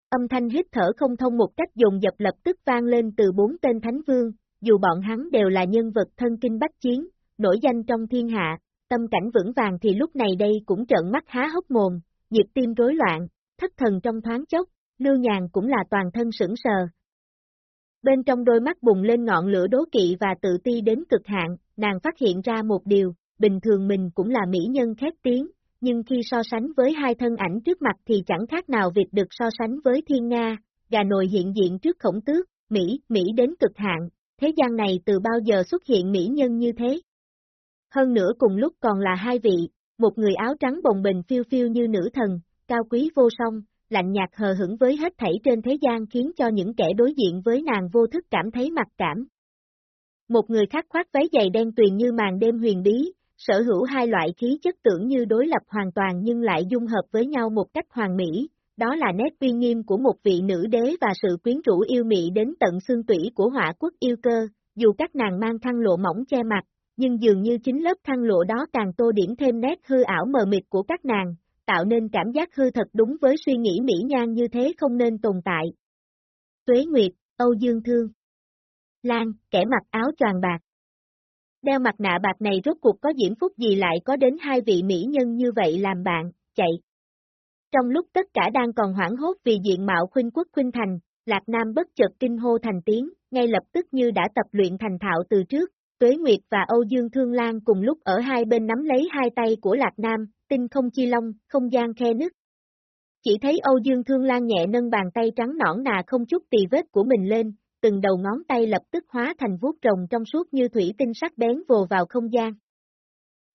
Âm thanh hít thở không thông một cách dồn dập lập tức vang lên từ bốn tên thánh vương, dù bọn hắn đều là nhân vật thân kinh bách chiến, nổi danh trong thiên hạ, tâm cảnh vững vàng thì lúc này đây cũng trợn mắt há hốc mồm, nhịp tim rối loạn, thất thần trong thoáng chốc, Lưu Nhàn cũng là toàn thân sững sờ. Bên trong đôi mắt bùng lên ngọn lửa đố kỵ và tự ti đến cực hạn, nàng phát hiện ra một điều, bình thường mình cũng là mỹ nhân khét tiếng, nhưng khi so sánh với hai thân ảnh trước mặt thì chẳng khác nào việc được so sánh với thiên Nga, gà nồi hiện diện trước khổng tước, Mỹ, Mỹ đến cực hạn, thế gian này từ bao giờ xuất hiện mỹ nhân như thế? Hơn nữa cùng lúc còn là hai vị, một người áo trắng bồng bềnh phiêu phiêu như nữ thần, cao quý vô song, lạnh nhạt hờ hững với hết thảy trên thế gian khiến cho những kẻ đối diện với nàng vô thức cảm thấy mặc cảm. Một người khác khoác váy dày đen tuyền như màn đêm huyền bí, sở hữu hai loại khí chất tưởng như đối lập hoàn toàn nhưng lại dung hợp với nhau một cách hoàn mỹ, đó là nét uy nghiêm của một vị nữ đế và sự quyến rũ yêu mị đến tận xương tủy của hỏa quốc yêu cơ, dù các nàng mang khăn lộ mỏng che mặt, nhưng dường như chính lớp khăn lộ đó càng tô điểm thêm nét hư ảo mờ mịt của các nàng, tạo nên cảm giác hư thật đúng với suy nghĩ mỹ nhan như thế không nên tồn tại. Tuế Nguyệt, Âu Dương Thương Lan, kẻ mặc áo choàng bạc Đeo mặt nạ bạc này rốt cuộc có diễm phúc gì lại có đến hai vị mỹ nhân như vậy làm bạn, chạy. Trong lúc tất cả đang còn hoảng hốt vì diện mạo khuynh quốc khuynh thành, Lạc Nam bất chợt kinh hô thành tiếng, ngay lập tức như đã tập luyện thành thạo từ trước, Tuế Nguyệt và Âu Dương Thương Lan cùng lúc ở hai bên nắm lấy hai tay của Lạc Nam, tinh không chi long, không gian khe nứt. Chỉ thấy Âu Dương Thương Lan nhẹ nâng bàn tay trắng nõn nà không chút tì vết của mình lên, từng đầu ngón tay lập tức hóa thành vuốt rồng trong suốt như thủy tinh sắc bén vồ vào không gian.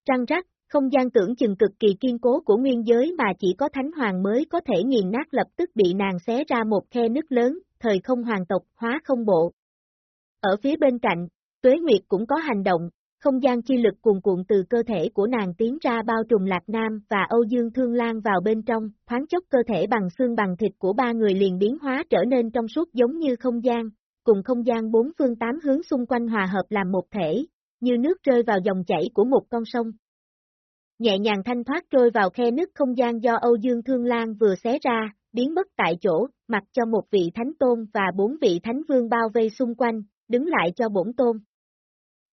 Trăng rắc, không gian tưởng chừng cực kỳ kiên cố của nguyên giới mà chỉ có thánh hoàng mới có thể nghiền nát lập tức bị nàng xé ra một khe nứt lớn, thời không hoàng tộc, hóa không bộ. Ở phía bên cạnh, Tuế Nguyệt cũng có hành động, không gian chi lực cuồn cuộn từ cơ thể của nàng tiến ra bao trùm Lạc Nam và Âu Dương Thương Lan vào bên trong, thoáng chốc cơ thể bằng xương bằng thịt của ba người liền biến hóa trở nên trong suốt giống như không gian, cùng không gian bốn phương tám hướng xung quanh hòa hợp làm một thể, như nước rơi vào dòng chảy của một con sông. Nhẹ nhàng thanh thoát trôi vào khe nứt không gian do Âu Dương Thương Lan vừa xé ra, biến mất tại chỗ, mặc cho một vị thánh tôn và bốn vị thánh vương bao vây xung quanh, đứng lại cho bổn tôn.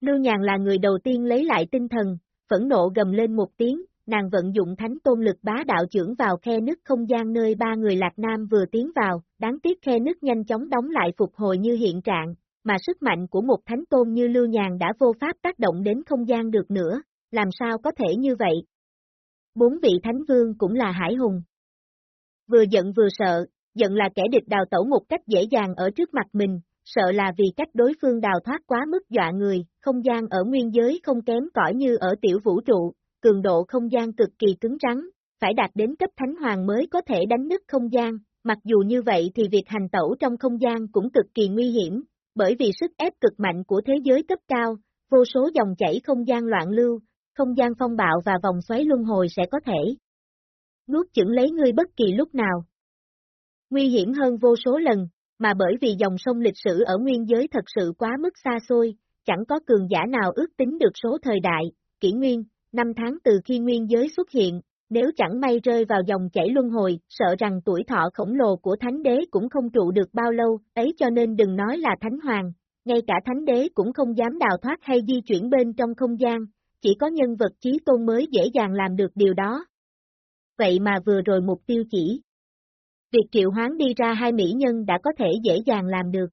Lưu Nhàn là người đầu tiên lấy lại tinh thần, phẫn nộ gầm lên một tiếng, nàng vận dụng thánh tôn lực bá đạo trưởng vào khe nứt không gian nơi ba người Lạc Nam vừa tiến vào, đáng tiếc khe nứt nhanh chóng đóng lại phục hồi như hiện trạng, mà sức mạnh của một thánh tôn như Lưu Nhàn đã vô pháp tác động đến không gian được nữa, làm sao có thể như vậy? Bốn vị thánh vương cũng là hải hùng. Vừa giận vừa sợ, giận là kẻ địch đào tẩu một cách dễ dàng ở trước mặt mình, sợ là vì cách đối phương đào thoát quá mức dọa người, không gian ở nguyên giới không kém cỏi như ở tiểu vũ trụ, cường độ không gian cực kỳ cứng rắn, phải đạt đến cấp thánh hoàng mới có thể đánh nứt không gian, mặc dù như vậy thì việc hành tẩu trong không gian cũng cực kỳ nguy hiểm, bởi vì sức ép cực mạnh của thế giới cấp cao, vô số dòng chảy không gian loạn lưu, không gian phong bạo và vòng xoáy luân hồi sẽ có thể nuốt chửng lấy ngươi bất kỳ lúc nào. Nguy hiểm hơn vô số lần, mà bởi vì dòng sông lịch sử ở nguyên giới thật sự quá mức xa xôi, chẳng có cường giả nào ước tính được số thời đại, kỷ nguyên, năm tháng từ khi nguyên giới xuất hiện, nếu chẳng may rơi vào dòng chảy luân hồi, sợ rằng tuổi thọ khổng lồ của thánh đế cũng không trụ được bao lâu, ấy cho nên đừng nói là thánh hoàng, ngay cả thánh đế cũng không dám đào thoát hay di chuyển bên trong không gian, chỉ có nhân vật chí tôn mới dễ dàng làm được điều đó. Vậy mà vừa rồi mục tiêu chỉ. Việc triệu hoán đi ra hai mỹ nhân đã có thể dễ dàng làm được.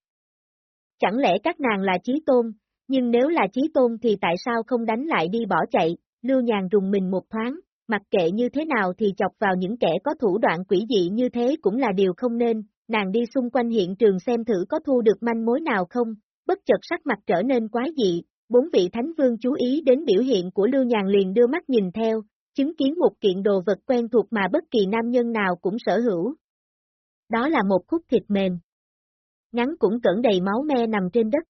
Chẳng lẽ các nàng là trí tôn, nhưng nếu là trí tôn thì tại sao không đánh lại đi bỏ chạy, lưu nhàn rùng mình một thoáng, mặc kệ như thế nào thì chọc vào những kẻ có thủ đoạn quỷ dị như thế cũng là điều không nên, nàng đi xung quanh hiện trường xem thử có thu được manh mối nào không, bất chợt sắc mặt trở nên quái dị, bốn vị thánh vương chú ý đến biểu hiện của Lưu Nhàn liền đưa mắt nhìn theo, chứng kiến một kiện đồ vật quen thuộc mà bất kỳ nam nhân nào cũng sở hữu. Đó là một khúc thịt mềm. Ngắn cũng cẩn đầy máu me nằm trên đất.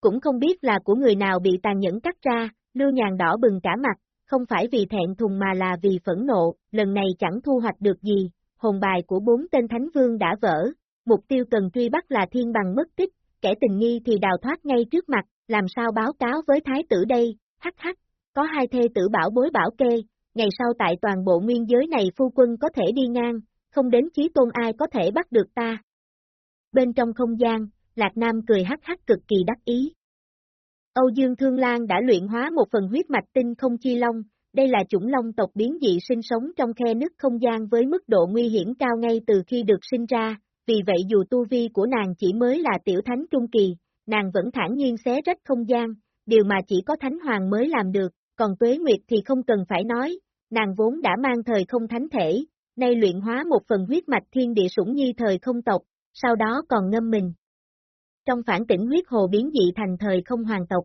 Cũng không biết là của người nào bị tàn nhẫn cắt ra, Lưu Nhàn đỏ bừng cả mặt, không phải vì thẹn thùng mà là vì phẫn nộ, lần này chẳng thu hoạch được gì, hồn bài của bốn tên thánh vương đã vỡ, mục tiêu cần truy bắt là thiên bằng mất tích, kẻ tình nghi thì đào thoát ngay trước mặt, làm sao báo cáo với thái tử đây, hắc hắc, có hai thê tử bảo bối bảo kê, ngày sau tại toàn bộ nguyên giới này phu quân có thể đi ngang, không đến chí tôn ai có thể bắt được ta. Bên trong không gian, Lạc Nam cười hắc hắc cực kỳ đắc ý. Âu Dương Thương Lan đã luyện hóa một phần huyết mạch tinh không chi long, đây là chủng long tộc biến dị sinh sống trong khe nứt không gian với mức độ nguy hiểm cao ngay từ khi được sinh ra, vì vậy dù tu vi của nàng chỉ mới là tiểu thánh trung kỳ, nàng vẫn thản nhiên xé rách không gian, điều mà chỉ có thánh hoàng mới làm được, còn tuế nguyệt thì không cần phải nói, nàng vốn đã mang thời không thánh thể, nay luyện hóa một phần huyết mạch thiên địa sủng nhi thời không tộc, sau đó còn ngâm mình. Trong phản tỉnh huyết hồ biến dị thành thời không hoàng tộc.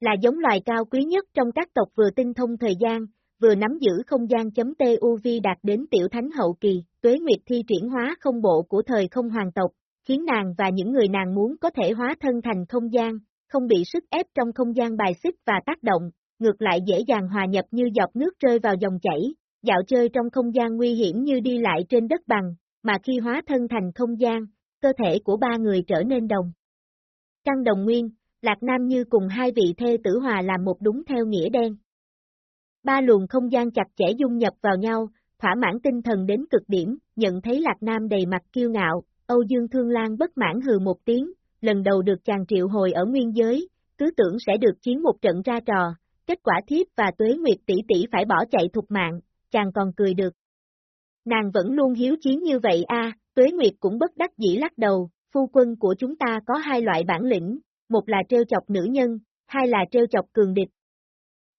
Là giống loài cao quý nhất trong các tộc vừa tinh thông thời gian, vừa nắm giữ không gian chấm TUV đạt đến tiểu thánh hậu kỳ, tuế nguyệt thi triển hóa không bộ của thời không hoàng tộc, khiến nàng và những người nàng muốn có thể hóa thân thành không gian, không bị sức ép trong không gian bài xích và tác động, ngược lại dễ dàng hòa nhập như giọt nước rơi vào dòng chảy, dạo chơi trong không gian nguy hiểm như đi lại trên đất bằng, mà khi hóa thân thành không gian, cơ thể của ba người trở nên đồng. Trăng đồng nguyên, Lạc Nam như cùng hai vị thê tử hòa làm một đúng theo nghĩa đen. Ba luồng không gian chặt chẽ dung nhập vào nhau, thỏa mãn tinh thần đến cực điểm, nhận thấy Lạc Nam đầy mặt kiêu ngạo, Âu Dương Thương Lan bất mãn hừ một tiếng, lần đầu được chàng triệu hồi ở nguyên giới, cứ tưởng sẽ được chiến một trận ra trò, kết quả thiếp và tuế nguyệt tỷ tỷ phải bỏ chạy thục mạng, chàng còn cười được. Nàng vẫn luôn hiếu chiến như vậy a, tuế nguyệt cũng bất đắc dĩ lắc đầu, phu quân của chúng ta có hai loại bản lĩnh, một là trêu chọc nữ nhân, hai là trêu chọc cường địch.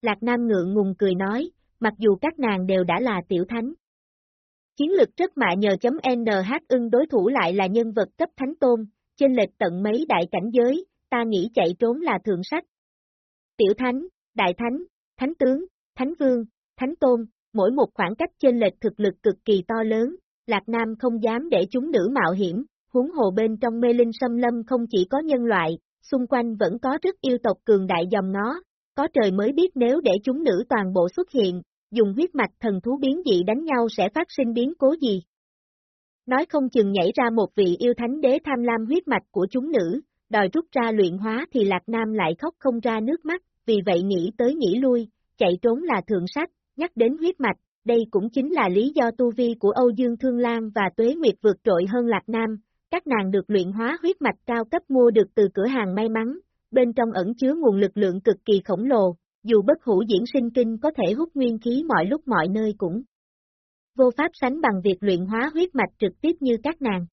Lạc Nam ngượng ngùng cười nói, mặc dù các nàng đều đã là tiểu thánh. Chiến lực rất mạ nhờ chấm NH ưng đối thủ lại là nhân vật cấp thánh tôn, trên lệch tận mấy đại cảnh giới, ta nghĩ chạy trốn là thượng sách. Tiểu thánh, đại thánh, thánh tướng, thánh vương, thánh tôn, mỗi một khoảng cách trên lệch thực lực cực kỳ to lớn, Lạc Nam không dám để chúng nữ mạo hiểm, huống hồ bên trong mê linh xâm lâm không chỉ có nhân loại, xung quanh vẫn có rất yêu tộc cường đại dòng nó, có trời mới biết nếu để chúng nữ toàn bộ xuất hiện, dùng huyết mạch thần thú biến dị đánh nhau sẽ phát sinh biến cố gì. Nói không chừng nhảy ra một vị yêu thánh đế tham lam huyết mạch của chúng nữ, đòi rút ra luyện hóa thì Lạc Nam lại khóc không ra nước mắt, vì vậy nghĩ tới nghĩ lui, chạy trốn là thượng sách, nhắc đến huyết mạch, đây cũng chính là lý do tu vi của Âu Dương Thương Lam và Tuế Nguyệt vượt trội hơn Lạc Nam, các nàng được luyện hóa huyết mạch cao cấp mua được từ cửa hàng may mắn, bên trong ẩn chứa nguồn lực lượng cực kỳ khổng lồ, dù bất hủ diễn sinh kinh có thể hút nguyên khí mọi lúc mọi nơi cũng vô pháp sánh bằng việc luyện hóa huyết mạch trực tiếp như các nàng.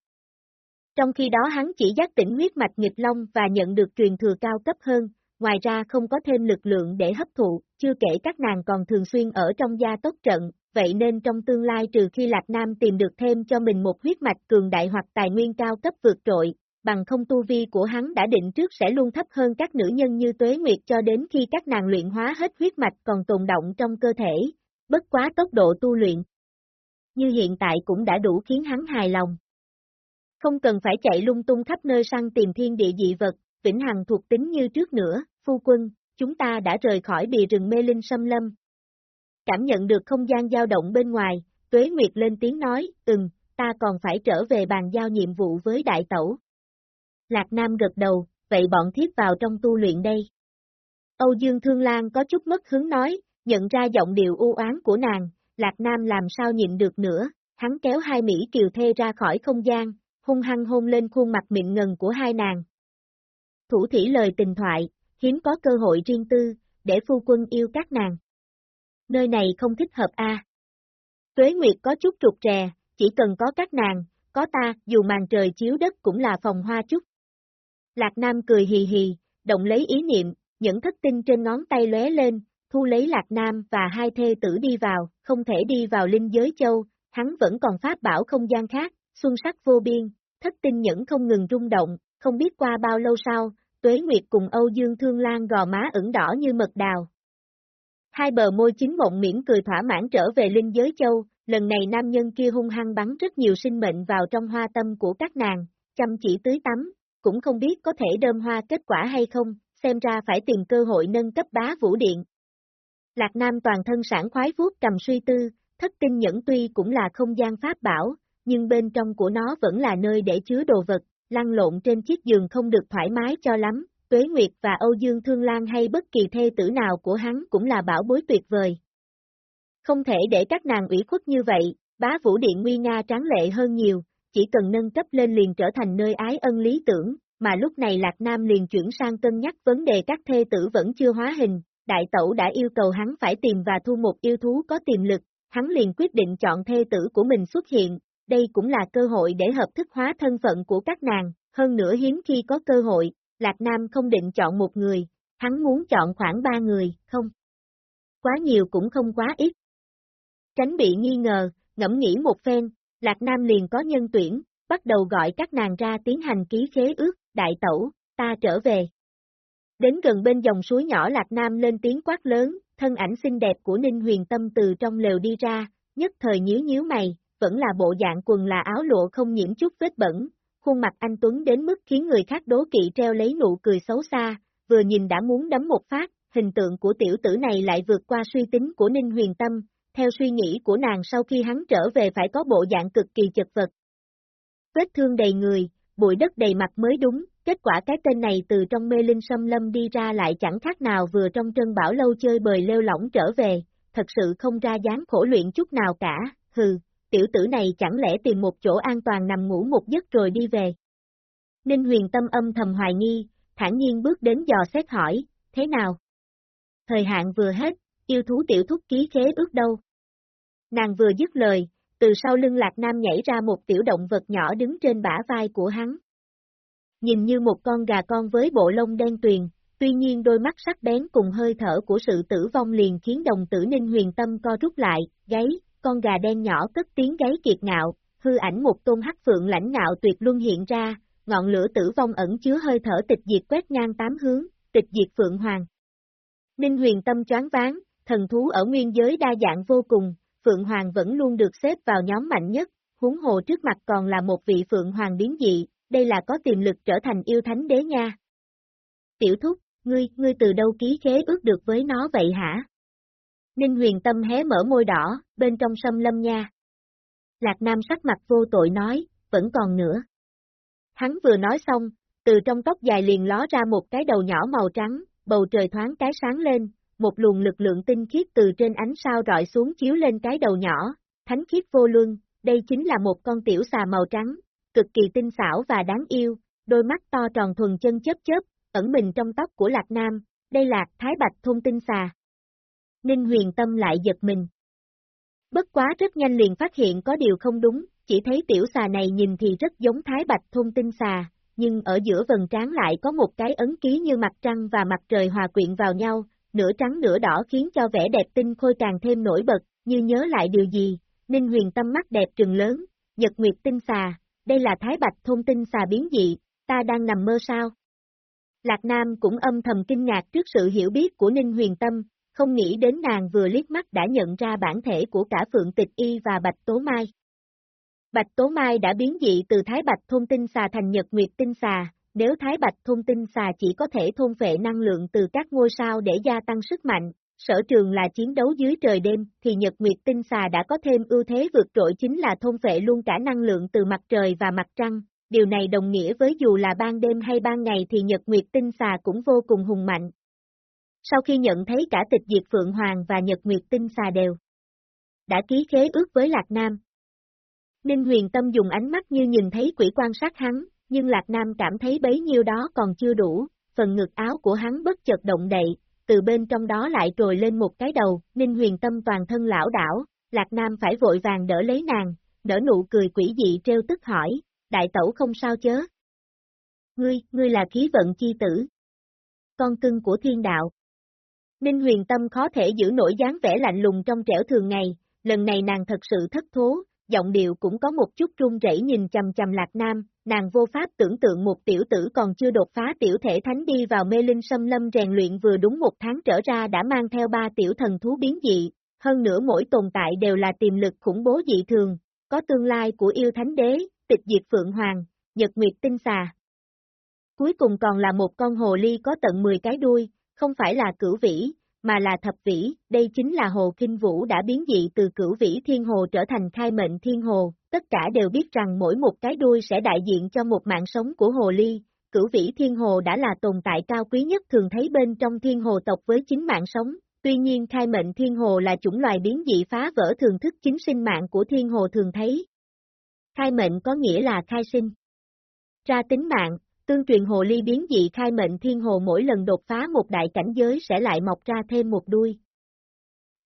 Trong khi đó hắn chỉ giác tỉnh huyết mạch nghịch long và nhận được truyền thừa cao cấp hơn, ngoài ra không có thêm lực lượng để hấp thụ, chưa kể các nàng còn thường xuyên ở trong gia tốc trận, vậy nên trong tương lai trừ khi Lạc Nam tìm được thêm cho mình một huyết mạch cường đại hoặc tài nguyên cao cấp vượt trội, bằng không tu vi của hắn đã định trước sẽ luôn thấp hơn các nữ nhân như Tuế Nguyệt cho đến khi các nàng luyện hóa hết huyết mạch còn tồn động trong cơ thể, bất quá tốc độ tu luyện. Như hiện tại cũng đã đủ khiến hắn hài lòng. Không cần phải chạy lung tung khắp nơi săn tìm thiên địa dị vật, vĩnh hằng thuộc tính như trước nữa, phu quân, chúng ta đã rời khỏi bìa rừng mê linh xâm lâm. Cảm nhận được không gian dao động bên ngoài, Tuế Nguyệt lên tiếng nói, ừm, ta còn phải trở về bàn giao nhiệm vụ với đại tẩu. Lạc Nam gật đầu, vậy bọn thiếp vào trong tu luyện đây. Âu Dương Thương Lan có chút mất hứng nói, nhận ra giọng điệu u oán của nàng, Lạc Nam làm sao nhịn được nữa, hắn kéo hai Mỹ kiều thê ra khỏi không gian, hung hăng hôn lên khuôn mặt mịn ngần của hai nàng. Thủ thủy lời tình thoại, hiếm có cơ hội riêng tư, để phu quân yêu các nàng. Nơi này không thích hợp a. Tuế Nguyệt có chút trục trè, chỉ cần có các nàng, có ta, dù màn trời chiếu đất cũng là phòng hoa chút. Lạc Nam cười hì hì, động lấy ý niệm, những thất tinh trên ngón tay lóe lên, thu lấy Lạc Nam và hai thê tử đi vào, không thể đi vào linh giới châu, hắn vẫn còn pháp bảo không gian khác, xuân sắc vô biên, thất tinh nhẫn không ngừng rung động, không biết qua bao lâu sau, Tuế Nguyệt cùng Âu Dương Thương Lan gò má ửng đỏ như mật đào. Hai bờ môi chính mộng miễn cười thỏa mãn trở về linh giới châu, lần này nam nhân kia hung hăng bắn rất nhiều sinh mệnh vào trong hoa tâm của các nàng, chăm chỉ tưới tắm, cũng không biết có thể đơm hoa kết quả hay không, xem ra phải tìm cơ hội nâng cấp bá vũ điện. Lạc Nam toàn thân sản khoái vuốt cầm suy tư, thất tinh nhẫn tuy cũng là không gian pháp bảo, nhưng bên trong của nó vẫn là nơi để chứa đồ vật, lăn lộn trên chiếc giường không được thoải mái cho lắm, Tuế Nguyệt và Âu Dương Thương Lan hay bất kỳ thê tử nào của hắn cũng là bảo bối tuyệt vời. Không thể để các nàng ủy khuất như vậy, bá vũ điện nguy nga tráng lệ hơn nhiều, chỉ cần nâng cấp lên liền trở thành nơi ái ân lý tưởng, mà lúc này Lạc Nam liền chuyển sang cân nhắc vấn đề các thê tử vẫn chưa hóa hình, đại tẩu đã yêu cầu hắn phải tìm và thu một yêu thú có tiềm lực, hắn liền quyết định chọn thê tử của mình xuất hiện, đây cũng là cơ hội để hợp thức hóa thân phận của các nàng, hơn nữa hiếm khi có cơ hội, Lạc Nam không định chọn một người, hắn muốn chọn khoảng ba người, không? Quá nhiều cũng không quá ít. Tránh bị nghi ngờ, ngẫm nghĩ một phen, Lạc Nam liền có nhân tuyển, bắt đầu gọi các nàng ra tiến hành ký khế ước, đại tẩu, ta trở về. Đến gần bên dòng suối nhỏ Lạc Nam lên tiếng quát lớn, thân ảnh xinh đẹp của Ninh Huyền Tâm từ trong lều đi ra, nhất thời nhíu nhíu mày, vẫn là bộ dạng quần là áo lụa không nhiễm chút vết bẩn, khuôn mặt anh Tuấn đến mức khiến người khác đố kỵ treo lấy nụ cười xấu xa, vừa nhìn đã muốn đấm một phát, hình tượng của tiểu tử này lại vượt qua suy tính của Ninh Huyền Tâm, theo suy nghĩ của nàng sau khi hắn trở về phải có bộ dạng cực kỳ chật vật. Vết thương đầy người, bụi đất đầy mặt mới đúng, kết quả cái tên này từ trong mê linh xâm lâm đi ra lại chẳng khác nào vừa trong trân bảo lâu chơi bời lêu lỏng trở về, thật sự không ra dáng khổ luyện chút nào cả, hừ, tiểu tử này chẳng lẽ tìm một chỗ an toàn nằm ngủ một giấc rồi đi về. Ninh huyền tâm âm thầm hoài nghi, thản nhiên bước đến dò xét hỏi, thế nào? Thời hạn vừa hết, yêu thú tiểu thúc ký khế ước đâu? Nàng vừa dứt lời, từ sau lưng lạc nam nhảy ra một tiểu động vật nhỏ đứng trên bả vai của hắn. Nhìn như một con gà con với bộ lông đen tuyền, tuy nhiên đôi mắt sắc bén cùng hơi thở của sự tử vong liền khiến đồng tử ninh huyền tâm co rút lại, gáy, con gà đen nhỏ cất tiếng gáy kiệt ngạo, hư ảnh một tôn hắc phượng lãnh ngạo tuyệt luân hiện ra, ngọn lửa tử vong ẩn chứa hơi thở tịch diệt quét ngang tám hướng, tịch diệt phượng hoàng. Ninh huyền tâm choáng ván thần thú ở nguyên giới đa dạng vô cùng, phượng hoàng vẫn luôn được xếp vào nhóm mạnh nhất, huống hồ trước mặt còn là một vị phượng hoàng biến dị, đây là có tiềm lực trở thành yêu thánh đế nha. Tiểu thúc, ngươi, ngươi từ đâu ký khế ước được với nó vậy hả? Ninh huyền tâm hé mở môi đỏ, bên trong sâm lâm nha. Lạc Nam sắc mặt vô tội nói, vẫn còn nữa. Hắn vừa nói xong, từ trong tóc dài liền ló ra một cái đầu nhỏ màu trắng, bầu trời thoáng cái sáng lên, một luồng lực lượng tinh khiết từ trên ánh sao rọi xuống chiếu lên cái đầu nhỏ, thánh khiết vô luân, đây chính là một con tiểu xà màu trắng, cực kỳ tinh xảo và đáng yêu, đôi mắt to tròn thuần chân chớp chớp, ẩn mình trong tóc của Lạc Nam, đây là Thái Bạch Thôn Tinh Xà. Ninh huyền tâm lại giật mình. Bất quá rất nhanh liền phát hiện có điều không đúng, chỉ thấy tiểu xà này nhìn thì rất giống thái bạch thôn tinh xà, nhưng ở giữa vần trán lại có một cái ấn ký như mặt trăng và mặt trời hòa quyện vào nhau, nửa trắng nửa đỏ khiến cho vẻ đẹp tinh khôi càng thêm nổi bật, như nhớ lại điều gì, Ninh huyền tâm mắt đẹp trừng lớn, nhật nguyệt tinh xà, đây là thái bạch thôn tinh xà biến dị, ta đang nằm mơ sao? Lạc Nam cũng âm thầm kinh ngạc trước sự hiểu biết của Ninh Huyền Tâm, không nghĩ đến nàng vừa liếc mắt đã nhận ra bản thể của cả Phượng Tịch Y và Bạch Tố Mai. Bạch Tố Mai đã biến dị từ Thái Bạch Thôn Tinh Xà thành Nhật Nguyệt Tinh Xà, nếu Thái Bạch Thôn Tinh Xà chỉ có thể thôn vệ năng lượng từ các ngôi sao để gia tăng sức mạnh, sở trường là chiến đấu dưới trời đêm, thì Nhật Nguyệt Tinh Xà đã có thêm ưu thế vượt trội chính là thôn vệ luôn cả năng lượng từ mặt trời và mặt trăng. Điều này đồng nghĩa với dù là ban đêm hay ban ngày thì Nhật Nguyệt Tinh Xà cũng vô cùng hùng mạnh. Sau khi nhận thấy cả tịch diệt Phượng Hoàng và Nhật Nguyệt Tinh Xà đều đã ký khế ước với Lạc Nam. Ninh huyền tâm dùng ánh mắt như nhìn thấy quỷ quan sát hắn, nhưng Lạc Nam cảm thấy bấy nhiêu đó còn chưa đủ, phần ngực áo của hắn bất chợt động đậy, từ bên trong đó lại trồi lên một cái đầu, Ninh huyền tâm toàn thân lão đảo, Lạc Nam phải vội vàng đỡ lấy nàng, đỡ nụ cười quỷ dị treo tức hỏi, đại tẩu không sao chớ. Ngươi, ngươi là khí vận chi tử. Con cưng của thiên đạo. Ninh huyền tâm khó thể giữ nổi dáng vẻ lạnh lùng trong trẻo thường ngày, lần này nàng thật sự thất thố, giọng điệu cũng có một chút run rẩy nhìn chầm chầm lạc nam, nàng vô pháp tưởng tượng một tiểu tử còn chưa đột phá tiểu thể thánh đi vào mê linh xâm lâm rèn luyện vừa đúng một tháng trở ra đã mang theo ba tiểu thần thú biến dị, hơn nữa mỗi tồn tại đều là tiềm lực khủng bố dị thường, có tương lai của yêu thánh đế, tịch diệt phượng hoàng, nhật nguyệt tinh xà. Cuối cùng còn là một con hồ ly có tận 10 cái đuôi, không phải là cửu vĩ, mà là thập vĩ, đây chính là hồ kinh vũ đã biến dị từ cửu vĩ thiên hồ trở thành khai mệnh thiên hồ, tất cả đều biết rằng mỗi một cái đuôi sẽ đại diện cho một mạng sống của hồ ly, cửu vĩ thiên hồ đã là tồn tại cao quý nhất thường thấy bên trong thiên hồ tộc với chính mạng sống, tuy nhiên khai mệnh thiên hồ là chủng loài biến dị phá vỡ thường thức chính sinh mạng của thiên hồ thường thấy. Khai mệnh có nghĩa là khai sinh. Ra tính mạng, Tương truyền hồ ly biến dị khai mệnh thiên hồ mỗi lần đột phá một đại cảnh giới sẽ lại mọc ra thêm một đuôi.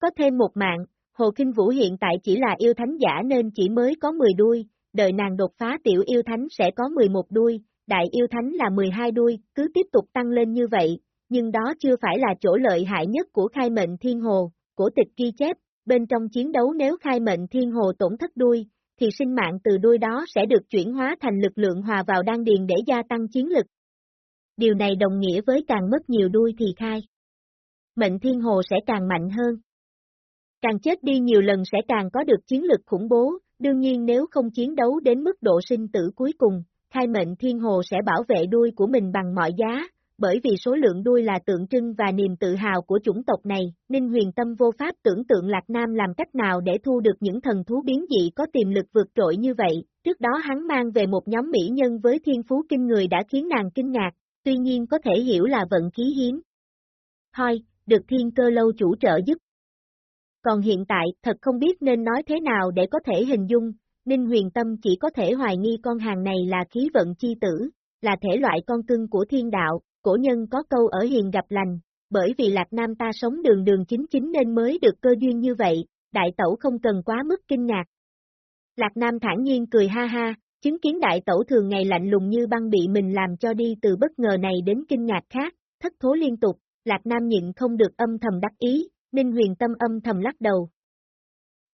Có thêm một mạng, hồ kinh vũ hiện tại chỉ là yêu thánh giả nên chỉ mới có 10 đuôi, đợi nàng đột phá tiểu yêu thánh sẽ có 11 đuôi, đại yêu thánh là 12 đuôi, cứ tiếp tục tăng lên như vậy, nhưng đó chưa phải là chỗ lợi hại nhất của khai mệnh thiên hồ, cổ tịch ghi chép, bên trong chiến đấu nếu khai mệnh thiên hồ tổn thất đuôi, thì sinh mạng từ đuôi đó sẽ được chuyển hóa thành lực lượng hòa vào đan điền để gia tăng chiến lực. Điều này đồng nghĩa với càng mất nhiều đuôi thì khai. Mệnh thiên hồ sẽ càng mạnh hơn. Càng chết đi nhiều lần sẽ càng có được chiến lực khủng bố, đương nhiên nếu không chiến đấu đến mức độ sinh tử cuối cùng, khai mệnh thiên hồ sẽ bảo vệ đuôi của mình bằng mọi giá, bởi vì số lượng đuôi là tượng trưng và niềm tự hào của chủng tộc này, Ninh Huyền Tâm vô pháp tưởng tượng Lạc Nam làm cách nào để thu được những thần thú biến dị có tiềm lực vượt trội như vậy, trước đó hắn mang về một nhóm mỹ nhân với thiên phú kinh người đã khiến nàng kinh ngạc, tuy nhiên có thể hiểu là vận khí hiếm. Thôi, được thiên cơ lâu chủ trợ giúp. Còn hiện tại, thật không biết nên nói thế nào để có thể hình dung, Ninh Huyền Tâm chỉ có thể hoài nghi con hàng này là khí vận chi tử, là thể loại con cưng của thiên đạo, cổ nhân có câu ở hiền gặp lành, bởi vì Lạc Nam ta sống đường đường chính chính nên mới được cơ duyên như vậy, đại tẩu không cần quá mức kinh ngạc. Lạc Nam thản nhiên cười ha ha, chứng kiến đại tẩu thường ngày lạnh lùng như băng bị mình làm cho đi từ bất ngờ này đến kinh ngạc khác, thất thố liên tục, Lạc Nam nhịn không được âm thầm đắc ý, Ninh huyền tâm âm thầm lắc đầu.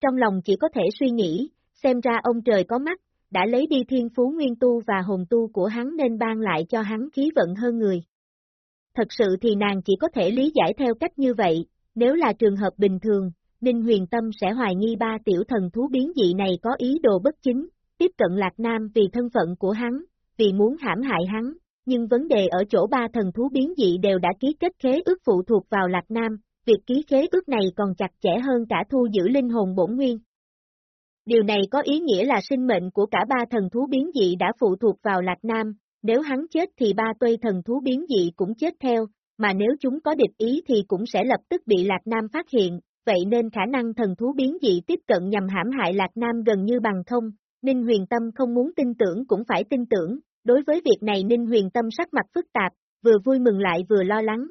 Trong lòng chỉ có thể suy nghĩ, xem ra ông trời có mắt, đã lấy đi thiên phú nguyên tu và hồn tu của hắn nên ban lại cho hắn khí vận hơn người thật sự thì nàng chỉ có thể lý giải theo cách như vậy, nếu là trường hợp bình thường, Ninh Huyền Tâm sẽ hoài nghi ba tiểu thần thú biến dị này có ý đồ bất chính, tiếp cận Lạc Nam vì thân phận của hắn, vì muốn hãm hại hắn, nhưng vấn đề ở chỗ ba thần thú biến dị đều đã ký kết khế ước phụ thuộc vào Lạc Nam, việc ký khế ước này còn chặt chẽ hơn cả thu giữ linh hồn bổn nguyên. Điều này có ý nghĩa là sinh mệnh của cả ba thần thú biến dị đã phụ thuộc vào Lạc Nam, nếu hắn chết thì ba tuây thần thú biến dị cũng chết theo, mà nếu chúng có địch ý thì cũng sẽ lập tức bị Lạc Nam phát hiện, vậy nên khả năng thần thú biến dị tiếp cận nhằm hãm hại Lạc Nam gần như bằng không, Ninh Huyền Tâm không muốn tin tưởng cũng phải tin tưởng, đối với việc này Ninh Huyền Tâm sắc mặt phức tạp, vừa vui mừng lại vừa lo lắng.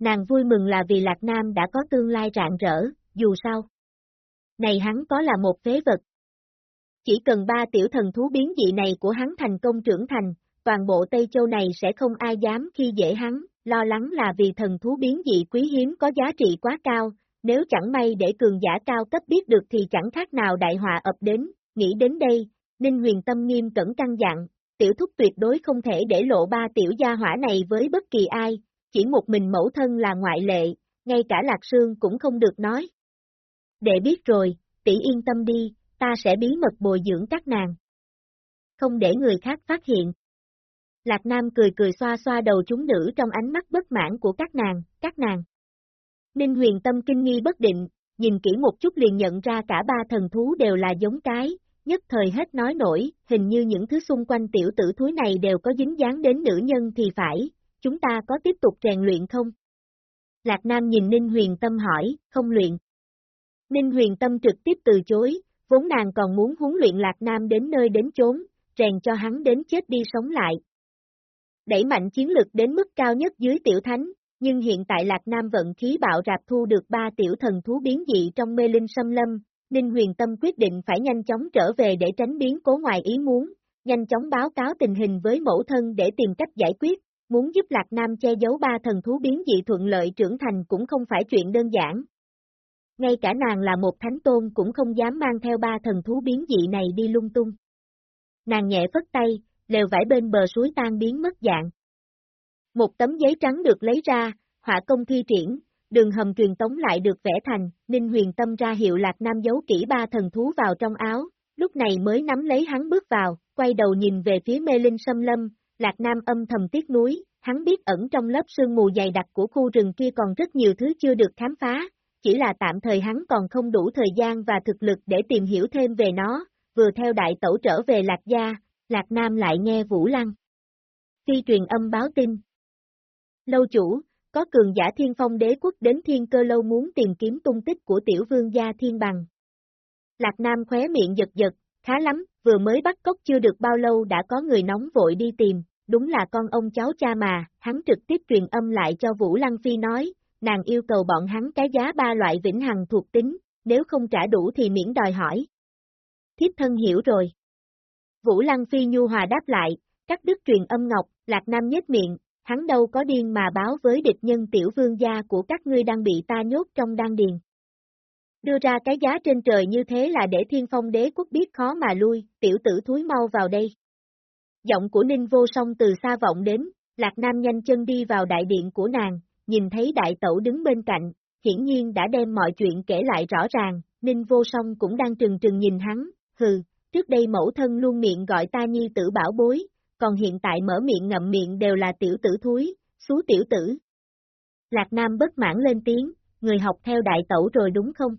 Nàng vui mừng là vì Lạc Nam đã có tương lai rạng rỡ, dù sao. Này hắn có là một phế vật. Chỉ cần ba tiểu thần thú biến dị này của hắn thành công trưởng thành, toàn bộ Tây Châu này sẽ không ai dám khi dễ hắn, lo lắng là vì thần thú biến dị quý hiếm có giá trị quá cao, nếu chẳng may để cường giả cao cấp biết được thì chẳng khác nào đại họa ập đến, nghĩ đến đây, Ninh huyền tâm nghiêm cẩn căng dặn, tiểu thúc tuyệt đối không thể để lộ ba tiểu gia hỏa này với bất kỳ ai, chỉ một mình mẫu thân là ngoại lệ, ngay cả Lạc Sương cũng không được nói. để biết rồi, tỷ yên tâm đi, ta sẽ bí mật bồi dưỡng các nàng. Không để người khác phát hiện. Lạc Nam cười cười xoa xoa đầu chúng nữ trong ánh mắt bất mãn của các nàng, các nàng. Ninh huyền tâm kinh nghi bất định, nhìn kỹ một chút liền nhận ra cả ba thần thú đều là giống cái, nhất thời hết nói nổi, hình như những thứ xung quanh tiểu tử thúi này đều có dính dáng đến nữ nhân thì phải, chúng ta có tiếp tục rèn luyện không? Lạc Nam nhìn Ninh huyền tâm hỏi, không luyện. Ninh huyền tâm trực tiếp từ chối, vốn nàng còn muốn huấn luyện Lạc Nam đến nơi đến chốn, rèn cho hắn đến chết đi sống lại. Đẩy mạnh chiến lực đến mức cao nhất dưới tiểu thánh, nhưng hiện tại Lạc Nam vận khí bạo rạp thu được ba tiểu thần thú biến dị trong mê linh xâm lâm, Ninh Huyền Tâm quyết định phải nhanh chóng trở về để tránh biến cố ngoài ý muốn, nhanh chóng báo cáo tình hình với mẫu thân để tìm cách giải quyết, muốn giúp Lạc Nam che giấu ba thần thú biến dị thuận lợi trưởng thành cũng không phải chuyện đơn giản. Ngay cả nàng là một thánh tôn cũng không dám mang theo ba thần thú biến dị này đi lung tung. Nàng nhẹ phất tay, lều vải bên bờ suối tan biến mất dạng. Một tấm giấy trắng được lấy ra, họa công thi triển, đường hầm truyền tống lại được vẽ thành, Ninh Huyền Tâm ra hiệu Lạc Nam giấu kỹ ba thần thú vào trong áo, lúc này mới nắm lấy hắn bước vào, quay đầu nhìn về phía mê linh xâm lâm, Lạc Nam âm thầm tiếc núi, hắn biết ẩn trong lớp sương mù dày đặc của khu rừng kia còn rất nhiều thứ chưa được khám phá, chỉ là tạm thời hắn còn không đủ thời gian và thực lực để tìm hiểu thêm về nó, vừa theo đại tẩu trở về Lạc Gia, Lạc Nam lại nghe Vũ Lăng. Phi truyền âm báo tin. Lâu chủ, có cường giả thiên phong đế quốc đến thiên cơ lâu muốn tìm kiếm tung tích của tiểu vương gia thiên bằng. Lạc Nam khóe miệng giật giật, khá lắm, vừa mới bắt cốc chưa được bao lâu đã có người nóng vội đi tìm, đúng là con ông cháu cha mà, hắn trực tiếp truyền âm lại cho Vũ Lăng Phi nói, nàng yêu cầu bọn hắn cái giá ba loại vĩnh hằng thuộc tính, nếu không trả đủ thì miễn đòi hỏi. Thiếp thân hiểu rồi. Vũ Lăng Phi nhu hòa đáp lại, cắt đứt truyền âm ngọc, Lạc Nam nhếch miệng, hắn đâu có điên mà báo với địch nhân tiểu vương gia của các ngươi đang bị ta nhốt trong đan điền. Đưa ra cái giá trên trời như thế là để thiên phong đế quốc biết khó mà lui, tiểu tử thúi mau vào đây. Giọng của Ninh vô song từ xa vọng đến, Lạc Nam nhanh chân đi vào đại điện của nàng, nhìn thấy đại tẩu đứng bên cạnh, hiển nhiên đã đem mọi chuyện kể lại rõ ràng, Ninh vô song cũng đang trừng trừng nhìn hắn, hừ, trước đây mẫu thân luôn miệng gọi ta nhi tử bảo bối, còn hiện tại mở miệng ngậm miệng đều là tiểu tử thúi, xú tiểu tử. Lạc Nam bất mãn lên tiếng, người học theo đại tẩu rồi đúng không?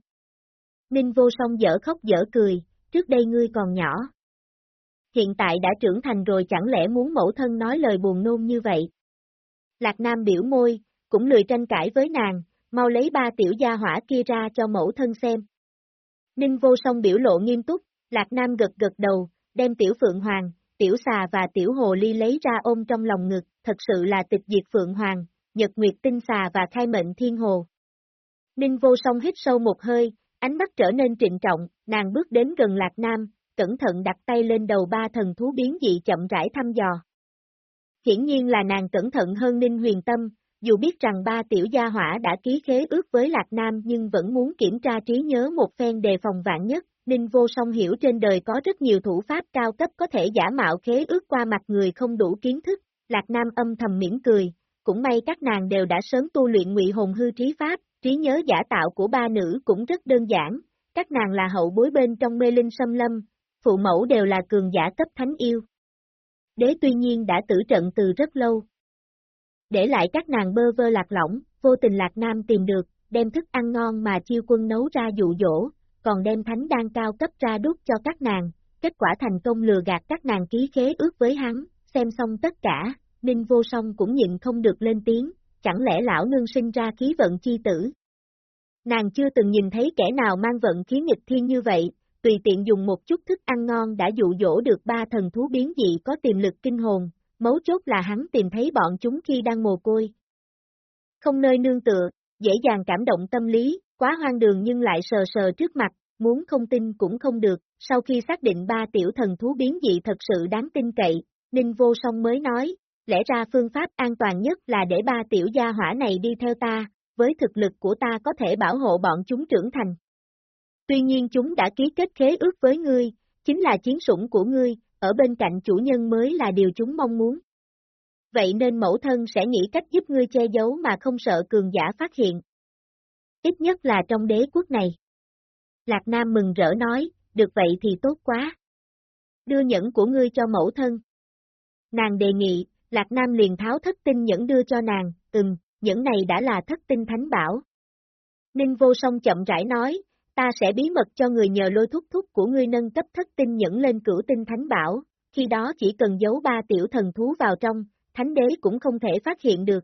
Ninh vô song dở khóc dở cười, trước đây ngươi còn nhỏ. Hiện tại đã trưởng thành rồi chẳng lẽ muốn mẫu thân nói lời buồn nôn như vậy? Lạc Nam biểu môi, cũng lười tranh cãi với nàng, mau lấy ba tiểu gia hỏa kia ra cho mẫu thân xem. Ninh vô song biểu lộ nghiêm túc, Lạc Nam gật gật đầu, đem tiểu phượng hoàng, tiểu xà và tiểu hồ ly lấy ra ôm trong lòng ngực, thật sự là tịch diệt phượng hoàng, nhật nguyệt tinh xà và khai mệnh thiên hồ. Ninh vô song hít sâu một hơi, ánh mắt trở nên trịnh trọng, nàng bước đến gần Lạc Nam, cẩn thận đặt tay lên đầu ba thần thú biến dị chậm rãi thăm dò. Hiển nhiên là nàng cẩn thận hơn Ninh huyền tâm, dù biết rằng ba tiểu gia hỏa đã ký khế ước với Lạc Nam nhưng vẫn muốn kiểm tra trí nhớ một phen đề phòng vạn nhất. Ninh vô song hiểu trên đời có rất nhiều thủ pháp cao cấp có thể giả mạo khế ước qua mặt người không đủ kiến thức, Lạc Nam âm thầm mỉm cười, cũng may các nàng đều đã sớm tu luyện ngụy hồn hư trí pháp, trí nhớ giả tạo của ba nữ cũng rất đơn giản, các nàng là hậu bối bên trong mê linh xâm lâm, phụ mẫu đều là cường giả cấp thánh yêu. Đế tuy nhiên đã tử trận từ rất lâu. Để lại các nàng bơ vơ lạc lỏng, vô tình Lạc Nam tìm được, đem thức ăn ngon mà chiêu quân nấu ra dụ dỗ, còn đem thánh đan cao cấp ra đút cho các nàng, kết quả thành công lừa gạt các nàng ký khế ước với hắn, xem xong tất cả, Ninh vô song cũng nhịn không được lên tiếng, chẳng lẽ lão nương sinh ra khí vận chi tử. Nàng chưa từng nhìn thấy kẻ nào mang vận khí nghịch thiên như vậy, tùy tiện dùng một chút thức ăn ngon đã dụ dỗ được ba thần thú biến dị có tiềm lực kinh hồn, mấu chốt là hắn tìm thấy bọn chúng khi đang mồ côi. Không nơi nương tựa, dễ dàng cảm động tâm lý, quá hoang đường nhưng lại sờ sờ trước mặt, muốn không tin cũng không được, sau khi xác định ba tiểu thần thú biến dị thật sự đáng tin cậy, Ninh Vô Song mới nói, lẽ ra phương pháp an toàn nhất là để ba tiểu gia hỏa này đi theo ta, với thực lực của ta có thể bảo hộ bọn chúng trưởng thành. Tuy nhiên chúng đã ký kết khế ước với ngươi, chính là chiến sủng của ngươi, ở bên cạnh chủ nhân mới là điều chúng mong muốn. Vậy nên mẫu thân sẽ nghĩ cách giúp ngươi che giấu mà không sợ cường giả phát hiện. Ít nhất là trong đế quốc này. Lạc Nam mừng rỡ nói, được vậy thì tốt quá. Đưa nhẫn của ngươi cho mẫu thân. Nàng đề nghị, Lạc Nam liền tháo thất tinh nhẫn đưa cho nàng, ừm, nhẫn này đã là thất tinh thánh bảo. Ninh vô song chậm rãi nói, ta sẽ bí mật cho người nhờ lôi thúc thúc của ngươi nâng cấp thất tinh nhẫn lên cửu tinh thánh bảo, khi đó chỉ cần giấu ba tiểu thần thú vào trong, thánh đế cũng không thể phát hiện được.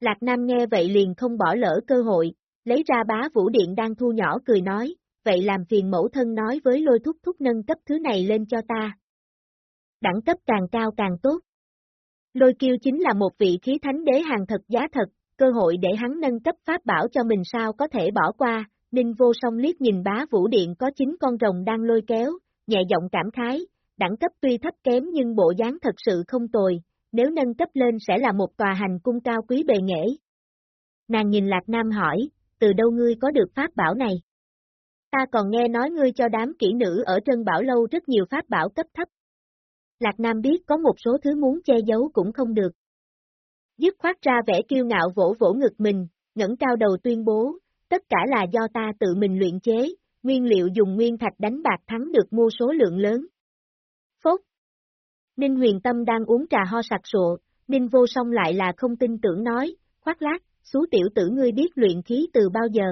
Lạc Nam nghe vậy liền không bỏ lỡ cơ hội, lấy ra bá vũ điện đang thu nhỏ cười nói, vậy làm phiền mẫu thân nói với lôi thúc thúc nâng cấp thứ này lên cho ta. Đẳng cấp càng cao càng tốt. Lôi kiêu chính là một vị khí thánh đế hàng thật giá thật, cơ hội để hắn nâng cấp pháp bảo cho mình sao có thể bỏ qua, Ninh vô song liếc nhìn bá vũ điện có chín con rồng đang lôi kéo, nhẹ giọng cảm khái, đẳng cấp tuy thấp kém nhưng bộ dáng thật sự không tồi, nếu nâng cấp lên sẽ là một tòa hành cung cao quý bề nghệ. Nàng nhìn Lạc Nam hỏi, từ đâu ngươi có được pháp bảo này? Ta còn nghe nói ngươi cho đám kỹ nữ ở Trân Bảo Lâu rất nhiều pháp bảo cấp thấp. Lạc Nam biết có một số thứ muốn che giấu cũng không được. Dứt khoát ra vẻ kiêu ngạo vỗ vỗ ngực mình, ngẩng cao đầu tuyên bố, tất cả là do ta tự mình luyện chế, nguyên liệu dùng nguyên thạch đánh bạc thắng được mua số lượng lớn. Phốt Ninh huyền tâm đang uống trà ho sặc sụa, Ninh vô song lại là không tin tưởng nói, khoác lát, xú tiểu tử ngươi biết luyện khí từ bao giờ.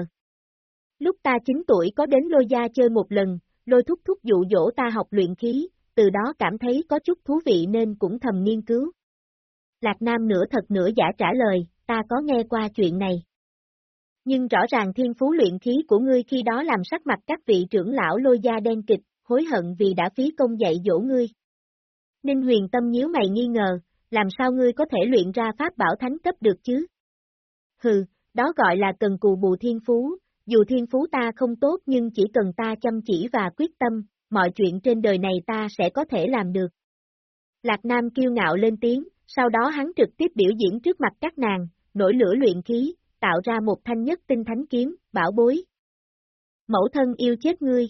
Lúc ta 9 tuổi có đến lôi gia chơi một lần, lôi thúc thúc dụ dỗ ta học luyện khí, từ đó cảm thấy có chút thú vị nên cũng thầm nghiên cứu. Lạc Nam nửa thật nửa giả trả lời, ta có nghe qua chuyện này. Nhưng rõ ràng thiên phú luyện khí của ngươi khi đó làm sắc mặt các vị trưởng lão lôi gia đen kịch, hối hận vì đã phí công dạy dỗ ngươi. Ninh huyền tâm nhíu mày nghi ngờ, làm sao ngươi có thể luyện ra pháp bảo thánh cấp được chứ? Hừ, đó gọi là cần cù bù thiên phú, dù thiên phú ta không tốt nhưng chỉ cần ta chăm chỉ và quyết tâm, mọi chuyện trên đời này ta sẽ có thể làm được. Lạc Nam kiêu ngạo lên tiếng, sau đó hắn trực tiếp biểu diễn trước mặt các nàng, nổi lửa luyện khí, tạo ra một thanh nhất tinh thánh kiếm, bảo bối. Mẫu thân yêu chết ngươi.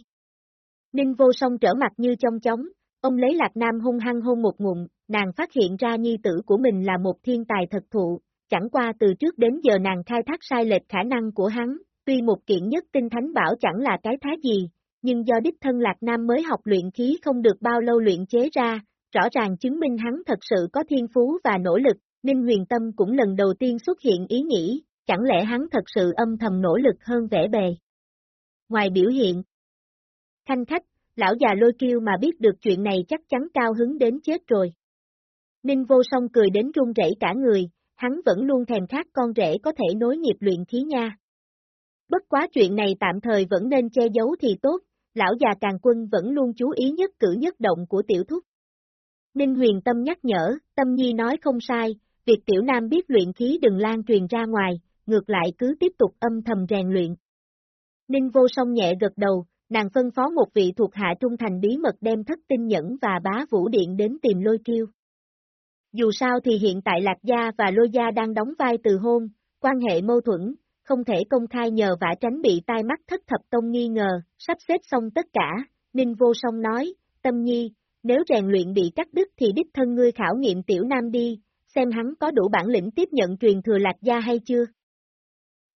Ninh vô song trở mặt như trong chóng, ông lấy Lạc Nam hung hăng hôn một ngụm, nàng phát hiện ra nhi tử của mình là một thiên tài thật thụ, chẳng qua từ trước đến giờ nàng khai thác sai lệch khả năng của hắn, tuy một kiện nhất tinh thánh bảo chẳng là cái thá gì, nhưng do đích thân Lạc Nam mới học luyện khí không được bao lâu luyện chế ra, rõ ràng chứng minh hắn thật sự có thiên phú và nỗ lực, Ninh Huyền Tâm cũng lần đầu tiên xuất hiện ý nghĩ, chẳng lẽ hắn thật sự âm thầm nỗ lực hơn vẻ bề. Ngoài biểu hiện, thanh khách, lão già lôi kêu mà biết được chuyện này chắc chắn cao hứng đến chết rồi. Ninh vô song cười đến run rẩy cả người, hắn vẫn luôn thèm khát con rể có thể nối nghiệp luyện khí nha. Bất quá chuyện này tạm thời vẫn nên che giấu thì tốt, lão già càng quân vẫn luôn chú ý nhất cử nhất động của tiểu thúc. Ninh huyền tâm nhắc nhở, tâm nhi nói không sai, việc tiểu nam biết luyện khí đừng lan truyền ra ngoài, ngược lại cứ tiếp tục âm thầm rèn luyện. Ninh vô song nhẹ gật đầu, nàng phân phó một vị thuộc hạ trung thành bí mật đem thất tinh nhẫn và bá vũ điện đến tìm lôi kiêu. Dù sao thì hiện tại Lạc Gia và Lôi Gia đang đóng vai từ hôn, quan hệ mâu thuẫn, không thể công khai nhờ vả tránh bị tai mắt thất thập tông nghi ngờ, sắp xếp xong tất cả, Ninh Vô Song nói, Tâm Nhi, nếu rèn luyện bị cắt đứt thì đích thân ngươi khảo nghiệm tiểu nam đi, xem hắn có đủ bản lĩnh tiếp nhận truyền thừa Lạc Gia hay chưa.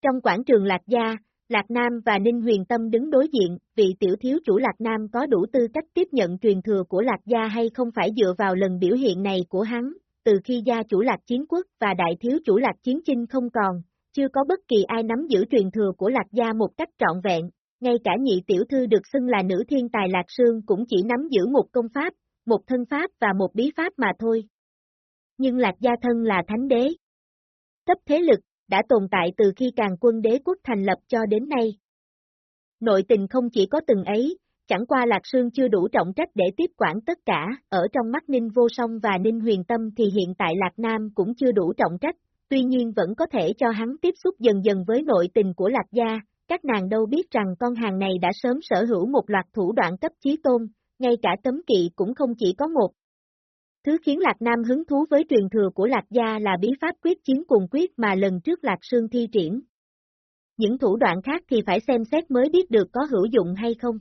Trong quảng trường Lạc Gia, Lạc Nam và Ninh Huyền Tâm đứng đối diện, vị tiểu thiếu chủ Lạc Nam có đủ tư cách tiếp nhận truyền thừa của Lạc Gia hay không phải dựa vào lần biểu hiện này của hắn, từ khi gia chủ Lạc Chiến Quốc và đại thiếu chủ Lạc Chiến Chinh không còn, chưa có bất kỳ ai nắm giữ truyền thừa của Lạc Gia một cách trọn vẹn, ngay cả nhị tiểu thư được xưng là nữ thiên tài Lạc Sương cũng chỉ nắm giữ một công pháp, một thân pháp và một bí pháp mà thôi. Nhưng Lạc Gia thân là thánh đế. Cấp thế lực, đã tồn tại từ khi càng quân đế quốc thành lập cho đến nay. Nội tình không chỉ có từng ấy, chẳng qua Lạc Sương chưa đủ trọng trách để tiếp quản tất cả, ở trong mắt Ninh Vô Song và Ninh Huyền Tâm thì hiện tại Lạc Nam cũng chưa đủ trọng trách, tuy nhiên vẫn có thể cho hắn tiếp xúc dần dần với nội tình của Lạc Gia, các nàng đâu biết rằng con hàng này đã sớm sở hữu một loạt thủ đoạn cấp chí tôn, ngay cả tấm kỵ cũng không chỉ có một. Thứ khiến Lạc Nam hứng thú với truyền thừa của Lạc Gia là bí pháp quyết chiến cùng quyết mà lần trước Lạc Sương thi triển. Những thủ đoạn khác thì phải xem xét mới biết được có hữu dụng hay không.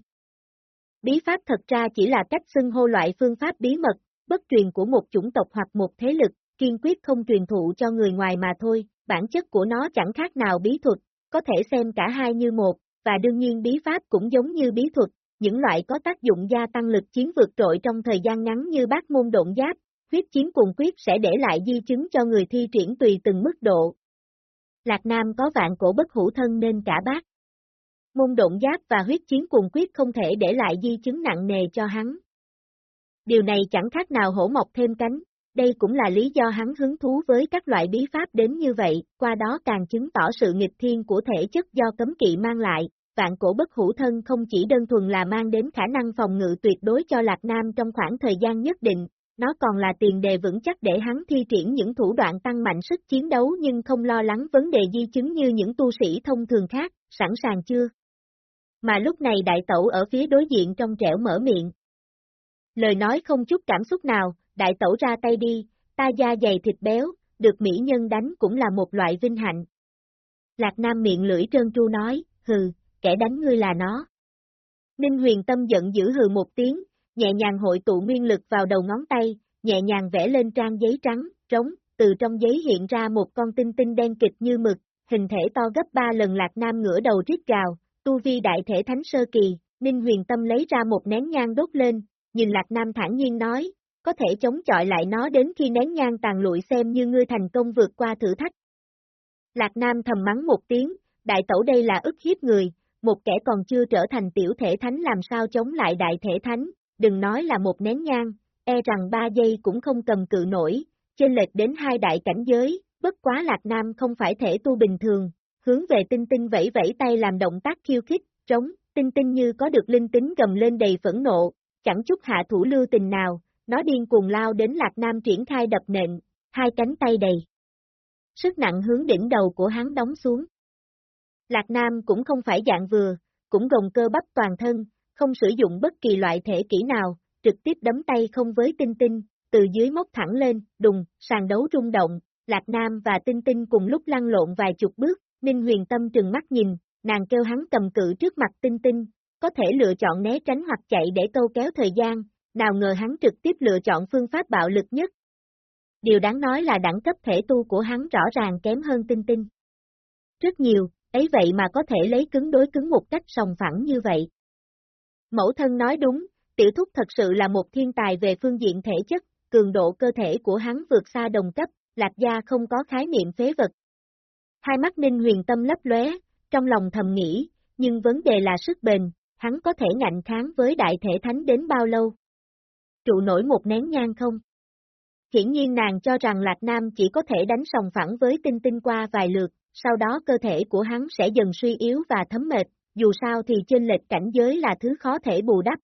Bí pháp thật ra chỉ là cách xưng hô loại phương pháp bí mật, bất truyền của một chủng tộc hoặc một thế lực, kiên quyết không truyền thụ cho người ngoài mà thôi, bản chất của nó chẳng khác nào bí thuật, có thể xem cả hai như một, và đương nhiên bí pháp cũng giống như bí thuật, những loại có tác dụng gia tăng lực chiến vượt trội trong thời gian ngắn như bát môn độn giáp, huyết chiến cùng quyết sẽ để lại di chứng cho người thi triển tùy từng mức độ. Lạc Nam có vạn cổ bất hữu thân nên cả bát. Môn độn giáp và huyết chiến cùng quyết không thể để lại di chứng nặng nề cho hắn. Điều này chẳng khác nào hổ mọc thêm cánh, đây cũng là lý do hắn hứng thú với các loại bí pháp đến như vậy, qua đó càng chứng tỏ sự nghịch thiên của thể chất do cấm kỵ mang lại, vạn cổ bất hủ thân không chỉ đơn thuần là mang đến khả năng phòng ngự tuyệt đối cho Lạc Nam trong khoảng thời gian nhất định, nó còn là tiền đề vững chắc để hắn thi triển những thủ đoạn tăng mạnh sức chiến đấu nhưng không lo lắng vấn đề di chứng như những tu sĩ thông thường khác, sẵn sàng chưa? Mà lúc này đại tẩu ở phía đối diện trong trẻo mở miệng. Lời nói không chút cảm xúc nào, đại tẩu ra tay đi, ta da dày thịt béo, được mỹ nhân đánh cũng là một loại vinh hạnh. Lạc Nam miệng lưỡi trơn tru nói, hừ, kẻ đánh ngươi là nó. Ninh huyền tâm giận dữ hừ một tiếng, nhẹ nhàng hội tụ nguyên lực vào đầu ngón tay, nhẹ nhàng vẽ lên trang giấy trắng, trống, từ trong giấy hiện ra một con tinh tinh đen kịch như mực, hình thể to gấp ba lần Lạc Nam ngửa đầu rít gào, tu vi đại thể thánh sơ kỳ, Ninh huyền tâm lấy ra một nén nhang đốt lên, nhìn Lạc Nam thản nhiên nói, có thể chống chọi lại nó đến khi nén nhang tàn lụi xem như ngươi thành công vượt qua thử thách. Lạc Nam thầm mắng một tiếng, đại tẩu đây là ức hiếp người, một kẻ còn chưa trở thành tiểu thể thánh làm sao chống lại đại thể thánh, đừng nói là một nén nhang, e rằng ba giây cũng không cầm cự nổi, trên lệch đến hai đại cảnh giới, bất quá Lạc Nam không phải thể tu bình thường, hướng về tinh tinh vẫy vẫy tay làm động tác khiêu khích, trống, tinh tinh như có được linh tính gầm lên đầy phẫn nộ, chẳng chút hạ thủ lưu tình nào, nó điên cuồng lao đến Lạc Nam triển khai đập nện, hai cánh tay đầy. Sức nặng hướng đỉnh đầu của hắn đóng xuống. Lạc Nam cũng không phải dạng vừa, cũng gồng cơ bắp toàn thân, không sử dụng bất kỳ loại thể kỹ nào, trực tiếp đấm tay không với tinh tinh, từ dưới móc thẳng lên, đùng, sàn đấu rung động, Lạc Nam và tinh tinh cùng lúc lăn lộn vài chục bước, Ninh huyền tâm trừng mắt nhìn, nàng kêu hắn cầm cự trước mặt tinh tinh, có thể lựa chọn né tránh hoặc chạy để câu kéo thời gian, nào ngờ hắn trực tiếp lựa chọn phương pháp bạo lực nhất. Điều đáng nói là đẳng cấp thể tu của hắn rõ ràng kém hơn tinh tinh. Rất nhiều, ấy vậy mà có thể lấy cứng đối cứng một cách sòng phẳng như vậy. Mẫu thân nói đúng, tiểu thúc thật sự là một thiên tài về phương diện thể chất, cường độ cơ thể của hắn vượt xa đồng cấp, lạc gia không có khái niệm phế vật. Hai mắt ninh huyền tâm lấp lóe, trong lòng thầm nghĩ, nhưng vấn đề là sức bền, hắn có thể ngạnh kháng với đại thể thánh đến bao lâu? Trụ nổi một nén nhang không? Hiển nhiên nàng cho rằng Lạc Nam chỉ có thể đánh sòng phẳng với tinh tinh qua vài lượt, sau đó cơ thể của hắn sẽ dần suy yếu và thấm mệt, dù sao thì trên lệch cảnh giới là thứ khó thể bù đắp.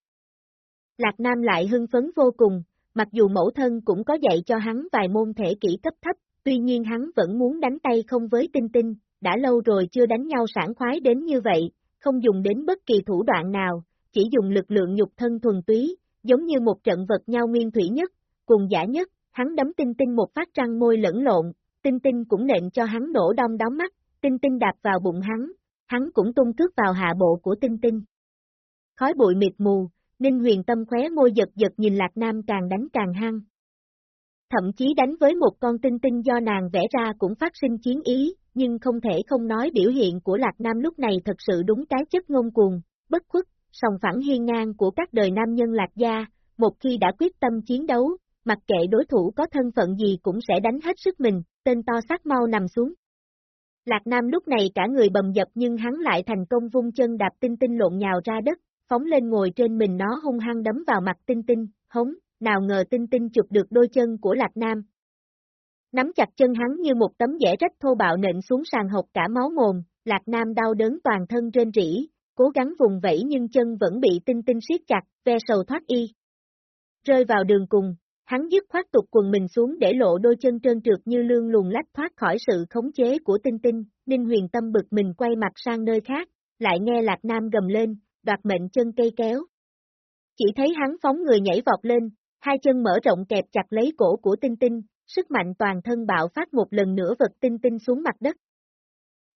Lạc Nam lại hưng phấn vô cùng, mặc dù mẫu thân cũng có dạy cho hắn vài môn thể kỹ cấp thấp, tuy nhiên hắn vẫn muốn đánh tay không với tinh tinh, đã lâu rồi chưa đánh nhau sảng khoái đến như vậy, không dùng đến bất kỳ thủ đoạn nào, chỉ dùng lực lượng nhục thân thuần túy, giống như một trận vật nhau nguyên thủy nhất, cùng giả nhất, hắn đấm tinh tinh một phát răng môi lẫn lộn, tinh tinh cũng nện cho hắn nổ đông đóng mắt, tinh tinh đạp vào bụng hắn, hắn cũng tung cước vào hạ bộ của tinh tinh. Khói bụi mịt mù, Ninh huyền tâm khóe môi giật giật nhìn Lạc Nam càng đánh càng hăng. Thậm chí đánh với một con tinh tinh do nàng vẽ ra cũng phát sinh chiến ý, nhưng không thể không nói biểu hiện của Lạc Nam lúc này thật sự đúng cái chất ngông cuồng, bất khuất, sòng phẳng hiên ngang của các đời nam nhân Lạc gia, một khi đã quyết tâm chiến đấu, mặc kệ đối thủ có thân phận gì cũng sẽ đánh hết sức mình, tên to sắc mau nằm xuống. Lạc Nam lúc này cả người bầm dập nhưng hắn lại thành công vung chân đạp tinh tinh lộn nhào ra đất, phóng lên ngồi trên mình nó hung hăng đấm vào mặt tinh tinh, hống, nào ngờ tinh tinh chụp được đôi chân của Lạc Nam. Nắm chặt chân hắn như một tấm dẻ rách thô bạo nện xuống sàn hộc cả máu mồm, Lạc Nam đau đớn toàn thân trên rỉ, cố gắng vùng vẫy nhưng chân vẫn bị tinh tinh siết chặt, ve sầu thoát y. Rơi vào đường cùng, hắn dứt khoát tục quần mình xuống để lộ đôi chân trơn trượt như lương luồn lách thoát khỏi sự khống chế của tinh tinh, Ninh huyền tâm bực mình quay mặt sang nơi khác, lại nghe Lạc Nam gầm lên, đoạt mệnh chân cây kéo. Chỉ thấy hắn phóng người nhảy vọt lên, hai chân mở rộng kẹp chặt lấy cổ của tinh tinh, sức mạnh toàn thân bạo phát một lần nữa vật tinh tinh xuống mặt đất.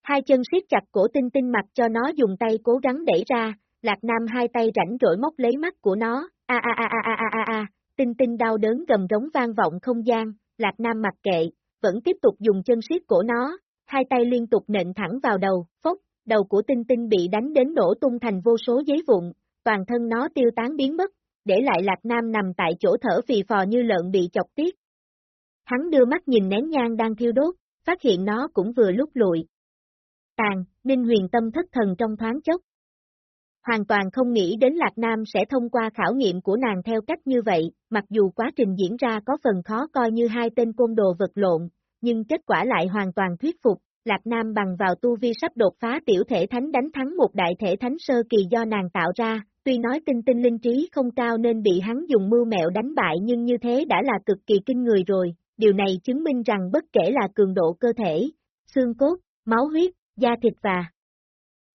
Hai chân siết chặt cổ tinh tinh mặt cho nó dùng tay cố gắng đẩy ra, Lạc Nam hai tay rảnh rỗi móc lấy mắt của nó, a a a a a a a a, tinh tinh đau đớn gầm rống vang vọng không gian, Lạc Nam mặc kệ, vẫn tiếp tục dùng chân siết cổ nó, hai tay liên tục nện thẳng vào đầu, phốc, đầu của tinh tinh bị đánh đến nổ tung thành vô số giấy vụn, toàn thân nó tiêu tán biến mất, để lại Lạc Nam nằm tại chỗ thở phì phò như lợn bị chọc tiết. Hắn đưa mắt nhìn nén nhang đang thiêu đốt, phát hiện nó cũng vừa lúc lụi. Tàn, Ninh huyền tâm thất thần trong thoáng chốc. Hoàn toàn không nghĩ đến Lạc Nam sẽ thông qua khảo nghiệm của nàng theo cách như vậy, mặc dù quá trình diễn ra có phần khó coi như hai tên côn đồ vật lộn, nhưng kết quả lại hoàn toàn thuyết phục, Lạc Nam bằng vào tu vi sắp đột phá tiểu thể thánh đánh thắng một đại thể thánh sơ kỳ do nàng tạo ra, tuy nói tinh tinh linh trí không cao nên bị hắn dùng mưu mẹo đánh bại nhưng như thế đã là cực kỳ kinh người rồi, điều này chứng minh rằng bất kể là cường độ cơ thể, xương cốt, máu huyết, da thịt và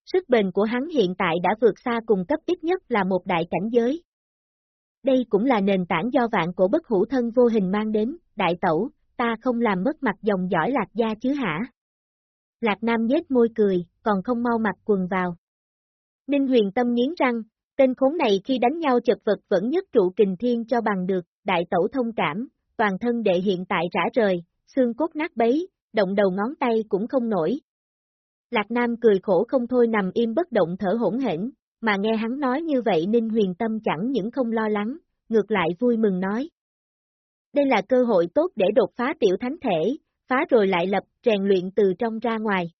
sức bền của hắn hiện tại đã vượt xa cùng cấp ít nhất là một đại cảnh giới. Đây cũng là nền tảng do vạn cổ bất hữu thân vô hình mang đến, đại tẩu, ta không làm mất mặt dòng dõi lạc gia chứ hả? Lạc Nam nhếch môi cười, còn không mau mặc quần vào. Ninh huyền tâm nghiến răng, tên khốn này khi đánh nhau chật vật vẫn nhất trụ kình thiên cho bằng được, đại tẩu thông cảm, toàn thân đệ hiện tại rã rời, xương cốt nát bấy, động đầu ngón tay cũng không nổi. Lạc Nam cười khổ không thôi nằm im bất động thở hỗn hển, mà nghe hắn nói như vậy Ninh huyền tâm chẳng những không lo lắng, ngược lại vui mừng nói. Đây là cơ hội tốt để đột phá tiểu thánh thể, phá rồi lại lập, rèn luyện từ trong ra ngoài.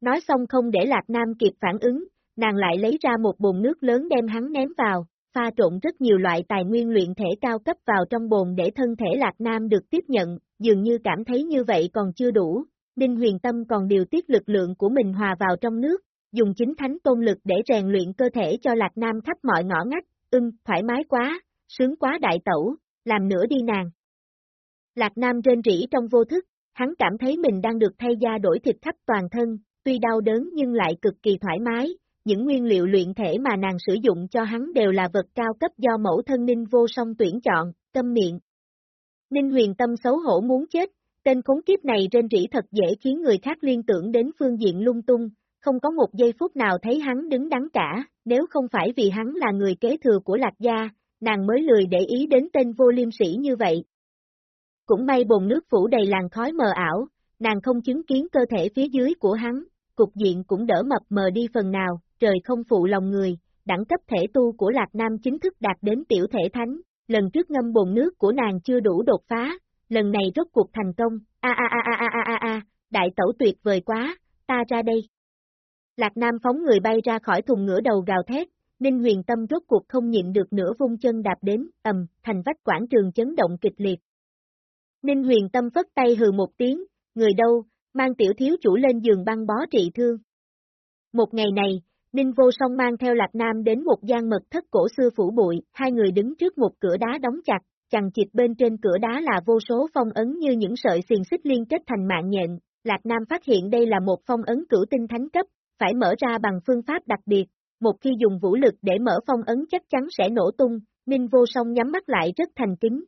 Nói xong không để Lạc Nam kịp phản ứng, nàng lại lấy ra một bồn nước lớn đem hắn ném vào, pha trộn rất nhiều loại tài nguyên luyện thể cao cấp vào trong bồn để thân thể Lạc Nam được tiếp nhận, dường như cảm thấy như vậy còn chưa đủ, Đinh Huyền Tâm còn điều tiết lực lượng của mình hòa vào trong nước, dùng chính thánh tôn lực để rèn luyện cơ thể cho Lạc Nam khắp mọi ngõ ngách, ưng, thoải mái quá, sướng quá đại tẩu, làm nữa đi nàng. Lạc Nam rên rỉ trong vô thức, hắn cảm thấy mình đang được thay da đổi thịt khắp toàn thân, tuy đau đớn nhưng lại cực kỳ thoải mái, những nguyên liệu luyện thể mà nàng sử dụng cho hắn đều là vật cao cấp do mẫu thân Ninh vô song tuyển chọn, câm miệng. Ninh huyền tâm xấu hổ muốn chết, tên khốn kiếp này trên rỉ thật dễ khiến người khác liên tưởng đến phương diện lung tung, không có một giây phút nào thấy hắn đứng đắn cả, nếu không phải vì hắn là người kế thừa của Lạc Gia, nàng mới lười để ý đến tên vô liêm sĩ như vậy. Cũng may bồn nước phủ đầy làn khói mờ ảo, nàng không chứng kiến cơ thể phía dưới của hắn, cục diện cũng đỡ mập mờ đi phần nào, trời không phụ lòng người, đẳng cấp thể tu của Lạc Nam chính thức đạt đến tiểu thể thánh, lần trước ngâm bồn nước của nàng chưa đủ đột phá, lần này rốt cuộc thành công, a a a a a a a, đại tẩu tuyệt vời quá, ta ra đây. Lạc Nam phóng người bay ra khỏi thùng ngửa đầu gào thét, Ninh Huyền Tâm rốt cuộc không nhịn được nữa vung chân đạp đến, ầm, thành vách quảng trường chấn động kịch liệt. Ninh Huyền Tâm phất tay hừ một tiếng, người đâu, mang tiểu thiếu chủ lên giường băng bó trị thương. Một ngày này, Ninh Vô Song mang theo Lạc Nam đến một gian mật thất cổ xưa phủ bụi, hai người đứng trước một cửa đá đóng chặt, chằng chịt bên trên cửa đá là vô số phong ấn như những sợi xiềng xích liên kết thành mạng nhện, Lạc Nam phát hiện đây là một phong ấn cửu tinh thánh cấp, phải mở ra bằng phương pháp đặc biệt, một khi dùng vũ lực để mở phong ấn chắc chắn sẽ nổ tung, Ninh vô song nhắm mắt lại rất thành kính.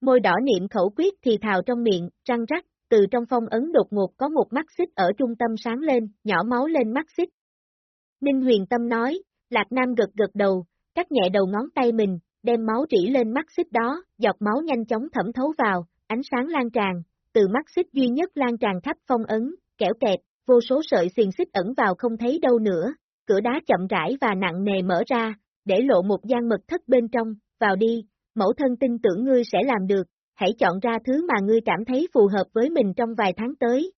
Môi đỏ niệm khẩu quyết thì thào trong miệng, răng rắc, từ trong phong ấn đột ngột có một mắt xích ở trung tâm sáng lên, nhỏ máu lên mắt xích. Ninh huyền tâm nói, Lạc Nam gật gật đầu, cắt nhẹ đầu ngón tay mình, đem máu rỉ lên mắt xích đó, giọt máu nhanh chóng thẩm thấu vào, ánh sáng lan tràn, từ mắt xích duy nhất lan tràn khắp phong ấn, kẻo kẹt, vô số sợi xiền xích ẩn vào không thấy đâu nữa, cửa đá chậm rãi và nặng nề mở ra, để lộ một gian mật thất bên trong, vào đi, mẫu thân tin tưởng ngươi sẽ làm được, hãy chọn ra thứ mà ngươi cảm thấy phù hợp với mình trong vài tháng tới.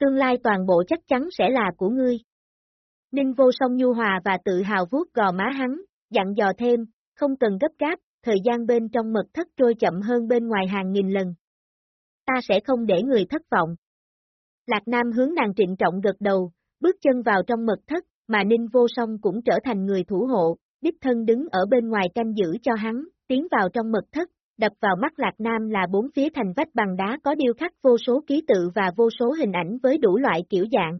Tương lai toàn bộ chắc chắn sẽ là của ngươi. Ninh vô song nhu hòa và tự hào vuốt gò má hắn, dặn dò thêm, không cần gấp gáp, thời gian bên trong mật thất trôi chậm hơn bên ngoài hàng nghìn lần. Ta sẽ không để người thất vọng. Lạc Nam hướng nàng trịnh trọng gật đầu, bước chân vào trong mật thất, mà Ninh Vô Song cũng trở thành người thủ hộ, đích thân đứng ở bên ngoài canh giữ cho hắn, tiến vào trong mật thất, đập vào mắt Lạc Nam là bốn phía thành vách bằng đá có điêu khắc vô số ký tự và vô số hình ảnh với đủ loại kiểu dạng.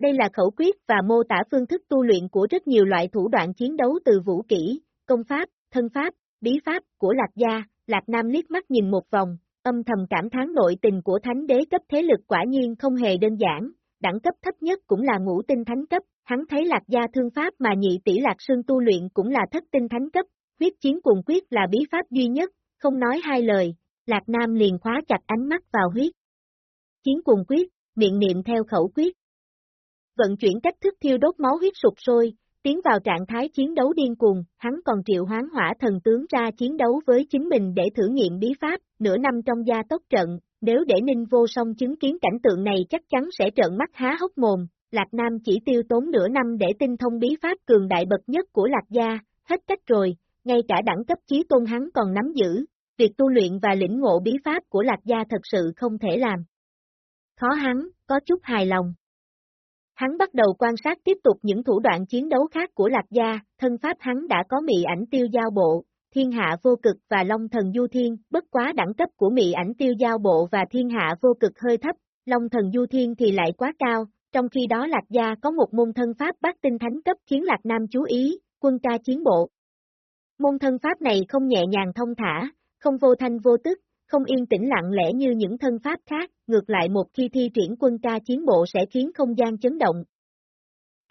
Đây là khẩu quyết và mô tả phương thức tu luyện của rất nhiều loại thủ đoạn chiến đấu từ vũ kỹ, công pháp, thân pháp, bí pháp của Lạc Gia, Lạc Nam liếc mắt nhìn một vòng, âm thầm cảm thán nội tình của thánh đế cấp thế lực quả nhiên không hề đơn giản, đẳng cấp thấp nhất cũng là ngũ tinh thánh cấp, hắn thấy lạc gia thương pháp mà nhị tỷ lạc sương tu luyện cũng là thất tinh thánh cấp, huyết chiến cùng quyết là bí pháp duy nhất, không nói hai lời, lạc nam liền khóa chặt ánh mắt vào huyết. Chiến cùng quyết, miệng niệm theo khẩu quyết. Vận chuyển cách thức thiêu đốt máu huyết sụp sôi, tiến vào trạng thái chiến đấu điên cuồng, hắn còn triệu hoán hỏa thần tướng ra chiến đấu với chính mình để thử nghiệm bí pháp, nửa năm trong gia tốc trận, nếu để Ninh Vô Song chứng kiến cảnh tượng này chắc chắn sẽ trợn mắt há hốc mồm, Lạc Nam chỉ tiêu tốn nửa năm để tinh thông bí pháp cường đại bậc nhất của Lạc Gia, hết cách rồi, ngay cả đẳng cấp chí tôn hắn còn nắm giữ, việc tu luyện và lĩnh ngộ bí pháp của Lạc Gia thật sự không thể làm. Khó hắn, có chút hài lòng. Hắn bắt đầu quan sát tiếp tục những thủ đoạn chiến đấu khác của Lạc Gia, thân pháp hắn đã có mị ảnh tiêu giao bộ, thiên hạ vô cực và long thần du thiên, bất quá đẳng cấp của mị ảnh tiêu giao bộ và thiên hạ vô cực hơi thấp, long thần du thiên thì lại quá cao, trong khi đó Lạc Gia có một môn thân pháp bát tinh thánh cấp khiến Lạc Nam chú ý, quân ca chiến bộ. Môn thân pháp này không nhẹ nhàng thông thả, không vô thanh vô tức, không yên tĩnh lặng lẽ như những thân pháp khác, ngược lại một khi thi triển quân ca chiến bộ sẽ khiến không gian chấn động.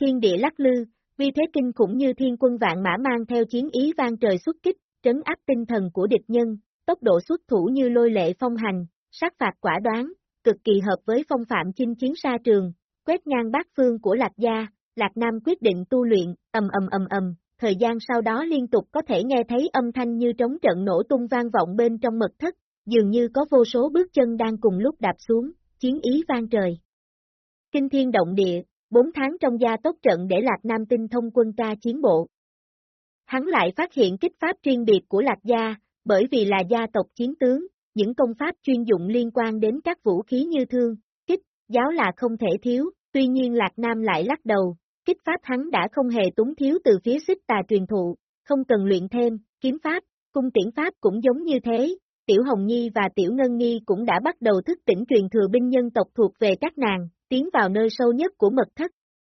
Thiên địa lắc lư, vì thế kinh cũng như thiên quân vạn mã mang theo chiến ý vang trời xuất kích, trấn áp tinh thần của địch nhân, tốc độ xuất thủ như lôi lệ phong hành, sát phạt quả đoán, cực kỳ hợp với phong phạm chinh chiến xa trường, quét ngang bát phương của Lạc Gia, Lạc Nam quyết định tu luyện, ầm ầm ầm ầm, thời gian sau đó liên tục có thể nghe thấy âm thanh như trống trận nổ tung vang vọng bên trong mật thất, dường như có vô số bước chân đang cùng lúc đạp xuống, chiến ý vang trời. Kinh thiên động địa, bốn tháng trong gia tốc trận để Lạc Nam tinh thông quân ca chiến bộ. Hắn lại phát hiện kích pháp riêng biệt của Lạc Gia, bởi vì là gia tộc chiến tướng, những công pháp chuyên dụng liên quan đến các vũ khí như thương, kích, giáo là không thể thiếu, tuy nhiên Lạc Nam lại lắc đầu, kích pháp hắn đã không hề túng thiếu từ phía xích tà truyền thụ, không cần luyện thêm, kiếm pháp, cung tiễn pháp cũng giống như thế, Tiểu Hồng Nhi và Tiểu Ngân Nhi cũng đã bắt đầu thức tỉnh truyền thừa binh nhân tộc thuộc về các nàng, tiến vào nơi sâu nhất của mật thất,